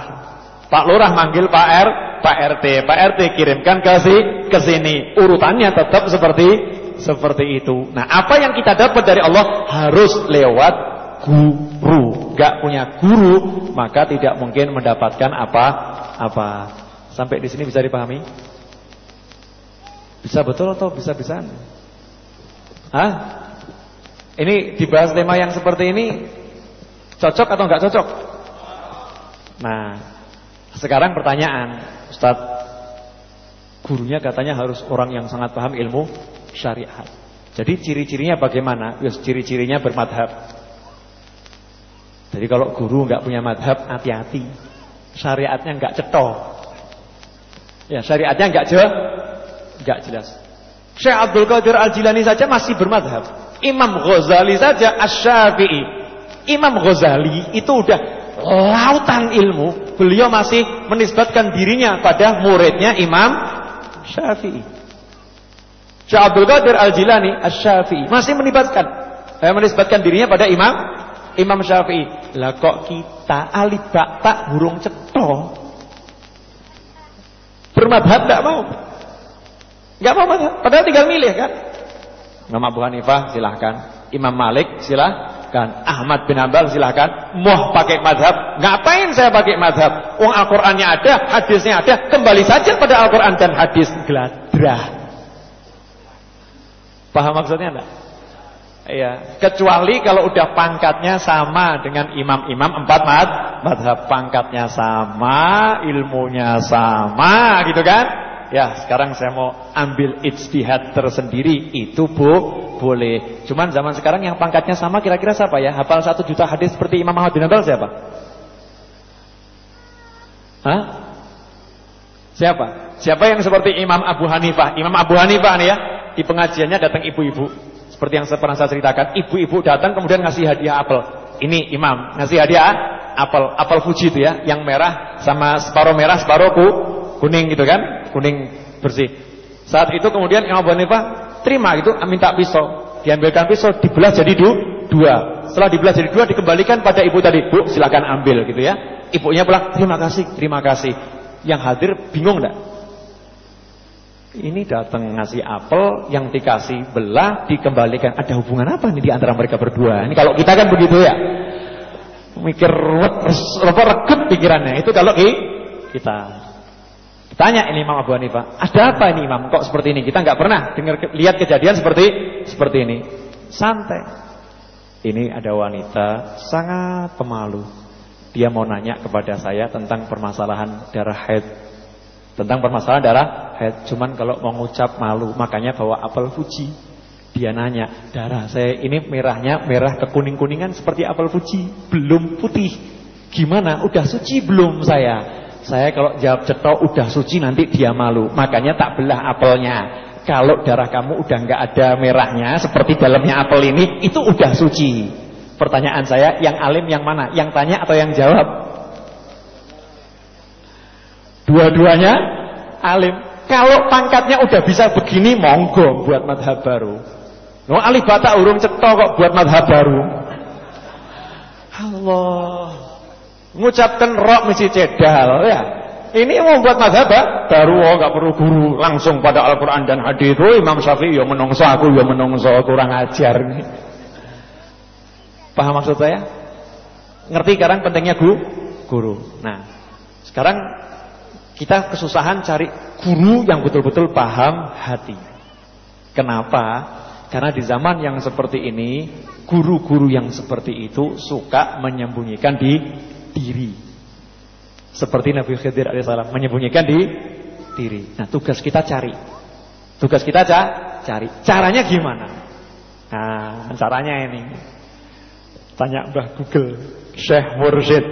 Pak Lurah manggil Pak R, Pak RT, Pak RT kirimkan ke si ke sini. Urutannya tetap seperti seperti itu. Nah, apa yang kita dapat dari Allah harus lewat guru. Gak punya guru, maka tidak mungkin mendapatkan apa-apa. Sampai di sini bisa dipahami? Bisa betul atau bisa-bisaan? Hah? Ini dibahas tema yang seperti ini cocok atau enggak cocok? Nah, sekarang pertanyaan, Ustaz. Gurunya katanya harus orang yang sangat paham ilmu syariat. Jadi ciri-cirinya bagaimana? Ciri-cirinya bermadhab. Jadi kalau guru nggak punya madhab, hati-hati. Syariatnya nggak cetok. Ya, syariatnya nggak jelas, nggak jelas. Syekh Abdul Qadir Al-Jilani saja masih bermadhab. Imam Ghazali saja Asy-Syafi'i. Imam Ghazali itu udah lautan ilmu. Beliau masih menisbatkan dirinya pada muridnya Imam Syafi'i. Syekh Abdul Qadir Al-Jilani Asy-Syafi'i masih menisbatkan eh, menisbatkan dirinya pada Imam Imam Syafi'i. Lah kok kita alibak tak burung ceto. Bermadhab tidak mau. Enggak mau madhab. Padahal tinggal milih kan. Imam Abu Hanifah silahkan. Imam Malik silahkan. Ahmad bin Ambal silahkan. Mau pakai madhab. Ngapain saya pakai madhab? Uang Al-Qurannya ada, hadisnya ada. Kembali saja pada Al-Quran dan hadis. Geladrah. Paham maksudnya enggak? Ya, kecuali kalau udah pangkatnya sama dengan imam-imam empat mad, madhab pangkatnya sama, ilmunya sama, gitu kan? Ya, sekarang saya mau ambil ijtihad tersendiri, itu bu, boleh. Cuman zaman sekarang yang pangkatnya sama kira-kira siapa ya? Hafal satu juta hadis seperti Imam Ahmad bin Hanbal siapa? Hah? Siapa? Siapa yang seperti Imam Abu Hanifah? Imam Abu Hanifah nih ya, di pengajiannya datang ibu-ibu. Seperti yang pernah saya ceritakan, ibu-ibu datang kemudian ngasih hadiah apel. Ini imam, ngasih hadiah apel, apel Fuji itu ya, yang merah sama separuh merah, separuh ku, kuning gitu kan, kuning bersih. Saat itu kemudian Imam Abu Hanifah terima gitu, minta pisau. Diambilkan pisau, dibelah jadi du, dua. Setelah dibelah jadi dua, dikembalikan pada ibu tadi. Bu, silakan ambil gitu ya. Ibunya bilang, terima kasih, terima kasih. Yang hadir bingung enggak? Ini datang ngasih apel, yang dikasih belah, dikembalikan. Ada hubungan apa nih di antara mereka berdua? Ini kalau kita kan begitu ya. Mikir reget pikirannya. Itu kalau kita tanya ini Imam Abu Hanifah, ada apa ini Imam kok seperti ini? Kita nggak pernah dengar lihat kejadian seperti seperti ini. Santai. Ini ada wanita sangat pemalu. Dia mau nanya kepada saya tentang permasalahan darah haid tentang permasalahan darah haid. Cuman kalau mau ngucap malu, makanya bawa apel Fuji. Dia nanya, darah saya ini merahnya merah kekuning-kuningan seperti apel Fuji, belum putih. Gimana? Udah suci belum saya? Saya kalau jawab cetok udah suci nanti dia malu. Makanya tak belah apelnya. Kalau darah kamu udah nggak ada merahnya seperti dalamnya apel ini, itu udah suci. Pertanyaan saya, yang alim yang mana? Yang tanya atau yang jawab? Dua-duanya alim. Kalau pangkatnya udah bisa begini, monggo buat madhab baru. No alih bata urung cetok kok buat madhab baru. Allah. Mengucapkan rok mesti cedal ya. Ini mau buat madhab baru oh nggak perlu guru langsung pada Al-Qur'an dan hadis. Oh Imam Syafi'i yo menungso aku yo menungso kurang ajar nih. Paham maksud saya? Ngerti sekarang pentingnya guru? Guru. Nah, sekarang kita kesusahan cari guru yang betul-betul paham hati. Kenapa? Karena di zaman yang seperti ini, guru-guru yang seperti itu suka menyembunyikan di diri. Seperti Nabi Khidir alaihissalam menyembunyikan di diri. Nah, tugas kita cari. Tugas kita ca cari. Caranya gimana? Nah, caranya ini. Tanya Mbah Google, Syekh Mursyid.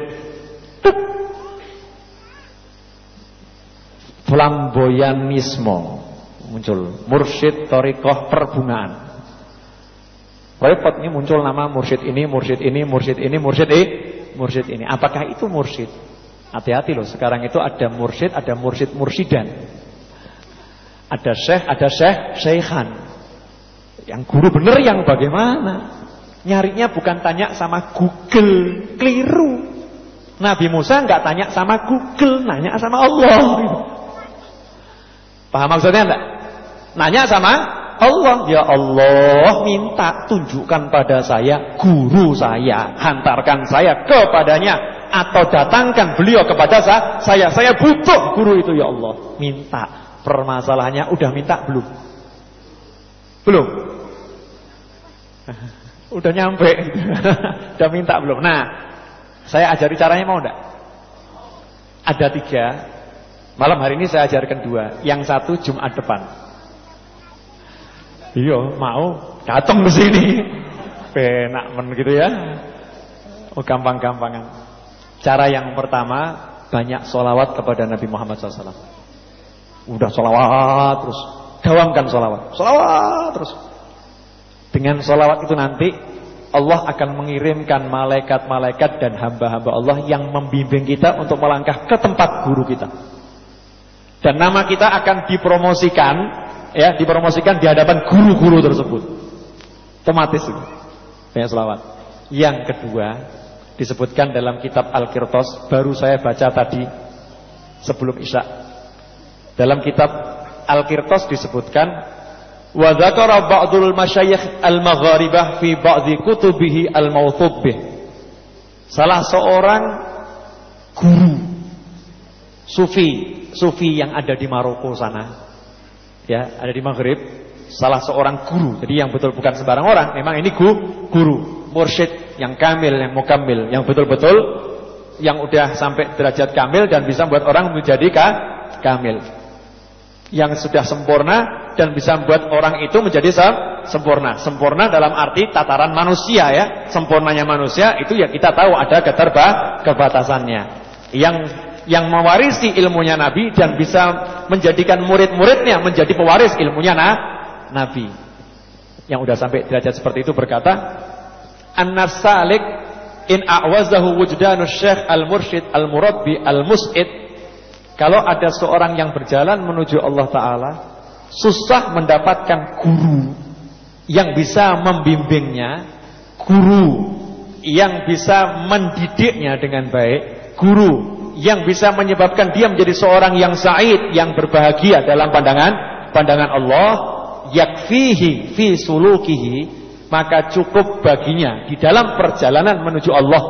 Flamboyanisme muncul. Mursyid Torikoh Perbungaan. Repot ini muncul nama mursyid ini, mursyid ini, mursyid ini, mursyid ini, mursyid ini. Apakah itu mursyid? Hati-hati loh, sekarang itu ada mursyid, ada mursyid mursydan. Ada syekh, ada syekh, syekhan. Yang guru bener yang bagaimana? Nyarinya bukan tanya sama Google, keliru. Nabi Musa nggak tanya sama Google, nanya sama Allah. Paham maksudnya enggak? Nanya sama Allah, ya Allah minta tunjukkan pada saya guru saya, hantarkan saya kepadanya atau datangkan beliau kepada saya. Saya butuh guru itu ya Allah. Minta. Permasalahannya udah minta belum? Belum. <laughs> udah nyampe. <laughs> udah minta belum? Nah, saya ajari caranya mau enggak? Ada tiga. Malam hari ini saya ajarkan dua. Yang satu Jumat depan. Iya, mau datang ke sini. Penak men gitu ya. Oh, gampang-gampangan. Cara yang pertama banyak solawat kepada Nabi Muhammad SAW. Udah solawat terus, dawamkan solawat, solawat terus. Dengan solawat itu nanti Allah akan mengirimkan malaikat-malaikat dan hamba-hamba Allah yang membimbing kita untuk melangkah ke tempat guru kita. Dan nama kita akan dipromosikan ya dipromosikan di hadapan guru-guru tersebut. Otomatis itu. Banyak selawat. Yang kedua disebutkan dalam kitab Al-Qirtos baru saya baca tadi sebelum Isya. Dalam kitab Al-Qirtos disebutkan wa dzakara ba'dul masyayikh al-magharibah fi ba'dhi kutubihi al-mawthub Salah seorang guru sufi, sufi yang ada di Maroko sana ya ada di Maghrib salah seorang guru. Jadi yang betul bukan sembarang orang memang ini guru guru mursyid yang kamil yang mukamil yang betul-betul yang udah sampai derajat kamil dan bisa membuat orang menjadi ka, kamil. Yang sudah sempurna dan bisa membuat orang itu menjadi sem sempurna. Sempurna dalam arti tataran manusia ya. Sempurnanya manusia itu ya kita tahu ada keterba kebatasannya yang yang mewarisi ilmunya Nabi dan bisa menjadikan murid-muridnya menjadi pewaris ilmunya na, Nabi. Yang sudah sampai derajat seperti itu berkata, "An-nas salik in a'wazahu wujdanu syekh al-mursyid al-murabbi al-mus'id." Kalau ada seorang yang berjalan menuju Allah taala, susah mendapatkan guru yang bisa membimbingnya, guru yang bisa mendidiknya dengan baik, guru yang bisa menyebabkan dia menjadi seorang yang sa'id, yang berbahagia dalam pandangan pandangan Allah, yakfihi fi sulukihi, maka cukup baginya di dalam perjalanan menuju Allah,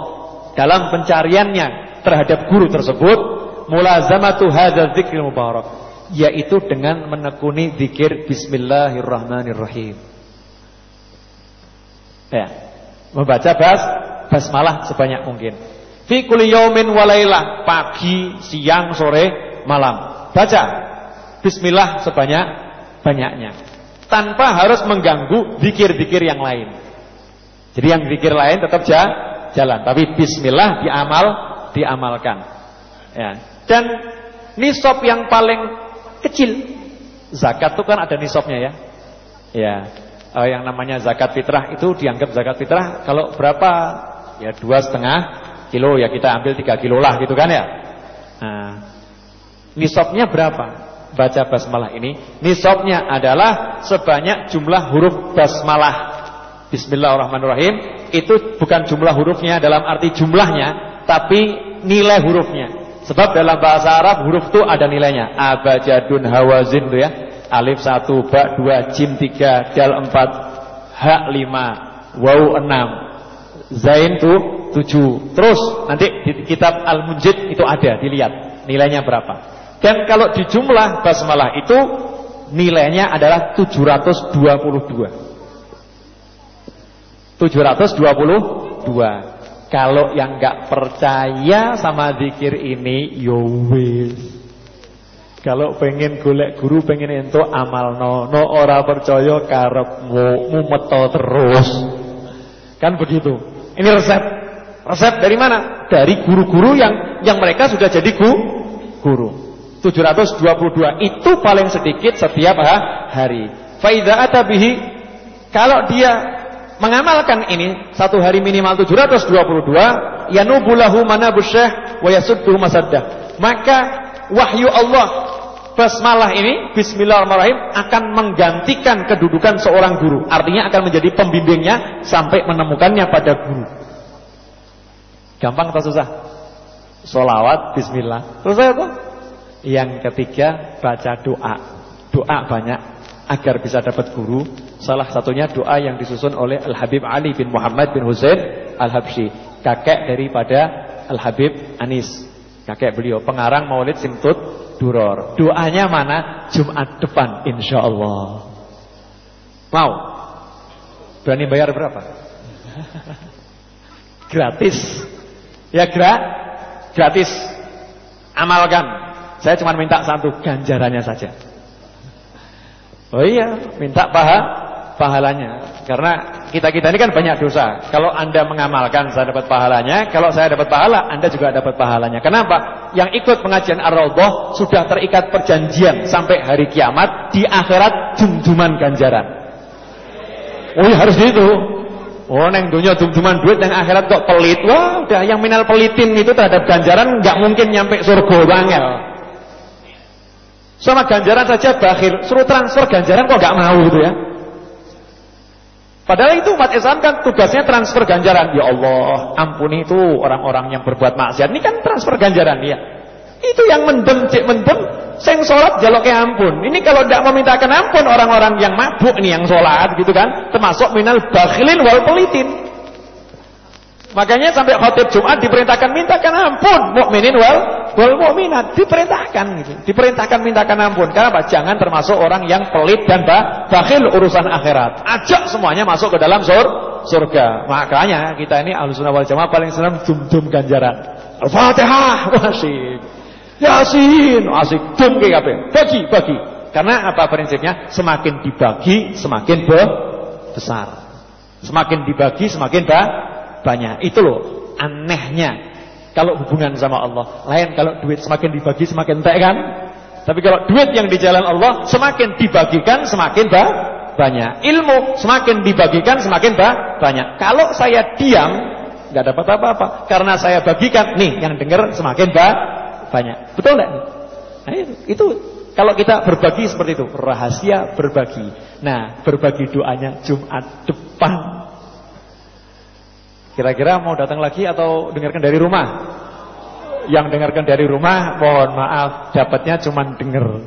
dalam pencariannya terhadap guru tersebut, mulazamatu hadzal dzikril mubarak, yaitu dengan menekuni zikir bismillahirrahmanirrahim. Ya, membaca bas basmalah sebanyak mungkin. Fi kulli yaumin walailah, pagi, siang, sore, malam. Baca bismillah sebanyak banyaknya. Tanpa harus mengganggu zikir-zikir yang lain. Jadi yang zikir lain tetap jalan, tapi bismillah diamal diamalkan. Ya. Dan nisab yang paling kecil zakat itu kan ada nisabnya ya. Ya. Uh, yang namanya zakat fitrah itu dianggap zakat fitrah kalau berapa? Ya dua setengah kilo ya kita ambil 3 kilo lah gitu kan ya. Nah, Nisabnya berapa? Baca basmalah ini. Nisabnya adalah sebanyak jumlah huruf basmalah. Bismillahirrahmanirrahim. Itu bukan jumlah hurufnya dalam arti jumlahnya Tapi nilai hurufnya. Sebab dalam bahasa Arab huruf itu ada nilainya. Abajadun hawazin itu ya. Alif 1, Ba 2, Jim 3, Dal 4 Hak 5 Waw 6 Zain itu 7 Terus nanti di kitab Al-Munjid itu ada Dilihat nilainya berapa Dan kalau di jumlah basmalah itu Nilainya adalah 722 722. Kalau yang nggak percaya sama zikir ini, yowis. Ya Kalau pengen golek guru, pengen ento amal no, no ora percaya karepmu mumeto terus. Kan begitu. Ini resep. Resep dari mana? Dari guru-guru yang yang mereka sudah jadi gu, guru. 722 itu paling sedikit setiap hari. Faida atabihi kalau dia mengamalkan ini satu hari minimal 722 yanubulahu manabusyah wa yasuddu masaddah maka wahyu Allah basmalah ini bismillahirrahmanirrahim akan menggantikan kedudukan seorang guru artinya akan menjadi pembimbingnya sampai menemukannya pada guru gampang atau susah solawat bismillah saya tuh yang ketiga baca doa doa banyak agar bisa dapat guru Salah satunya doa yang disusun oleh Al-Habib Ali bin Muhammad bin Husain Al-Habsyi, kakek daripada Al-Habib Anis. Kakek beliau pengarang Maulid Simtut Duror. Doanya mana? Jumat depan insyaallah. Mau? Berani bayar berapa? <laughs> Gratis. Ya gra gratis. Amalkan. Saya cuma minta satu ganjarannya saja. Oh iya, minta paha pahalanya. Karena kita-kita ini kan banyak dosa. Kalau Anda mengamalkan saya dapat pahalanya, kalau saya dapat pahala, Anda juga dapat pahalanya. Kenapa? Yang ikut pengajian Ar-Raudhah sudah terikat perjanjian sampai hari kiamat di akhirat jum-juman ganjaran. Oh, iya, harus gitu. Oh, neng dunia jum-juman duit yang akhirat kok pelit. Wah, udah yang minal pelitin itu terhadap ganjaran nggak mungkin nyampe surga bangel. Sama ganjaran saja bakhil, suruh transfer ganjaran kok nggak mau gitu ya. Padahal itu umat Islam kan tugasnya transfer ganjaran. Ya Allah, ampuni itu orang-orang yang berbuat maksiat. Ini kan transfer ganjaran ya. Itu yang mendem, cek mendem, sholat jaluk ampun. Ini kalau tidak memintakan ampun orang-orang yang mabuk nih yang sholat gitu kan, termasuk minal bakhilin wal pelitin. Makanya sampai khotib Jumat diperintahkan mintakan ampun mukminin wal wal mukminat diperintahkan gitu. Diperintahkan mintakan ampun. Kenapa? Jangan termasuk orang yang pelit dan bakhil urusan akhirat. Ajak semuanya masuk ke dalam sur surga. Makanya kita ini Ahlussunnah wal Jamaah paling senang dum-dum ganjaran. Al-Fatihah <laughs> asik. Yasin asik dum ke Bagi, bagi. Karena apa prinsipnya? Semakin dibagi, semakin besar. Semakin dibagi, semakin ba banyak. Itu loh anehnya. Kalau hubungan sama Allah. Lain kalau duit semakin dibagi semakin entek kan? Tapi kalau duit yang di jalan Allah semakin dibagikan semakin ba banyak. Ilmu semakin dibagikan semakin ba banyak. Kalau saya diam nggak dapat apa-apa karena saya bagikan nih yang dengar semakin ba banyak. Betul enggak? Nah, itu, itu kalau kita berbagi seperti itu, rahasia berbagi. Nah, berbagi doanya Jumat depan Kira-kira mau datang lagi atau dengarkan dari rumah? Yang dengarkan dari rumah, mohon maaf, dapatnya cuma dengar.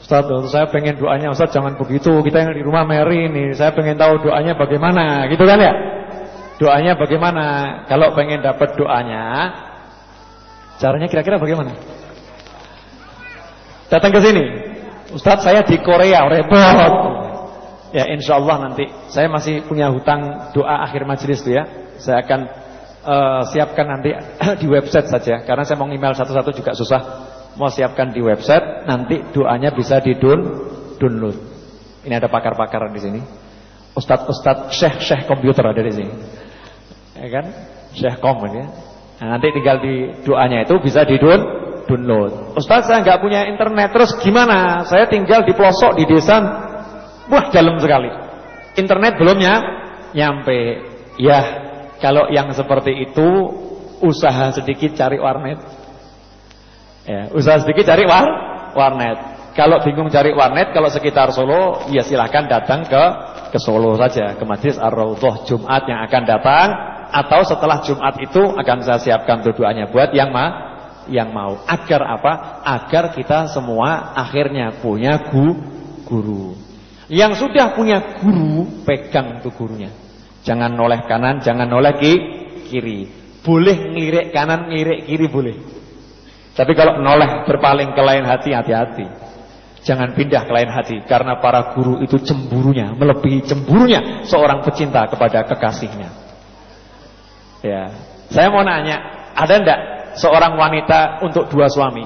Ustaz, saya pengen doanya Ustaz jangan begitu. Kita yang di rumah Mary ini, saya pengen tahu doanya bagaimana, gitu kan ya? Doanya bagaimana? Kalau pengen dapat doanya, caranya kira-kira bagaimana? Datang ke sini. Ustaz, saya di Korea, repot. Ya insya Allah nanti. Saya masih punya hutang doa akhir majelis tuh ya. Saya akan uh, siapkan nanti <clears throat> di website saja. Karena saya mau email satu-satu juga susah. Mau siapkan di website Nanti doanya bisa di download. Ini ada pakar-pakar di sini. Ustadz-ustadz syekh-syekh komputer ada di sini. Ya kan? Syekh kom ya nah, Nanti tinggal di doanya itu bisa di download Ustadz saya nggak punya internet Terus gimana Saya tinggal di pelosok di desa Wah dalam sekali. Internet belumnya nyampe. Ya, kalau yang seperti itu usaha sedikit cari warnet. Ya, usaha sedikit cari war warnet. Kalau bingung cari warnet, kalau sekitar Solo, ya silahkan datang ke ke Solo saja, ke Majlis Ar-Raudhah Jumat yang akan datang atau setelah Jumat itu akan saya siapkan doanya buat yang ma yang mau. Agar apa? Agar kita semua akhirnya punya gu guru. Yang sudah punya guru, pegang tuh gurunya. Jangan noleh kanan, jangan noleh ki kiri. Boleh ngelirik kanan, ngelirik kiri boleh. Tapi kalau noleh berpaling ke lain hati, hati-hati. Jangan pindah ke lain hati karena para guru itu cemburunya melebihi cemburunya seorang pecinta kepada kekasihnya. Ya, saya mau nanya, ada ndak seorang wanita untuk dua suami?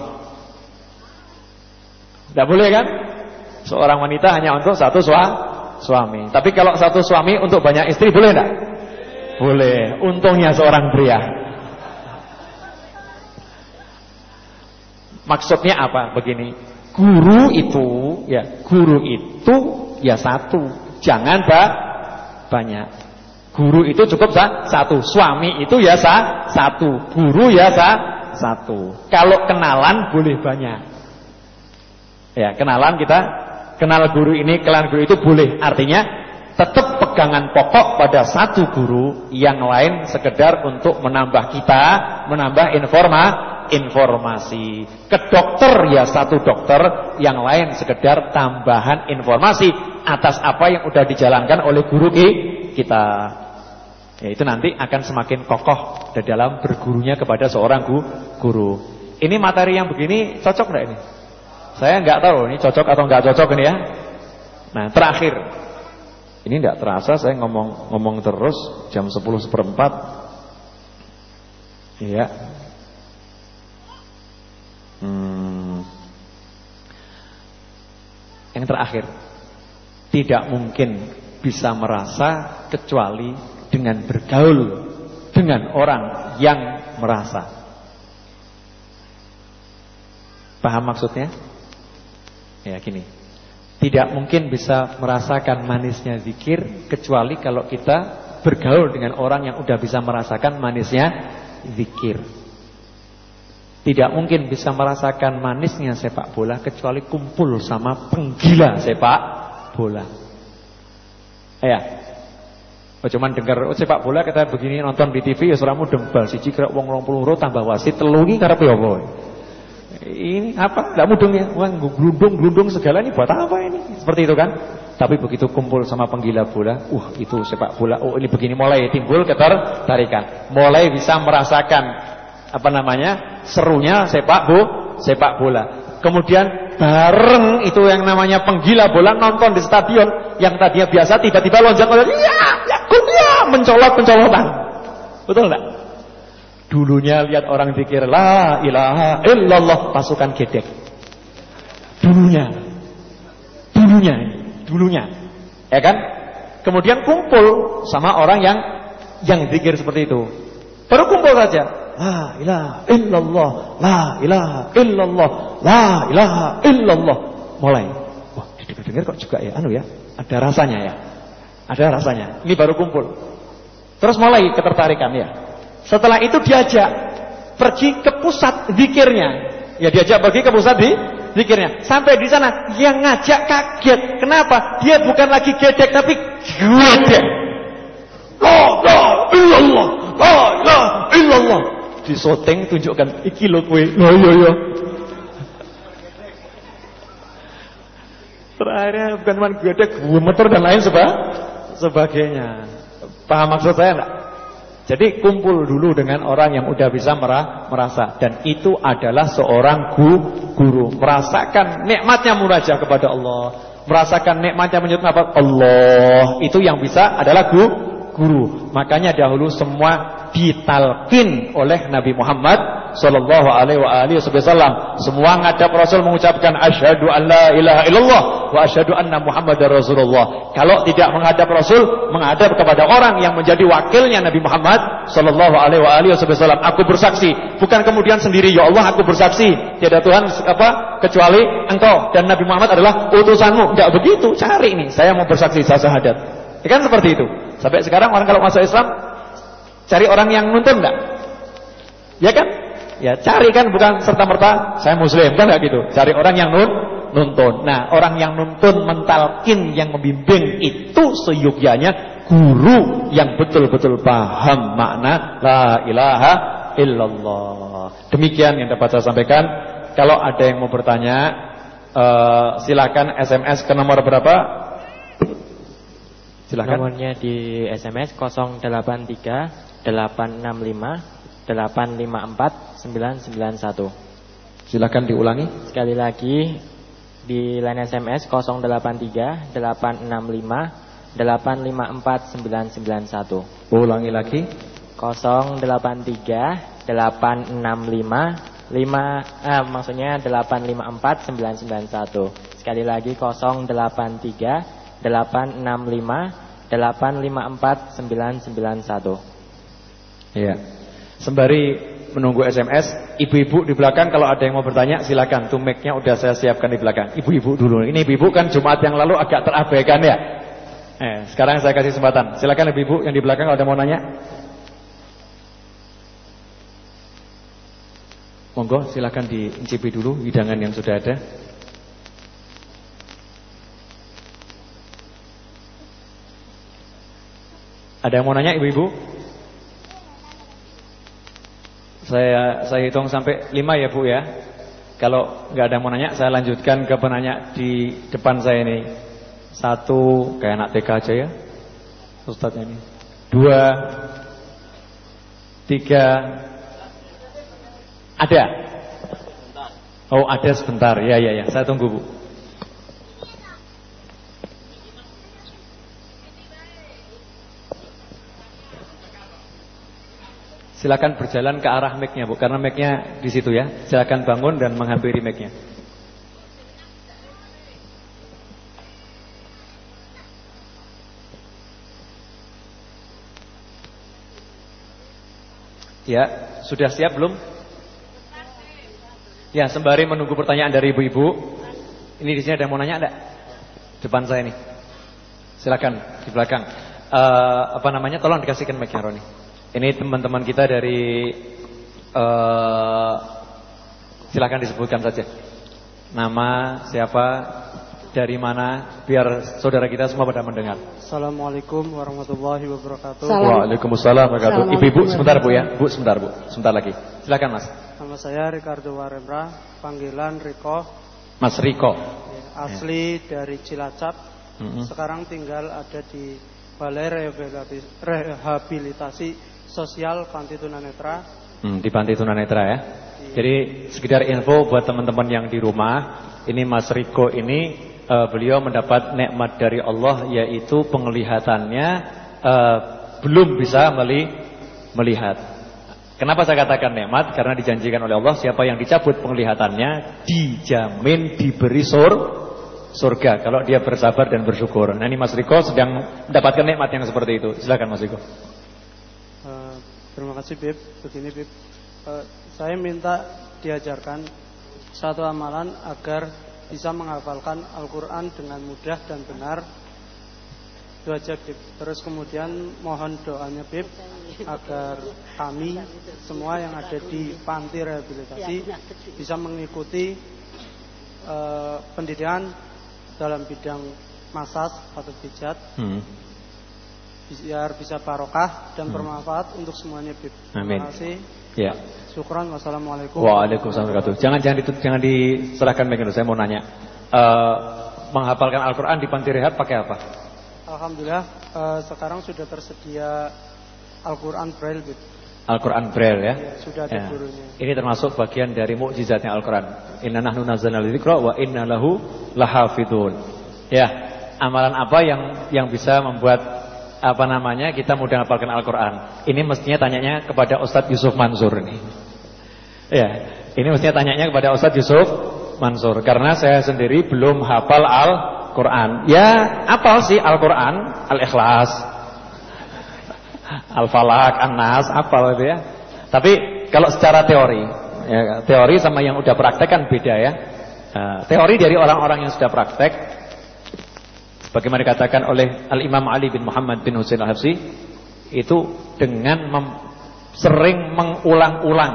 Tidak boleh kan? Seorang wanita hanya untuk satu sua, suami. Tapi kalau satu suami untuk banyak istri boleh ndak? Boleh. Untungnya seorang pria. Maksudnya apa? Begini. Guru itu ya, guru itu ya satu, jangan ba banyak. Guru itu cukup sa satu, suami itu ya sa satu, guru ya sa satu. Kalau kenalan boleh banyak. Ya, kenalan kita kenal guru ini, kenal guru itu boleh. Artinya tetap pegangan pokok pada satu guru, yang lain sekedar untuk menambah kita, menambah informa informasi. Ke dokter ya satu dokter, yang lain sekedar tambahan informasi atas apa yang sudah dijalankan oleh guru kita. Ya itu nanti akan semakin kokoh di dalam bergurunya kepada seorang guru. Ini materi yang begini cocok enggak ini? Saya enggak tahu ini cocok atau enggak cocok ini ya. Nah, terakhir. Ini enggak terasa saya ngomong ngomong terus jam 10 seperempat. Iya, Hmm. Yang terakhir, tidak mungkin bisa merasa kecuali dengan bergaul dengan orang yang merasa. Paham maksudnya? Ya gini. Tidak mungkin bisa merasakan manisnya zikir kecuali kalau kita bergaul dengan orang yang udah bisa merasakan manisnya zikir. Tidak mungkin bisa merasakan manisnya sepak bola kecuali kumpul sama penggila sepak bola. Ya. Oh, cuman dengar oh, sepak bola kita begini nonton di TV ya suramu dembal siji kira wong 20 euro tambah wasit telu iki karepe apa? Ini apa? Enggak mudeng ya. Wah, glundung-glundung segala ini buat apa ini? Seperti itu kan? Tapi begitu kumpul sama penggila bola, uh itu sepak bola. Oh, ini begini mulai timbul ketertarikan. Mulai bisa merasakan apa namanya serunya sepak bu sepak bola. Kemudian bareng itu yang namanya penggila bola nonton di stadion yang tadinya biasa tiba-tiba lonjak-lonjak, iya, ya, ya, mencolot-mencolotan. Betul enggak? Dulunya lihat orang pikir la ilaha illallah pasukan gedek. Dulunya. Dulunya, dulunya. Ya kan? Kemudian kumpul sama orang yang yang zikir seperti itu. Baru kumpul saja. La ilaha illallah, la ilaha illallah, la ilaha illallah. Mulai. Wah, dengar kok juga ya, anu ya. Ada rasanya ya. Ada rasanya. Ini baru kumpul. Terus mulai ketertarikan ya. Setelah itu diajak pergi ke pusat zikirnya. Ya diajak pergi ke pusat di zikirnya. Sampai di sana yang ngajak kaget. Kenapa? Dia bukan lagi gedek tapi gedek. La ilaha illallah, la ilaha illallah disoteng tunjukkan iki lho kowe. Oh iya iya. Terakhirnya bukan cuma gedek, motor dan lain seba, sebagainya. Paham maksud saya enggak? Jadi kumpul dulu dengan orang yang udah bisa merah, merasa dan itu adalah seorang gu, guru merasakan nikmatnya murajah kepada Allah, merasakan nikmatnya menyebut apa Allah itu yang bisa adalah gu, guru. Makanya dahulu semua ditalkin oleh Nabi Muhammad sallallahu alaihi wasallam. Semua ngadap Rasul mengucapkan asyhadu an la ilaha illallah wa asyhadu anna Muhammadar Rasulullah. Kalau tidak menghadap Rasul, menghadap kepada orang yang menjadi wakilnya Nabi Muhammad sallallahu alaihi wasallam. Aku bersaksi, bukan kemudian sendiri ya Allah aku bersaksi, tiada Tuhan apa kecuali Engkau dan Nabi Muhammad adalah utusanmu. Enggak begitu, cari ini. Saya mau bersaksi saya syahadat. Ya kan seperti itu. Sampai sekarang orang kalau masuk Islam Cari orang yang nuntun enggak? Ya kan? Ya cari kan bukan serta-merta saya muslim kan enggak gitu. Cari orang yang nun nuntun. Nah, orang yang nuntun mentalkin yang membimbing itu seyugyanya guru yang betul-betul paham makna la ilaha illallah. Demikian yang dapat saya sampaikan. Kalau ada yang mau bertanya, uh, silakan SMS ke nomor berapa? Silakan. Nomornya di SMS 083 865 854 991. Silakan diulangi. Sekali lagi di line SMS 083 865 854 991. Ulangi lagi. 083 865 5 eh, maksudnya 854 991. Sekali lagi 083 865 854 991. Iya. Sembari menunggu SMS, ibu-ibu di belakang kalau ada yang mau bertanya silakan. Tuh mic-nya udah saya siapkan di belakang. Ibu-ibu dulu. Ini ibu-ibu kan Jumat yang lalu agak terabaikan ya. Eh, sekarang saya kasih kesempatan. Silakan ibu-ibu yang di belakang kalau ada mau nanya. Monggo silakan diincipi dulu hidangan yang sudah ada. Ada yang mau nanya ibu-ibu? Saya saya hitung sampai lima ya Bu ya. Kalau nggak ada mau nanya, saya lanjutkan ke penanya di depan saya ini. Satu, kayak anak TK aja ya. Ustadznya ini. Dua, tiga, ada. Oh ada sebentar, ya ya ya. Saya tunggu Bu. Silakan berjalan ke arah mic-nya, Bu, karena mic-nya di situ ya. Silakan bangun dan menghampiri mic-nya. Ya, sudah siap belum? Ya, sembari menunggu pertanyaan dari ibu-ibu. Ini di sini ada yang mau nanya enggak? Depan saya nih. Silakan di belakang. Uh, apa namanya? Tolong dikasihkan mic-nya Roni. Ini teman-teman kita dari uh, silakan disebutkan saja. Nama, siapa, dari mana biar saudara kita semua pada mendengar. Assalamualaikum warahmatullahi wabarakatuh. Waalaikumsalam warahmatullahi wabarakatuh. Ibu-ibu sebentar Bu ya. Bu sebentar Bu, sebentar lagi. Silakan Mas. Nama saya Ricardo Warembra, panggilan Riko. Mas Riko. Asli ya. dari Cilacap. Mm -hmm. Sekarang tinggal ada di Balai Rehabilitasi sosial panti tunanetra. Hmm, di panti tunanetra ya. Jadi sekedar info buat teman-teman yang di rumah, ini Mas Riko ini uh, beliau mendapat nikmat dari Allah yaitu penglihatannya uh, belum bisa meli melihat. Kenapa saya katakan nikmat? Karena dijanjikan oleh Allah siapa yang dicabut penglihatannya dijamin diberi sur surga kalau dia bersabar dan bersyukur. Nah ini Mas Riko sedang mendapatkan nikmat yang seperti itu. Silakan Mas Riko. Terima kasih Bib. Begini Bib, uh, saya minta diajarkan satu amalan agar bisa menghafalkan Al-Quran dengan mudah dan benar. Itu aja Bib. Terus kemudian mohon doanya Bib agar kami semua yang ada di panti rehabilitasi bisa mengikuti uh, pendidikan dalam bidang masas atau pijat. Hmm biar bisa barokah dan hmm. bermanfaat untuk semuanya Bib. Amin. Terima kasih. Ya. Syukran. Wassalamualaikum. Waalaikumsalam warahmatullahi Jangan jangan ditutup, jangan diserahkan begitu. Saya mau nanya. Uh, menghafalkan Al-Qur'an di panti rehab pakai apa? Alhamdulillah uh, sekarang sudah tersedia Al-Qur'an Braille Bib. Al-Quran Braille ya. ya sudah ada ya. gurunya. Ini termasuk bagian dari mukjizatnya Al-Quran. Inna nahnu nazzalna dzikra wa inna lahu lahafidun. Ya, amalan apa yang yang bisa membuat apa namanya kita mudah hafalkan Al-Quran. Ini mestinya tanyanya kepada Ustadz Yusuf Mansur ini. Ya, ini mestinya tanyanya kepada Ustadz Yusuf Mansur. Karena saya sendiri belum hafal Al-Quran. Ya, apa sih Al-Quran? Al-Ikhlas, Al-Falak, An-Nas, apal itu ya. Tapi kalau secara teori, ya, teori sama yang udah praktek kan beda ya. Nah, teori dari orang-orang yang sudah praktek Bagaimana dikatakan oleh Al-Imam Ali bin Muhammad bin Husain Al-Habsi Itu dengan mem sering mengulang-ulang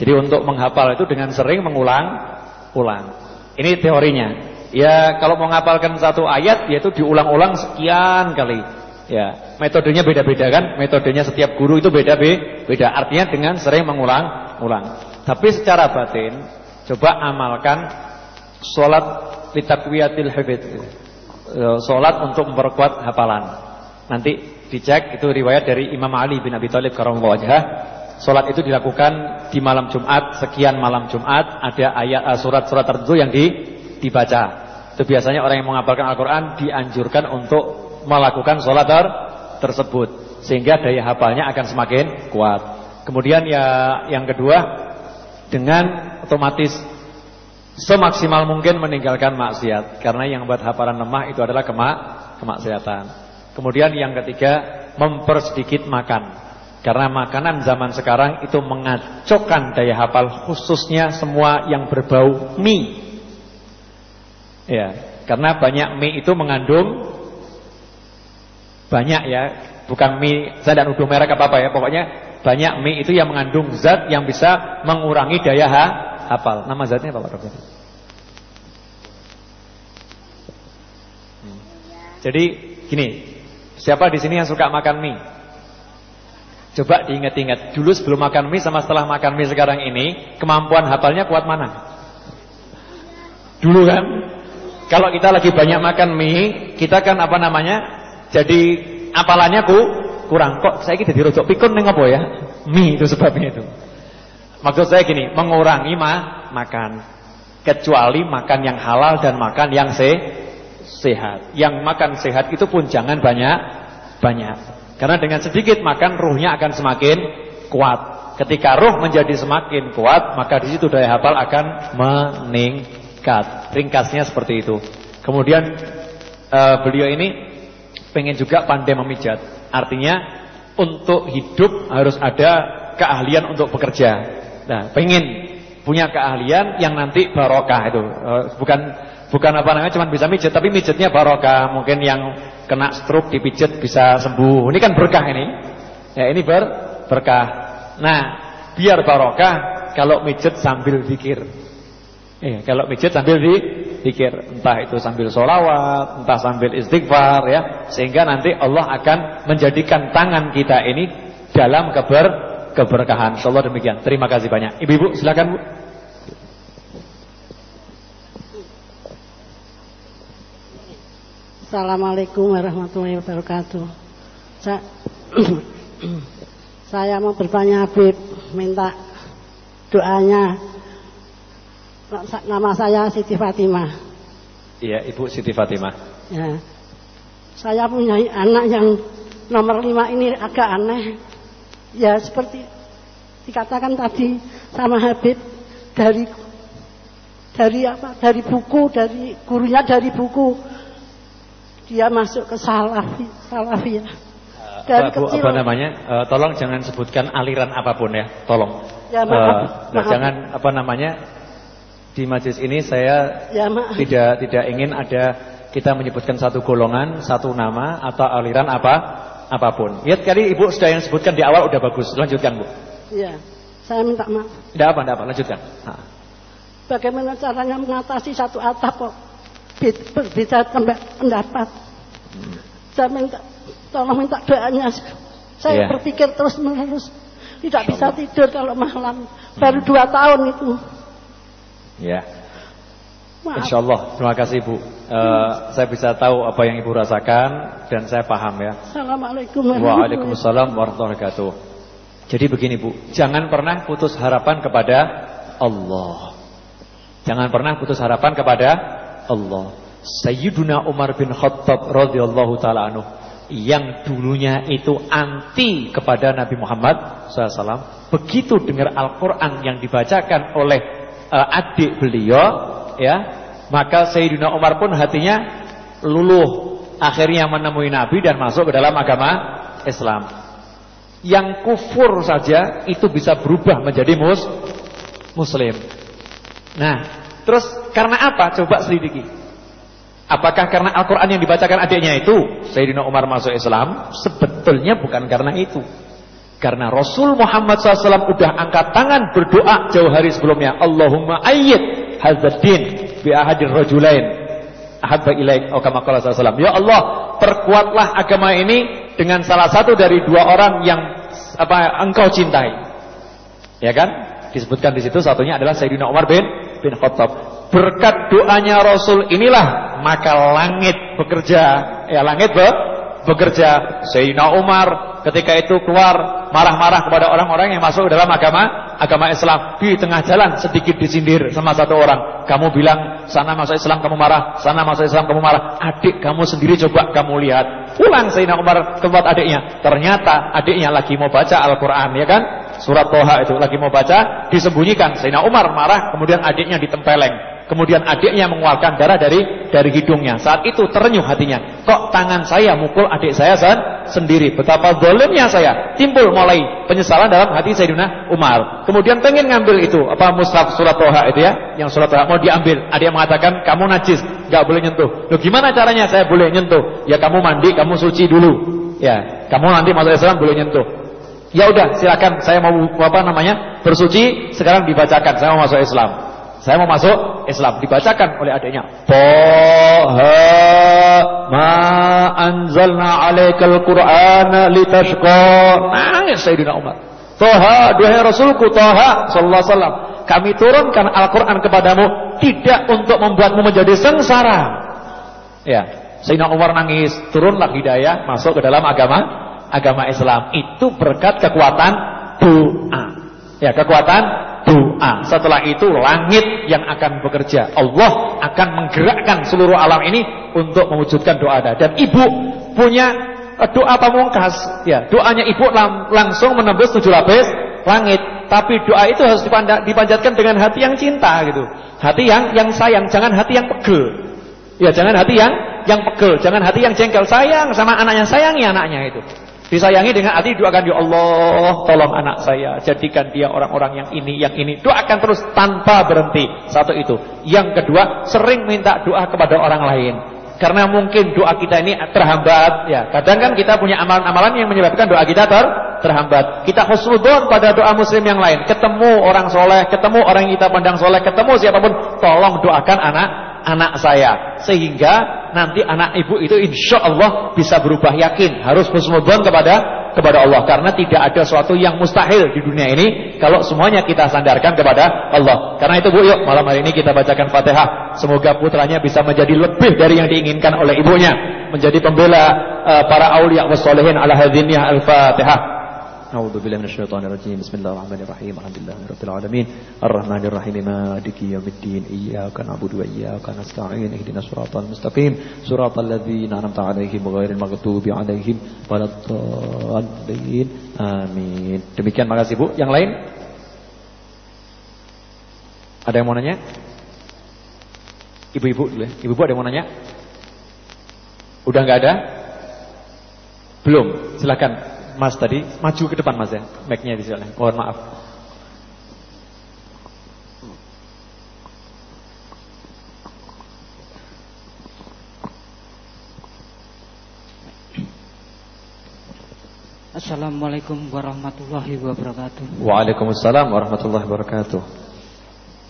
Jadi untuk menghafal itu dengan sering mengulang-ulang. Ini teorinya. Ya kalau mau menghafalkan satu ayat yaitu diulang-ulang sekian kali. Ya, metodenya beda-beda kan? Metodenya setiap guru itu beda-beda. Artinya dengan sering mengulang-ulang. Tapi secara batin coba amalkan salat litakwiyatil hifdz. Salat untuk memperkuat hafalan. Nanti dicek itu riwayat dari Imam Ali bin Abi Thalib karramallahu wajhah. Salat itu dilakukan di malam Jumat, sekian malam Jumat ada ayat eh, surat-surat tertentu yang di, dibaca. Itu biasanya orang yang menghafalkan Al-Qur'an dianjurkan untuk melakukan sholat ter tersebut sehingga daya hafalnya akan semakin kuat. Kemudian ya yang kedua dengan otomatis semaksimal mungkin meninggalkan maksiat karena yang buat hafalan lemah itu adalah kemak kemaksiatan. Kemudian yang ketiga mempersedikit makan. Karena makanan zaman sekarang itu mengacaukan daya hafal khususnya semua yang berbau mie. Ya, karena banyak mie itu mengandung banyak ya, bukan mie, saya tidak nuduh merek apa-apa ya, pokoknya banyak mie itu yang mengandung zat yang bisa mengurangi daya ha, hafal. Nama zatnya apa Pak? Hmm. Jadi gini, siapa di sini yang suka makan mie? Coba diingat-ingat, dulu sebelum makan mie sama setelah makan mie sekarang ini, kemampuan hafalnya kuat mana? Dulu kan? Kalau kita lagi banyak makan mie, kita kan apa namanya? Jadi apalannya ku kurang. Kok saya jadi rojok pikun apa ya? Mie itu sebabnya itu. Maksud saya gini, mengurangi ma makan. Kecuali makan yang halal dan makan yang se sehat. Yang makan sehat itu pun jangan banyak banyak. Karena dengan sedikit makan ruhnya akan semakin kuat. Ketika ruh menjadi semakin kuat, maka di situ daya hafal akan meningkat. Ringkasnya seperti itu. Kemudian uh, beliau ini pengen juga pandai memijat. Artinya untuk hidup harus ada keahlian untuk bekerja. Nah, pengen punya keahlian yang nanti barokah itu. Eh, bukan bukan apa namanya cuma bisa mijat, tapi mijatnya barokah. Mungkin yang kena stroke dipijat bisa sembuh. Ini kan berkah ini. Ya, ini ber berkah. Nah, biar barokah kalau mijat sambil zikir. Eh, kalau mijat sambil di zikir, entah itu sambil solawat, entah sambil istighfar ya, sehingga nanti Allah akan menjadikan tangan kita ini dalam keber keberkahan. Insyaallah demikian. Terima kasih banyak. Ibu-ibu silakan Bu. Assalamualaikum warahmatullahi wabarakatuh. Saya, <clears throat> saya mau bertanya Habib, minta doanya Nama saya Siti Fatimah. Iya, Ibu Siti Fatimah. Ya. Saya punya anak yang nomor lima ini agak aneh. Ya seperti dikatakan tadi sama Habib dari dari apa? Dari buku, dari gurunya dari buku. Dia masuk ke salafi, salafi ya. Dari apa, kecil. apa namanya? Uh, tolong jangan sebutkan aliran apa pun ya, tolong. Ya maaf. Uh, maaf. Jangan apa namanya? Di majlis ini saya ya, tidak tidak ingin ada kita menyebutkan satu golongan, satu nama atau aliran apa apa pun. Ya tadi Ibu sudah yang sebutkan di awal udah bagus. Lanjutkan, Bu. Iya. Saya minta maaf. Tidak apa, tidak apa, lanjutkan. Ha. Bagaimana caranya mengatasi satu atap kok berbeda pendapat. Hmm. Saya minta tolong minta doanya. Saya yeah. berpikir terus menerus tidak bisa tidur kalau malam. Baru dua tahun itu. Ya. Insya Allah, terima kasih Ibu. Uh, saya bisa tahu apa yang Ibu rasakan dan saya paham ya. Assalamualaikum Waalaikumsalam warahmatullahi wabarakatuh. Jadi begini Bu, jangan pernah putus harapan kepada Allah. Jangan pernah putus harapan kepada Allah. Sayyiduna Umar bin Khattab radhiyallahu taala anhu yang dulunya itu anti kepada Nabi Muhammad SAW. Begitu dengar Al-Quran yang dibacakan oleh uh, adik beliau ya. Maka Sayyidina Umar pun hatinya luluh. Akhirnya menemui Nabi dan masuk ke dalam agama Islam. Yang kufur saja itu bisa berubah menjadi mus muslim. Nah terus karena apa? Coba selidiki. Apakah karena Al-Quran yang dibacakan adiknya itu? Sayyidina Umar masuk Islam sebetulnya bukan karena itu. Karena Rasul Muhammad SAW udah angkat tangan berdoa jauh hari sebelumnya. Allahumma ayyid hadzal bi ahadir rajulain ahabba ilaik atau kama qala Ya Allah, perkuatlah agama ini dengan salah satu dari dua orang yang apa engkau cintai. Ya kan? Disebutkan di situ satunya adalah Sayyidina Umar bin bin Khattab. Berkat doanya Rasul inilah maka langit bekerja. Ya langit be, bekerja. Sayyidina Umar ketika itu keluar marah-marah kepada orang-orang yang masuk dalam agama agama Islam di tengah jalan sedikit disindir sama satu orang. Kamu bilang sana masuk Islam kamu marah, sana masuk Islam kamu marah. Adik kamu sendiri coba kamu lihat. Pulang Sayyidina Umar ke tempat adiknya. Ternyata adiknya lagi mau baca Al-Qur'an ya kan? Surat Toha itu lagi mau baca, disembunyikan. Sayyidina Umar marah, kemudian adiknya ditempeleng. Kemudian adiknya mengeluarkan darah dari dari hidungnya. Saat itu terenyuh hatinya. Kok tangan saya mukul adik saya sen, sendiri? Betapa zalimnya saya. Timbul mulai penyesalan dalam hati Sayyidina Umar. Kemudian pengen ngambil itu apa mushaf surat Toha itu ya, yang surat Toha mau diambil. Yang mengatakan kamu najis, nggak boleh nyentuh. Loh gimana caranya saya boleh nyentuh? Ya kamu mandi, kamu suci dulu. Ya, kamu nanti masuk Islam boleh nyentuh. Ya udah, silakan saya mau apa namanya? bersuci, sekarang dibacakan saya mau masuk Islam. Saya mau masuk Islam dibacakan oleh adiknya. Toha ma anzalna alaikal Qur'ana litashqa. Nangis Sayyidina Umar. Toha, duhai Rasulku Toha sallallahu alaihi wasallam, kami turunkan Al-Qur'an kepadamu tidak untuk membuatmu menjadi sengsara. Ya, Sayyidina Umar nangis, turunlah hidayah masuk ke dalam agama agama Islam. Itu berkat kekuatan doa. Ya, kekuatan doa. Setelah itu langit yang akan bekerja. Allah akan menggerakkan seluruh alam ini untuk mewujudkan doa Anda. Dan ibu punya eh, doa pamungkas. Ya, doanya ibu lang langsung menembus tujuh lapis langit. Tapi doa itu harus dipanjatkan dengan hati yang cinta gitu. Hati yang yang sayang, jangan hati yang pegel. Ya, jangan hati yang yang pegel, jangan hati yang jengkel. Sayang sama anak yang sayangi anaknya itu. Disayangi dengan hati doakan ya Allah tolong anak saya jadikan dia orang-orang yang ini yang ini. Doakan terus tanpa berhenti. Satu itu. Yang kedua sering minta doa kepada orang lain. Karena mungkin doa kita ini terhambat ya. Kadang kan kita punya amalan-amalan yang menyebabkan doa kita ter terhambat. Kita husnudon pada doa muslim yang lain. Ketemu orang soleh ketemu orang yang kita pandang soleh ketemu siapa pun tolong doakan anak anak saya. Sehingga nanti anak ibu itu insya Allah bisa berubah yakin. Harus husnudzon kepada kepada Allah. Karena tidak ada sesuatu yang mustahil di dunia ini kalau semuanya kita sandarkan kepada Allah. Karena itu Bu yuk malam hari ini kita bacakan Fatihah. Semoga putranya bisa menjadi lebih dari yang diinginkan oleh ibunya. Menjadi pembela uh, para aulia wasolehin ala hadziniyah al-Fatihah أعوذ بالله من الشيطان الرجيم بسم الله الرحمن الرحيم الحمد لله رب العالمين الرحمن الرحيم مالك يوم الدين إياك نعبد وإياك نستعين اهدنا الصراط المستقيم صراط الذين أنعمت عليهم غير المغضوب عليهم ولا الضالين آمين demikian makasih Bu yang lain ada yang mau nanya Ibu-ibu dulu ya Ibu-ibu ada yang mau nanya Udah nggak ada Belum silakan Mas tadi maju ke depan Mas ya. Mic-nya di sana. Mohon maaf. Assalamualaikum warahmatullahi wabarakatuh. Waalaikumsalam warahmatullahi wabarakatuh.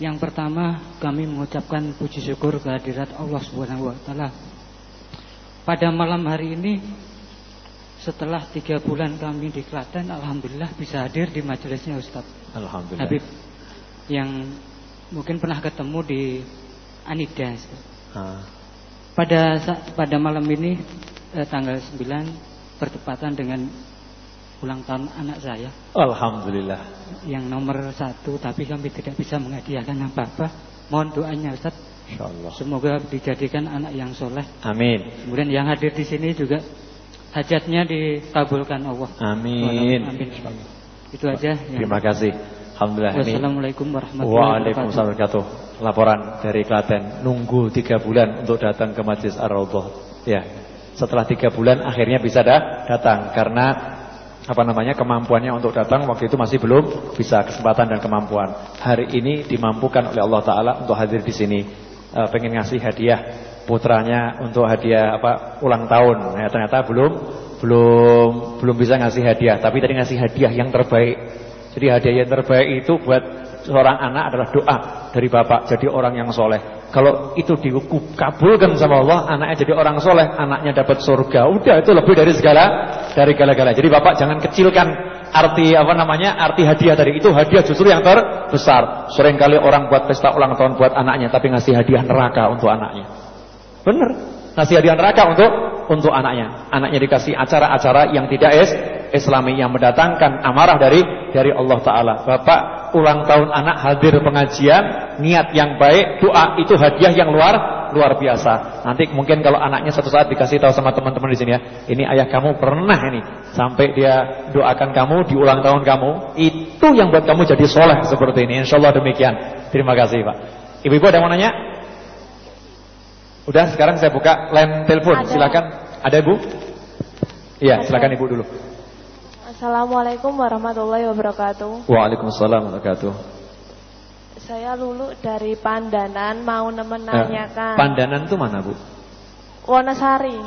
Yang pertama, kami mengucapkan puji syukur kehadirat Allah Subhanahu wa taala. Pada malam hari ini setelah tiga bulan kami di Klaten, Alhamdulillah bisa hadir di majelisnya Ustaz. Alhamdulillah. Habib yang mungkin pernah ketemu di Anida. Pada pada malam ini eh, tanggal 9 bertepatan dengan ulang tahun anak saya. Alhamdulillah. Yang nomor satu, tapi kami tidak bisa menghadiahkan apa-apa. Mohon doanya Ustaz. Insyaallah. Semoga dijadikan anak yang soleh. Amin. Kemudian yang hadir di sini juga hajatnya dikabulkan Allah. Amin. Amin. Itu aja. Terima kasih. Alhamdulillah. Wassalamualaikum warahmatullahi wabarakatuh. Laporan dari Klaten. Nunggu tiga bulan untuk datang ke Majlis Ar-Raudhah. Ya. Setelah tiga bulan akhirnya bisa dah datang karena apa namanya kemampuannya untuk datang waktu itu masih belum bisa kesempatan dan kemampuan. Hari ini dimampukan oleh Allah Taala untuk hadir di sini. E, pengen ngasih hadiah putranya untuk hadiah apa ulang tahun. Ya, ternyata belum belum belum bisa ngasih hadiah, tapi tadi ngasih hadiah yang terbaik. Jadi hadiah yang terbaik itu buat seorang anak adalah doa dari bapak jadi orang yang soleh. Kalau itu dikabulkan sama Allah, anaknya jadi orang soleh, anaknya dapat surga. Udah itu lebih dari segala dari segala-gala. Jadi bapak jangan kecilkan arti apa namanya arti hadiah tadi itu hadiah justru yang terbesar. Seringkali orang buat pesta ulang tahun buat anaknya, tapi ngasih hadiah neraka untuk anaknya. Benar. Ngasih hadiah neraka untuk untuk anaknya. Anaknya dikasih acara-acara yang tidak es Islami yang mendatangkan amarah dari dari Allah taala. Bapak ulang tahun anak hadir pengajian, niat yang baik, doa itu hadiah yang luar luar biasa. Nanti mungkin kalau anaknya satu saat dikasih tahu sama teman-teman di sini ya, ini ayah kamu pernah ini sampai dia doakan kamu di ulang tahun kamu, itu yang buat kamu jadi soleh seperti ini. Insya Allah demikian. Terima kasih Pak. Ibu-ibu ada yang mau nanya? Udah sekarang saya buka line telepon. Ada. Silakan. Ada Ibu? Iya, silakan Ibu dulu. Assalamualaikum warahmatullahi wabarakatuh. Waalaikumsalam wabarakatuh. Saya Lulu dari Pandanan mau menanyakan. Eh, Pandanan itu mana, Bu? Wonosari.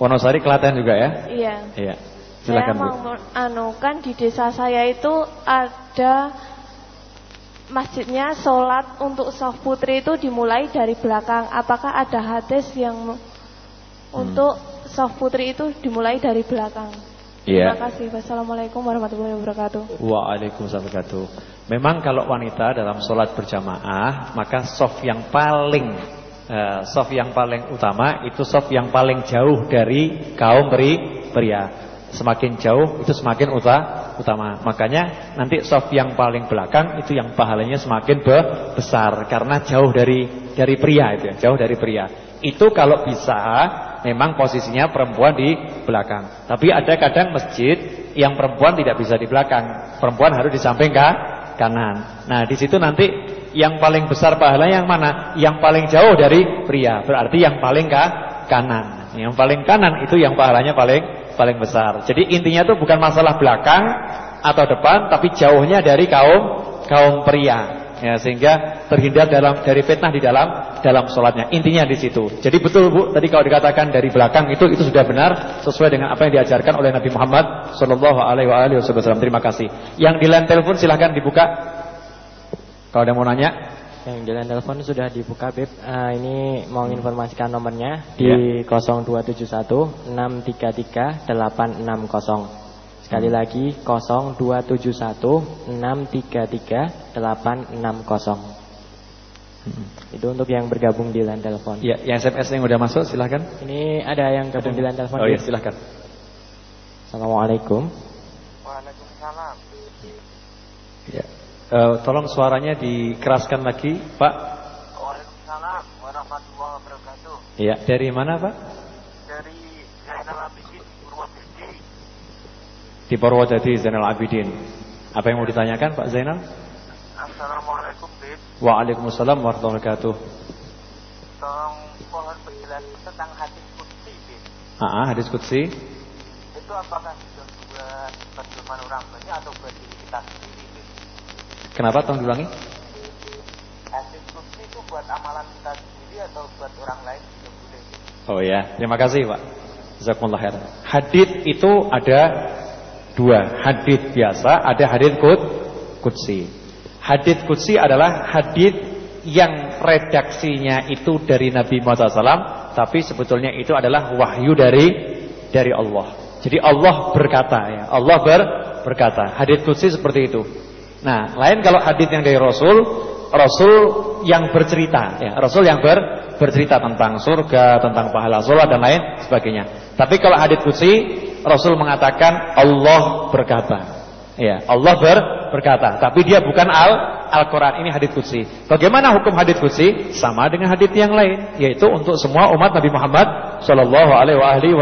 Wonosari Klaten juga ya? Iya. Iya. Silakan, saya mau anu kan di desa saya itu ada masjidnya sholat untuk soft putri itu dimulai dari belakang. Apakah ada hadis yang hmm. untuk soft putri itu dimulai dari belakang? Iya. Terima kasih. Wassalamualaikum warahmatullahi wabarakatuh. Waalaikumsalam wabarakatuh. Memang kalau wanita dalam sholat berjamaah, maka soft yang paling uh, soft yang paling utama itu soft yang paling jauh dari kaum pria. Semakin jauh itu semakin utama. Makanya nanti soft yang paling belakang itu yang pahalanya semakin besar karena jauh dari dari pria itu ya, jauh dari pria. Itu kalau bisa memang posisinya perempuan di belakang. Tapi ada kadang masjid yang perempuan tidak bisa di belakang. Perempuan harus di samping kanan. Nah, di situ nanti yang paling besar pahalanya yang mana? Yang paling jauh dari pria. Berarti yang paling ke kanan. Yang paling kanan itu yang pahalanya paling paling besar. Jadi intinya itu bukan masalah belakang atau depan, tapi jauhnya dari kaum kaum pria. Ya, sehingga terhindar dalam dari fitnah di dalam dalam sholatnya. Intinya di situ. Jadi betul Bu, tadi kalau dikatakan dari belakang itu itu sudah benar sesuai dengan apa yang diajarkan oleh Nabi Muhammad Shallallahu Alaihi Wasallam. Terima kasih. Yang di line telepon silahkan dibuka. Kalau ada mau nanya. Yang jalan telepon sudah dibuka Beb. Uh, Ini mau informasikan nomornya Di yeah. 0271 633 860 Sekali hmm. lagi 0271 633 860 hmm. Itu untuk yang bergabung di line telepon. Ya, yang SMS yang udah masuk silahkan Ini ada yang gabung di line telepon Oh iya silahkan Assalamualaikum. Waalaikumsalam. Ya Uh, tolong suaranya dikeraskan lagi, Pak. Waalaikumsalam warahmatullahi wabarakatuh. Iya, dari mana, Pak? Dari Zainal Abidin Purwodadi. Di Purwodadi Zainal Abidin. Apa yang mau ditanyakan, Pak Zainal? Assalamualaikum, Bib. Waalaikumsalam warahmatullahi wabarakatuh. Tolong mohon penjelasan tentang hadis kutsi, Bib. Ah, hadis kutsi. Itu apakah itu buat pedoman orang banyak atau buat diri kita sendiri? Kenapa tolong diulangi? Hadis kursi itu buat amalan kita sendiri atau buat orang lain juga boleh. Oh ya, terima kasih Pak. Jazakumullah khair. Hadis itu ada dua, hadis biasa, ada hadis kut kutsi. Hadis kutsi adalah hadis yang redaksinya itu dari Nabi Muhammad SAW, tapi sebetulnya itu adalah wahyu dari dari Allah. Jadi Allah berkata ya, Allah ber, berkata. Hadis kutsi seperti itu. Nah, lain kalau hadis yang dari Rasul, Rasul yang bercerita, ya, Rasul yang ber, bercerita tentang surga, tentang pahala sholat dan lain sebagainya. Tapi kalau hadis kutsi, Rasul mengatakan Allah berkata. Ya, Allah ber, berkata, tapi dia bukan al Al-Qur'an ini hadis kutsi. Bagaimana hukum hadis kutsi? Sama dengan hadis yang lain, yaitu untuk semua umat Nabi Muhammad sallallahu alaihi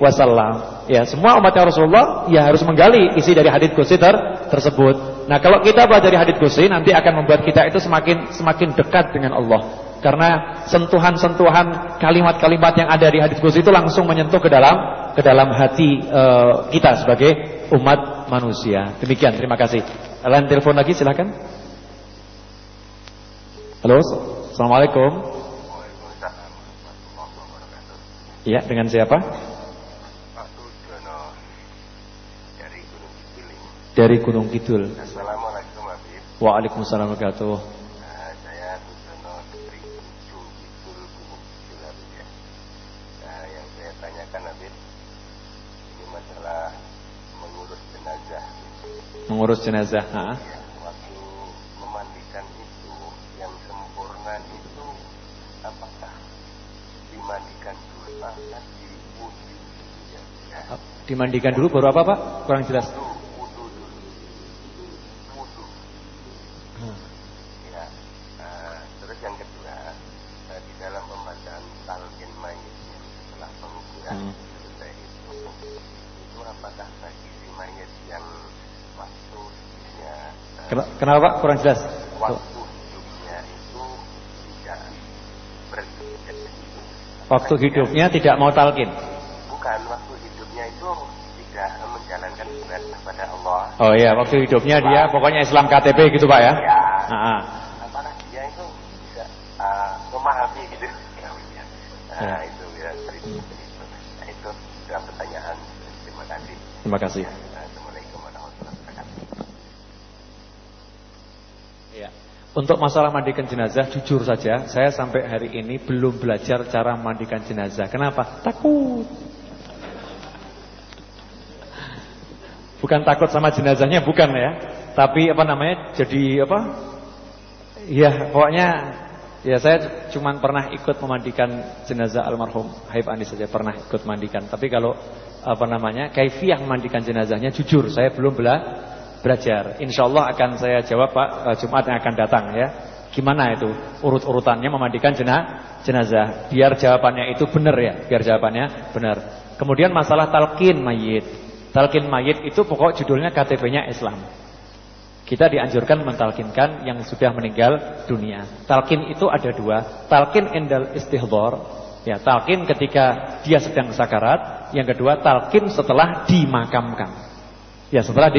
wasallam. Ya, semua umatnya Rasulullah ya harus menggali isi dari hadis kutsi ter tersebut. Nah kalau kita belajar hadits kursi nanti akan membuat kita itu semakin semakin dekat dengan Allah. Karena sentuhan-sentuhan kalimat-kalimat yang ada di hadits kursi itu langsung menyentuh ke dalam ke dalam hati uh, kita sebagai umat manusia. Demikian, terima kasih. Lain telepon lagi silakan. Halo, assalamualaikum. Iya, dengan siapa? Dari Gunung Kidul. Assalamualaikum Habib. Waalaikumsalam warahmatullahi wabarakatuh. Mengurus jenazah. Ha? Ya, waktu memandikan itu, yang sempurna itu apakah dimandikan dulu atau diwudu? Ya. Dimandikan dulu baru apa Pak? Kurang jelas. Wudu dulu. Wudu. Ya. eh, terus yang kedua, eh, di dalam pembacaan talqin mayitnya setelah penguburan Hmm. selesai itu, itu apakah bagi si mayit yang waktu hidupnya eh, Ken- Kenapa Pak? Kurang jelas. waktu hidupnya itu tidak Waktu hidupnya tidak mau talqin. bukan waktu hidupnya itu tidak menjalankan ibadah kepada Allah. Oh iya, waktu hidupnya dia pokoknya Islam KTP gitu Pak ya. Ya. Ah, ah. apakah dia itu bisa uh, memahami gitu <laughs> ya, ya. Nah, itu ya itu. Nah, itu dua pertanyaan. Terima kasih. Terima kasih. Assalamualaikum warahmatullahi wabarakatuh. Iya. Untuk masalah mandikan jenazah, jujur saja, saya sampai hari ini belum belajar cara mandikan jenazah. Kenapa? Takut. Bukan takut sama jenazahnya, bukan ya. Tapi apa namanya? Jadi apa? Ya, pokoknya ya saya cuma pernah ikut memandikan jenazah almarhum Haib Anis saja pernah ikut mandikan. Tapi kalau apa namanya? kaifiah memandikan jenazahnya jujur saya belum bela belajar. Insya Allah akan saya jawab Pak eh, Jumat yang akan datang ya. Gimana itu urut-urutannya memandikan jena, jenazah? Biar jawabannya itu benar ya, biar jawabannya benar. Kemudian masalah talqin mayit. Talqin mayit itu pokok judulnya KTP-nya Islam. Kita dianjurkan mentalkinkan yang sudah meninggal dunia. Talqin itu ada dua. Talqin endal istihdor. Ya, talqin ketika dia sedang sakarat. Yang kedua, talqin setelah dimakamkan. Ya, setelah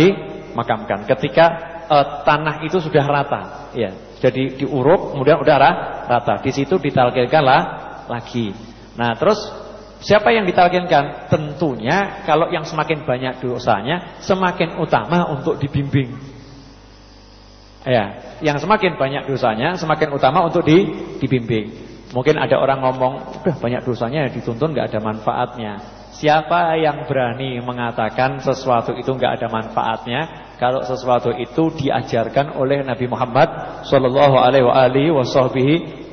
dimakamkan. Ketika eh, tanah itu sudah rata. Ya, jadi diuruk, kemudian udah ra- rata. Di situ ditalkinkanlah lagi. Nah, terus siapa yang ditalkinkan? Tentunya kalau yang semakin banyak dosanya, semakin utama untuk dibimbing. Ya, yang semakin banyak dosanya, semakin utama untuk di, dibimbing. Mungkin ada orang ngomong, udah banyak dosanya dituntun nggak ada manfaatnya. Siapa yang berani mengatakan sesuatu itu nggak ada manfaatnya? Kalau sesuatu itu diajarkan oleh Nabi Muhammad Shallallahu Alaihi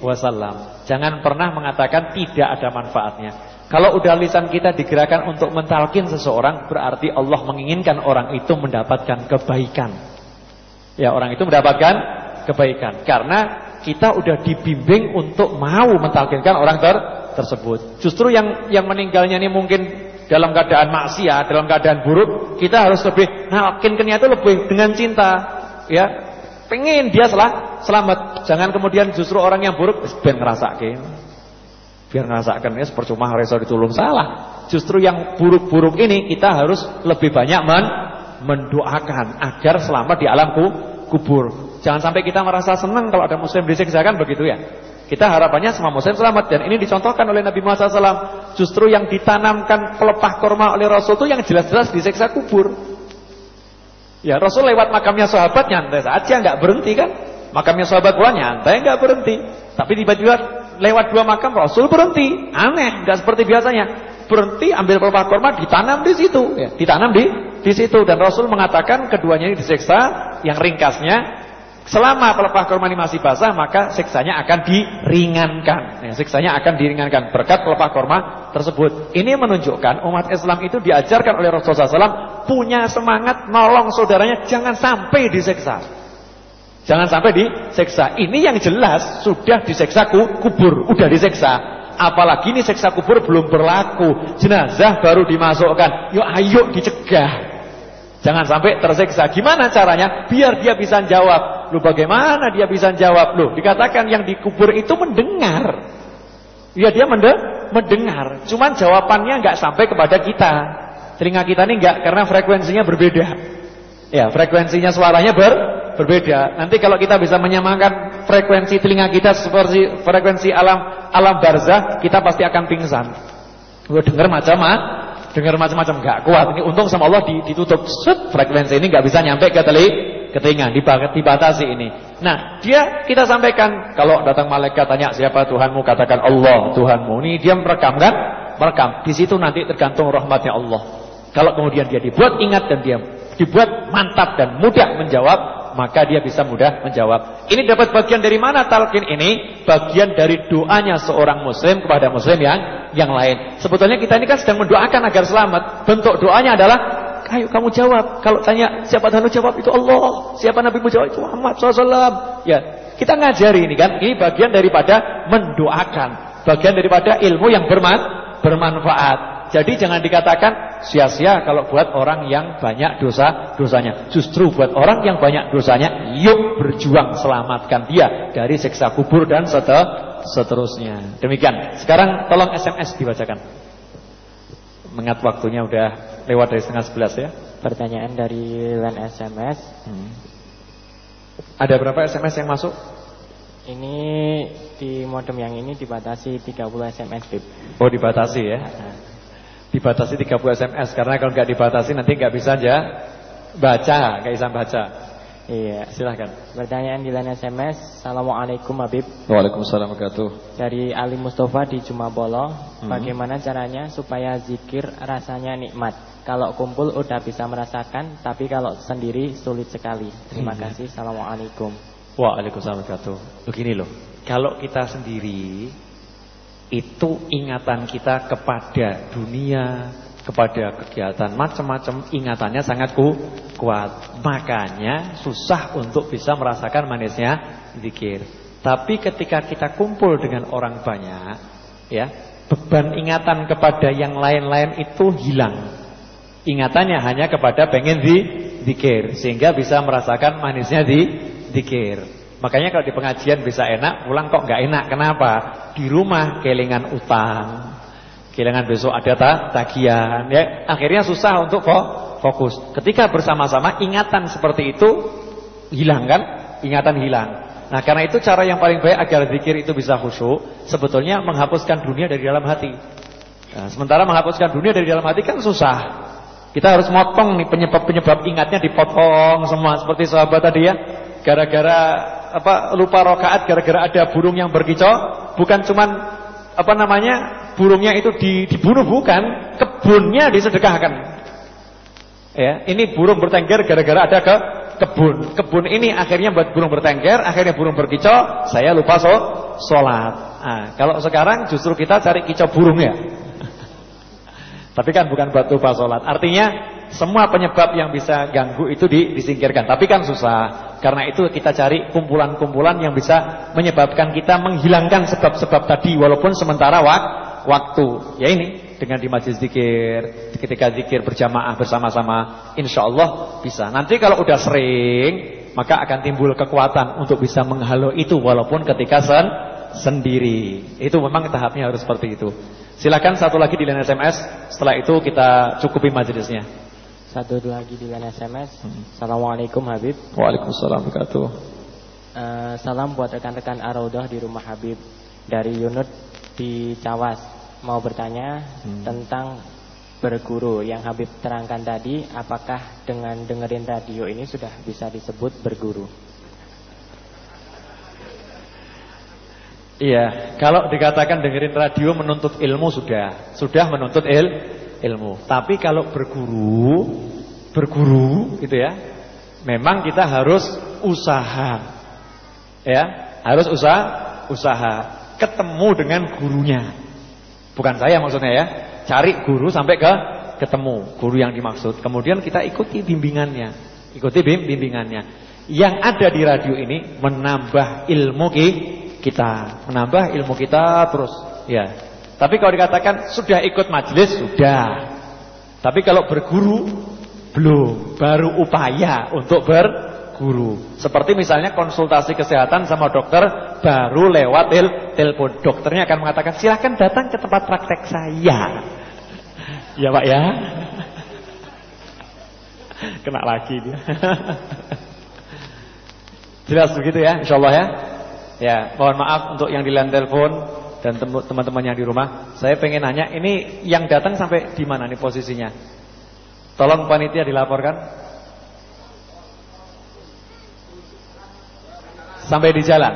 Wasallam. Jangan pernah mengatakan tidak ada manfaatnya. Kalau udah lisan kita digerakkan untuk mentalkin seseorang, berarti Allah menginginkan orang itu mendapatkan kebaikan. Ya orang itu mendapatkan kebaikan Karena kita udah dibimbing untuk mau mentalkinkan orang ter tersebut. Justru yang yang meninggalnya ini mungkin dalam keadaan maksiat Dalam keadaan buruk Kita harus lebih nalkinkannya itu lebih dengan cinta Ya. Pengen dia selah, selamat. Jangan kemudian justru orang yang buruk Biar ngerasakin Biar ngerasakan ya percuma reso ditulung. Salah. Justru yang buruk-buruk ini Kita harus lebih banyak men mendoakan agar selamat di alam ku, kubur. Jangan sampai kita merasa senang kalau ada muslim disiksakan begitu ya. Kita harapannya semua muslim selamat dan ini dicontohkan oleh Nabi Muhammad SAW. Justru yang ditanamkan pelepah korma oleh Rasul itu yang jelas-jelas disiksa kubur. Ya Rasul lewat makamnya sahabat nyantai saja nggak berhenti kan? Makamnya sahabat pula nyantai nggak berhenti. Tapi tiba-tiba lewat dua makam Rasul berhenti. Aneh, nggak seperti biasanya. Berhenti ambil pelepah korma ditanam di situ, ya, ditanam di di situ dan Rasul mengatakan keduanya ini disiksa yang ringkasnya selama pelepah korma ini masih basah maka siksanya akan diringankan. Ya, siksanya akan diringankan berkat pelepah korma tersebut. Ini menunjukkan umat Islam itu diajarkan oleh Rasulullah SAW punya semangat nolong saudaranya jangan sampai disiksa. Jangan sampai disiksa. Ini yang jelas sudah disiksa kubur, udah disiksa. Apalagi ini siksa kubur belum berlaku. Jenazah baru dimasukkan. Yuk ayo dicegah. Jangan sampai tersiksa. Gimana caranya? Biar dia bisa jawab. Lu bagaimana dia bisa jawab? Lu dikatakan yang dikubur itu mendengar. Ya dia mende mendengar. Cuman jawabannya nggak sampai kepada kita. Telinga kita ini nggak karena frekuensinya berbeda. Ya, frekuensinya suaranya ber berbeda. Nanti kalau kita bisa menyamakan frekuensi telinga kita seperti frekuensi alam alam barzah, kita pasti akan pingsan. Gue dengar macam dengar macam-macam nggak kuat. Ini untung sama Allah ditutup set frekuensi ini nggak bisa nyampe ke teli ke telinga, dibatasi ini. Nah, dia kita sampaikan kalau datang malaikat tanya siapa Tuhanmu, katakan Allah Tuhanmu. Ini dia merekam kan? Merekam. Di situ nanti tergantung rahmatnya Allah. Kalau kemudian dia dibuat ingat dan dia dibuat mantap dan mudah menjawab, maka dia bisa mudah menjawab. Ini dapat bagian dari mana talqin ini? Bagian dari doanya seorang muslim kepada muslim yang yang lain. Sebetulnya kita ini kan sedang mendoakan agar selamat. Bentuk doanya adalah ayo kamu jawab. Kalau tanya siapa Tuhan jawab itu Allah. Siapa Nabi mu jawab itu Muhammad SAW. Ya, kita ngajari ini kan. Ini bagian daripada mendoakan. Bagian daripada ilmu yang berman, bermanfaat. Jadi jangan dikatakan sia-sia kalau buat orang yang banyak dosa-dosanya. Justru buat orang yang banyak dosanya, yuk berjuang selamatkan dia dari siksa kubur dan seterusnya. Demikian. Sekarang tolong SMS dibacakan. Mengat waktunya udah lewat dari setengah sebelas ya. Pertanyaan dari line SMS. Hmm. Ada berapa SMS yang masuk? Ini di modem yang ini dibatasi 30 SMS, Bib. Oh, dibatasi ya. Nah. Dibatasi 30 SMS karena kalau nggak dibatasi nanti nggak bisa aja baca, nggak bisa baca. Iya, silahkan. Pertanyaan di line SMS. Assalamualaikum Habib. Waalaikumsalam warahmatullahi Dari Ali Mustafa di Jumabolo. Hmm. Bagaimana caranya supaya zikir rasanya nikmat? Kalau kumpul udah bisa merasakan, tapi kalau sendiri sulit sekali. Terima hmm. kasih. Assalamualaikum. Waalaikumsalam warahmatullahi Begini loh, kalau kita sendiri itu ingatan kita kepada dunia, kepada kegiatan macam-macam ingatannya sangat ku, kuat. Makanya susah untuk bisa merasakan manisnya zikir. Tapi ketika kita kumpul dengan orang banyak, ya, beban ingatan kepada yang lain-lain itu hilang. Ingatannya hanya kepada pengen di zikir sehingga bisa merasakan manisnya di zikir. Makanya kalau di pengajian bisa enak, pulang kok nggak enak. Kenapa? Di rumah kelingan utang. Kelingan besok ada ta tagihan, ya. Akhirnya susah untuk fokus. Ketika bersama-sama ingatan seperti itu hilang kan? Ingatan hilang. Nah, karena itu cara yang paling baik agar zikir itu bisa khusyuk, sebetulnya menghapuskan dunia dari dalam hati. Nah, sementara menghapuskan dunia dari dalam hati kan susah. Kita harus motong nih penyebab-penyebab ingatnya dipotong semua seperti sahabat tadi ya. Gara-gara apa lupa rokaat gara-gara ada burung yang berkicau, bukan cuman apa namanya burungnya itu dibunuh bukan, kebunnya disedekahkan. Ya, ini burung bertengger gara-gara ada ke kebun. Kebun ini akhirnya buat burung bertengger, akhirnya burung berkicau, saya lupa so sholat. Nah, kalau sekarang justru kita cari kicau burung ya. <laughs> Tapi kan bukan buat lupa sholat. Artinya semua penyebab yang bisa ganggu itu disingkirkan. Tapi kan susah. Karena itu kita cari kumpulan-kumpulan yang bisa menyebabkan kita menghilangkan sebab-sebab tadi walaupun sementara wak waktu. Ya ini dengan di majlis zikir, ketika zikir berjamaah bersama-sama, insya Allah bisa. Nanti kalau udah sering, maka akan timbul kekuatan untuk bisa menghalau itu walaupun ketika sen sendiri. Itu memang tahapnya harus seperti itu. Silakan satu lagi di line SMS. Setelah itu kita cukupi majelisnya. Satu lagi di line SMS. Hmm. Assalamualaikum Habib. Waalaikumsalam wabarakatuh. Uh, salam buat rekan-rekan Araudah di rumah Habib dari Yunus di Cawas. Mau bertanya hmm. tentang berguru yang Habib terangkan tadi, apakah dengan dengerin radio ini sudah bisa disebut berguru? Iya, kalau dikatakan dengerin radio menuntut ilmu sudah, sudah menuntut il ilmu. Tapi kalau berguru, berguru gitu ya, memang kita harus usaha. Ya, harus usaha, usaha ketemu dengan gurunya. Bukan saya maksudnya ya. Cari guru sampai ke ketemu guru yang dimaksud. Kemudian kita ikuti bimbingannya. Ikuti bimbingannya. Yang ada di radio ini menambah ilmu kita, menambah ilmu kita terus ya. Tapi kalau dikatakan sudah ikut majelis sudah. Tapi kalau berguru belum, baru upaya untuk berguru. Seperti misalnya konsultasi kesehatan sama dokter baru lewat tel telepon. Dokternya akan mengatakan silahkan datang ke tempat praktek saya. <laughs> Ya Pak ya. <laughs> Kena lagi dia. <laughs> Jelas begitu ya, insyaallah ya. Ya, mohon maaf untuk yang di telepon dan teman-teman yang di rumah. Saya pengen nanya, ini yang datang sampai di mana nih posisinya? Tolong panitia dilaporkan. Sampai di jalan.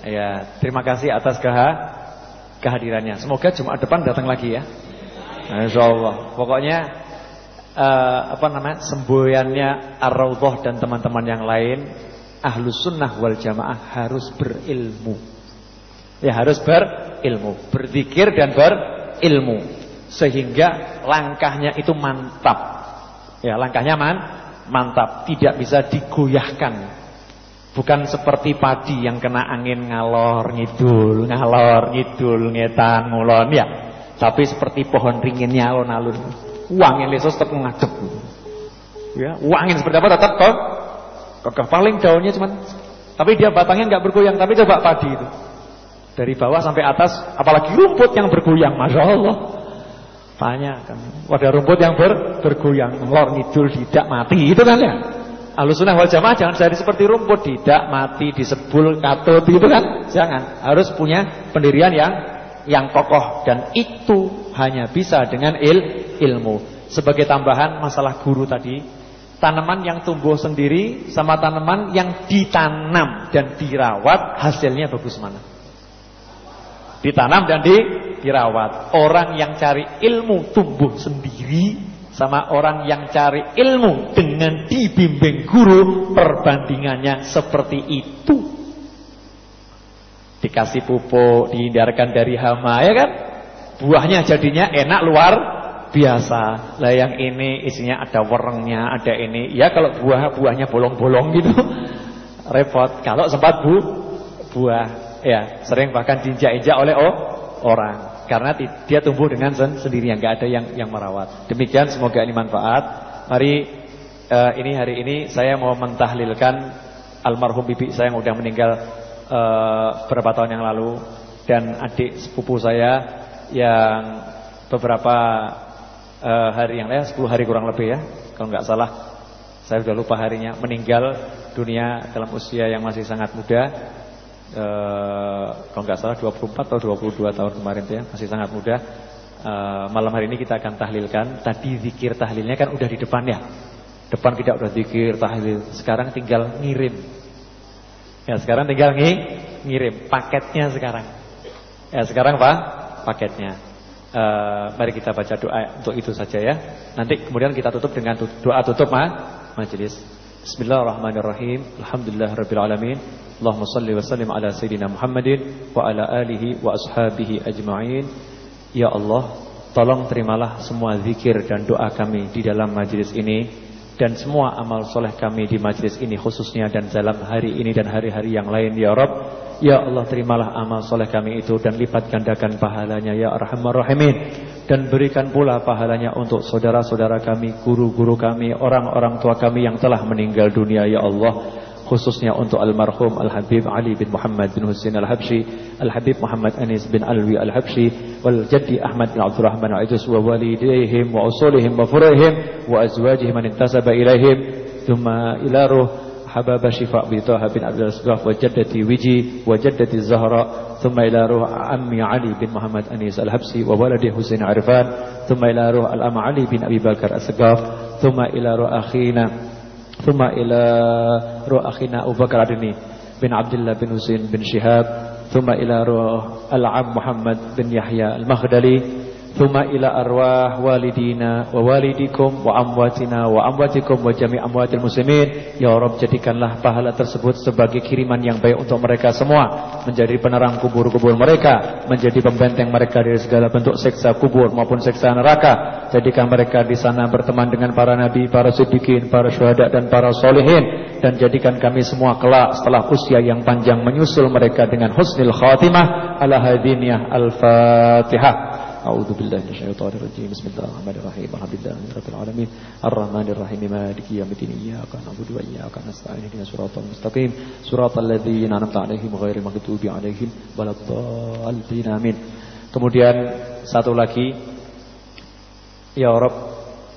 Ya, terima kasih atas kehadirannya. Semoga Jumat depan datang lagi ya. Insya Allah. Pokoknya uh, apa namanya semboyannya Ar-Raudhah dan teman-teman yang lain Ahlus Sunnah wal Jamaah harus berilmu. Ya harus berilmu, berzikir dan berilmu sehingga langkahnya itu mantap. Ya, langkahnya man, mantap, tidak bisa digoyahkan Bukan seperti padi yang kena angin ngalor ngidul, ngalor ngidul, ngetan ngulon ya. Tapi seperti pohon ringinnya alun-alun. Uang yang lesos tetap mengadep. Ya, uangin seperti apa tetap kok. Kok paling daunnya cuman tapi dia batangnya nggak bergoyang, tapi coba padi itu. Dari bawah sampai atas, apalagi rumput yang bergoyang, Masya Allah. Tanya kan, wadah rumput yang ber, bergoyang, ngelor ngidul tidak mati, itu kan ya. Alusunah wal jamaah jangan jadi seperti rumput tidak mati disebul katut gitu kan? Jangan. Harus punya pendirian yang yang kokoh. Dan itu hanya bisa dengan il ilmu. Sebagai tambahan masalah guru tadi tanaman yang tumbuh sendiri sama tanaman yang ditanam dan dirawat hasilnya bagus mana ditanam dan di, dirawat. Orang yang cari ilmu tumbuh sendiri sama orang yang cari ilmu dengan dibimbing guru perbandingannya seperti itu. Dikasih pupuk dihindarkan dari hama ya kan? Buahnya jadinya enak luar biasa. Lah yang ini isinya ada werengnya ada ini. Ya kalau buah buahnya bolong-bolong gitu. <laughs> Repot. Kalau sempat bu buah ya sering bahkan diinjak-injak oleh oh, orang karena dia tumbuh dengan sendirinya nggak ada yang yang merawat. Demikian semoga ini manfaat. Mari uh, ini hari ini saya mau mentahlilkan almarhum bibi saya yang udah meninggal uh, beberapa tahun yang lalu dan adik sepupu saya yang beberapa uh, hari yang lain 10 hari kurang lebih ya kalau nggak salah saya sudah lupa harinya meninggal dunia dalam usia yang masih sangat muda eh, kalau nggak salah 24 atau 22 tahun kemarin ya, masih sangat muda. Eh, malam hari ini kita akan tahlilkan. Tadi zikir tahlilnya kan udah di depan ya. Depan kita udah zikir tahlil. Sekarang tinggal ngirim. Ya, sekarang tinggal ng ngirim paketnya sekarang. Ya, sekarang Pak, paketnya. Uh, mari kita baca doa untuk itu saja ya. Nanti kemudian kita tutup dengan doa tutup ma majelis. Bismillahirrahmanirrahim. Alhamdulillahirabbil alamin. Allahumma salli wa sallim ala sayyidina Muhammadin wa ala alihi wa ashabihi ajma'in. Ya Allah, tolong terimalah semua zikir dan doa kami di dalam majlis ini dan semua amal soleh kami di majlis ini khususnya dan dalam hari ini dan hari-hari yang lain ya Rabb. Ya Allah terimalah amal soleh kami itu dan lipat gandakan pahalanya ya Arhamar Rahimin dan berikan pula pahalanya untuk saudara-saudara kami, guru-guru kami, orang-orang tua kami yang telah meninggal dunia ya Allah khususnya untuk almarhum Al-Habib Ali bin Muhammad bin Husain Al-Habsyi, Al-Habib Muhammad Anis bin Alwi Al-Habsyi, wal Jaddi Ahmad bin Abdul Rahman Al-Ajus wa walidayhim wa usulihim wa furihim wa azwajihim man intasaba ilaihim thumma ila ruh حباب شفاء بن طه بن عبد الصقاف وجدتي وجي وجدتي الزهراء ثم إلى روح عمي علي بن محمد أنيس الحبسي وولده حسين عرفان ثم إلى روح الأم علي بن أبي بكر السقاف ثم إلى روح أخينا ثم إلى روح أخينا أبو بكر عدني بن عبد الله بن حسين بن شهاب ثم إلى روح العم محمد بن يحيى المخدلي Thumma ila arwah walidina wa walidikum wa amwatina wa amwatikum wa jami' amwatil muslimin. Ya Rabb jadikanlah pahala tersebut sebagai kiriman yang baik untuk mereka semua. Menjadi penerang kubur-kubur mereka. Menjadi pembenteng mereka dari segala bentuk seksa kubur maupun seksa neraka. Jadikan mereka di sana berteman dengan para nabi, para siddiqin, para syuhada dan para solehin. Dan jadikan kami semua kelak setelah usia yang panjang menyusul mereka dengan husnil khatimah ala hadiniyah al-fatihah. أعوذ بالله من الشيطان الرجيم بسم الله الرحمن الرحيم الحمد لله رب العالمين الرحمن الرحيم مالك يوم الدين إياك نعبد وإياك نستعين اهدنا الصراط المستقيم صراط الذين أنعمت عليهم غير المغضوب عليهم ولا الضالين آمين Kemudian satu lagi Ya Rob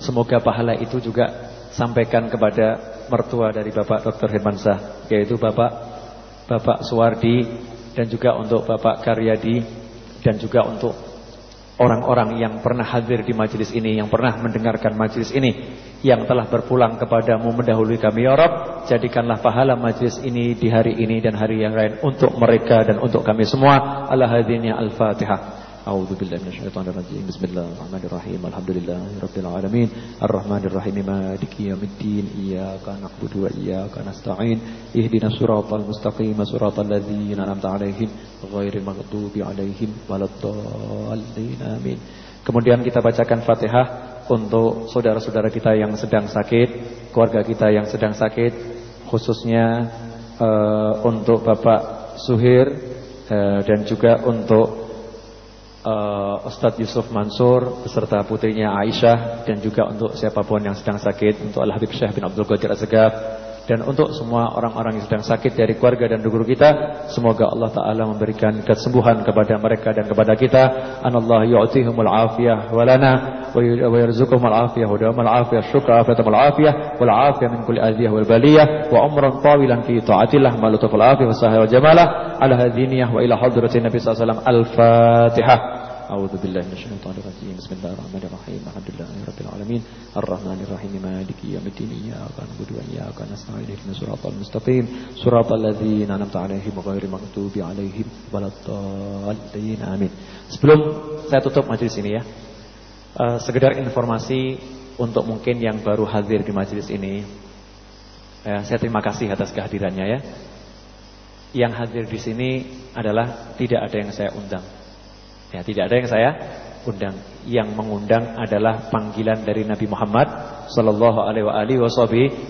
Semoga pahala itu juga Sampaikan kepada mertua dari Bapak Dr. Hermansyah Yaitu Bapak Bapak Suwardi Dan juga untuk Bapak Karyadi dan juga untuk orang-orang yang pernah hadir di majelis ini, yang pernah mendengarkan majelis ini, yang telah berpulang kepadamu mendahului kami ya Rabb, jadikanlah pahala majelis ini di hari ini dan hari yang lain untuk mereka dan untuk kami semua. Ala hadhihi al-Fatihah. أعوذ بالله من الشيطان الرجيم بسم الله الرحمن الرحيم الحمد لله رب العالمين الرحمن الرحيم مالك يوم الدين إياك نعبد وإياك نستعين اهدنا الصراط المستقيم صراط الذين أنعمت عليهم غير المغضوب عليهم ولا الضالين آمين Kemudian kita bacakan Fatihah untuk saudara-saudara kita yang sedang sakit, keluarga kita yang sedang sakit, khususnya uh, untuk Bapak Suhir uh, dan juga untuk uh, Ustadz Yusuf Mansur beserta putrinya Aisyah dan juga untuk siapa pun yang sedang sakit untuk Al Habib Syekh bin Abdul Qadir Azgaf dan untuk semua orang-orang yang sedang sakit dari keluarga dan guru kita semoga Allah taala memberikan kesembuhan kepada mereka dan kepada kita. Anallahu yu'tihumul afiyah walana ويرزقهم العافية ودوام العافية الشكر عافية العافية والعافية من كل أذية والبلية وعمرا طويلا في طاعة الله. مع لطف العافية والصحة والجمالة على هذه النية وإلى حضرة النبي صلى الله عليه وسلم. الفاتحة. أعوذ بالله من الشيطان الرجيم. بسم الله الرحمن الرحيم. الحمد لله رب العالمين. الرحمن الرحيم. مالك يوم الدين. إياك نعبد وإياك نستعين. اهدنا الصراط المستقيم. صراط الذين أنعمت عليهم غير المغضوب عليهم ولا الضالين. آمين. Sebelum saya tutup majlis ini ya. Uh, Sekedar informasi Untuk mungkin yang baru hadir di majelis ini uh, Saya terima kasih atas kehadirannya ya Yang hadir di sini adalah Tidak ada yang saya undang Ya, tidak ada yang saya undang. Yang mengundang adalah panggilan dari Nabi Muhammad sallallahu alaihi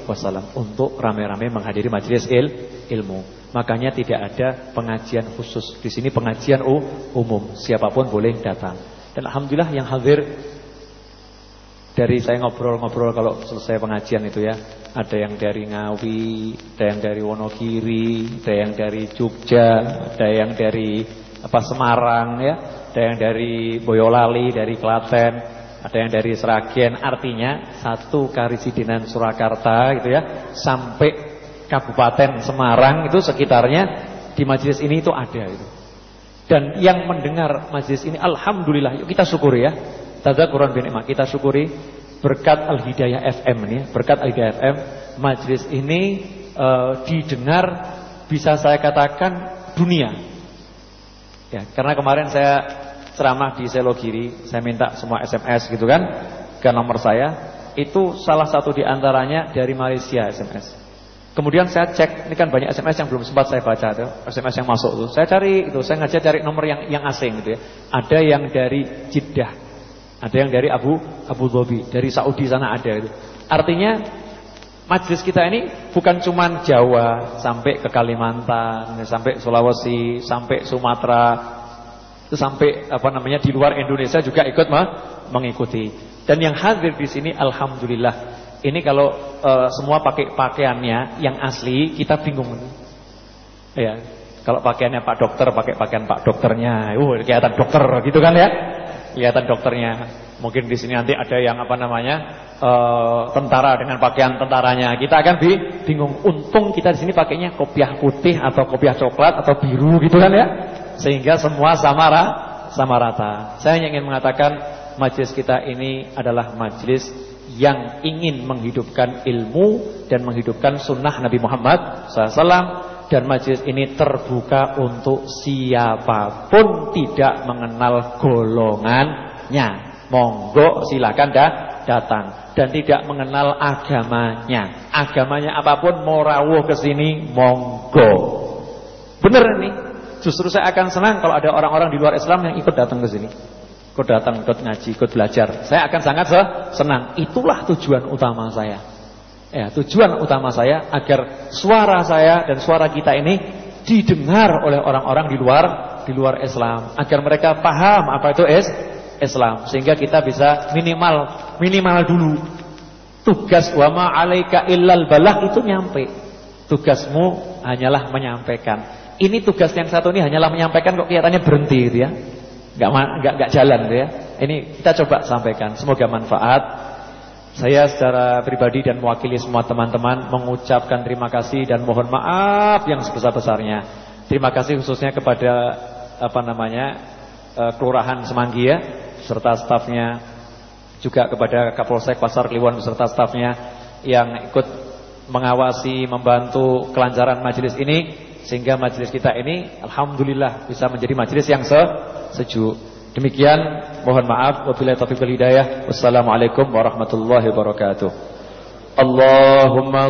wasallam untuk rame-rame menghadiri majelis il, ilmu. Makanya tidak ada pengajian khusus. Di sini pengajian umum, siapa pun boleh datang. Dan alhamdulillah yang hadir dari saya ngobrol-ngobrol kalau selesai pengajian itu ya Ada yang dari Ngawi Ada yang dari Wonogiri Ada yang dari Jogja Ada yang dari apa Semarang ya ada yang dari Boyolali, dari Klaten, ada yang dari Seragen. Artinya satu Karisidenan Surakarta gitu ya, sampai Kabupaten Semarang itu sekitarnya di majelis ini itu ada itu. Dan yang mendengar majelis ini alhamdulillah yuk kita syukuri ya. Tadzakuran bin Imam kita syukuri berkat Al-Hidayah FM ini, berkat Al-Hidayah FM majelis ini uh, didengar bisa saya katakan dunia. Ya, karena kemarin saya ceramah di Selogiri, saya minta semua SMS gitu kan ke nomor saya. Itu salah satu di antaranya dari Malaysia SMS. Kemudian saya cek, ini kan banyak SMS yang belum sempat saya baca tuh, SMS yang masuk tuh. Saya cari itu, saya ngajak cari nomor yang yang asing gitu ya. Ada yang dari Jeddah. Ada yang dari Abu Abu Dhabi, dari Saudi sana ada itu. Artinya Majlis kita ini bukan cuma Jawa sampai ke Kalimantan, sampai Sulawesi, sampai Sumatera, sampai apa namanya di luar Indonesia juga ikut mengikuti. Dan yang hadir di sini alhamdulillah. Ini kalau uh, semua pakai pakaiannya yang asli kita bingung. Ya, kalau pakaiannya Pak Dokter pakai pakaian Pak Dokternya, uh kelihatan dokter gitu kan ya. Kelihatan dokternya. Mungkin di sini nanti ada yang apa namanya uh, tentara dengan pakaian tentaranya. Kita akan bi bingung. Untung kita di sini pakainya kopiah putih atau kopiah coklat atau biru gitu kan ya sehingga semua sama sama rata. Saya ingin mengatakan majelis kita ini adalah majelis yang ingin menghidupkan ilmu dan menghidupkan sunnah Nabi Muhammad SAW dan majelis ini terbuka untuk siapa pun tidak mengenal golongannya. Monggo silakan dah datang dan tidak mengenal agamanya. Agamanya apa pun mau rawuh ke sini monggo. Benar nih. Justru saya akan senang kalau ada orang-orang di luar Islam yang ikut datang ke sini. Ikut datang, ikut ngaji, ikut belajar. Saya akan sangat senang. Itulah tujuan utama saya. Ya, tujuan utama saya agar suara saya dan suara kita ini didengar oleh orang-orang di luar di luar Islam, agar mereka paham apa itu is Islam, sehingga kita bisa minimal minimal dulu tugas wama alaika illal balah itu nyampe. Tugasmu hanyalah menyampaikan. Ini tugas yang satu ini hanyalah menyampaikan kok kelihatannya berhenti gitu ya. Enggak enggak enggak jalan gitu ya. Ini kita coba sampaikan, semoga manfaat. Saya secara pribadi dan mewakili semua teman-teman mengucapkan terima kasih dan mohon maaf yang sebesar-besarnya. Terima kasih khususnya kepada apa namanya? uh, Kelurahan Semanggi ya serta stafnya juga kepada Kapolsek Pasar Kliwon beserta stafnya yang ikut mengawasi, membantu kelancaran majelis ini sehingga majelis kita ini alhamdulillah bisa menjadi majelis yang se sejuk. Demikian mohon maaf wabillahi taufiq wal hidayah. Wassalamualaikum warahmatullahi wabarakatuh. Allahumma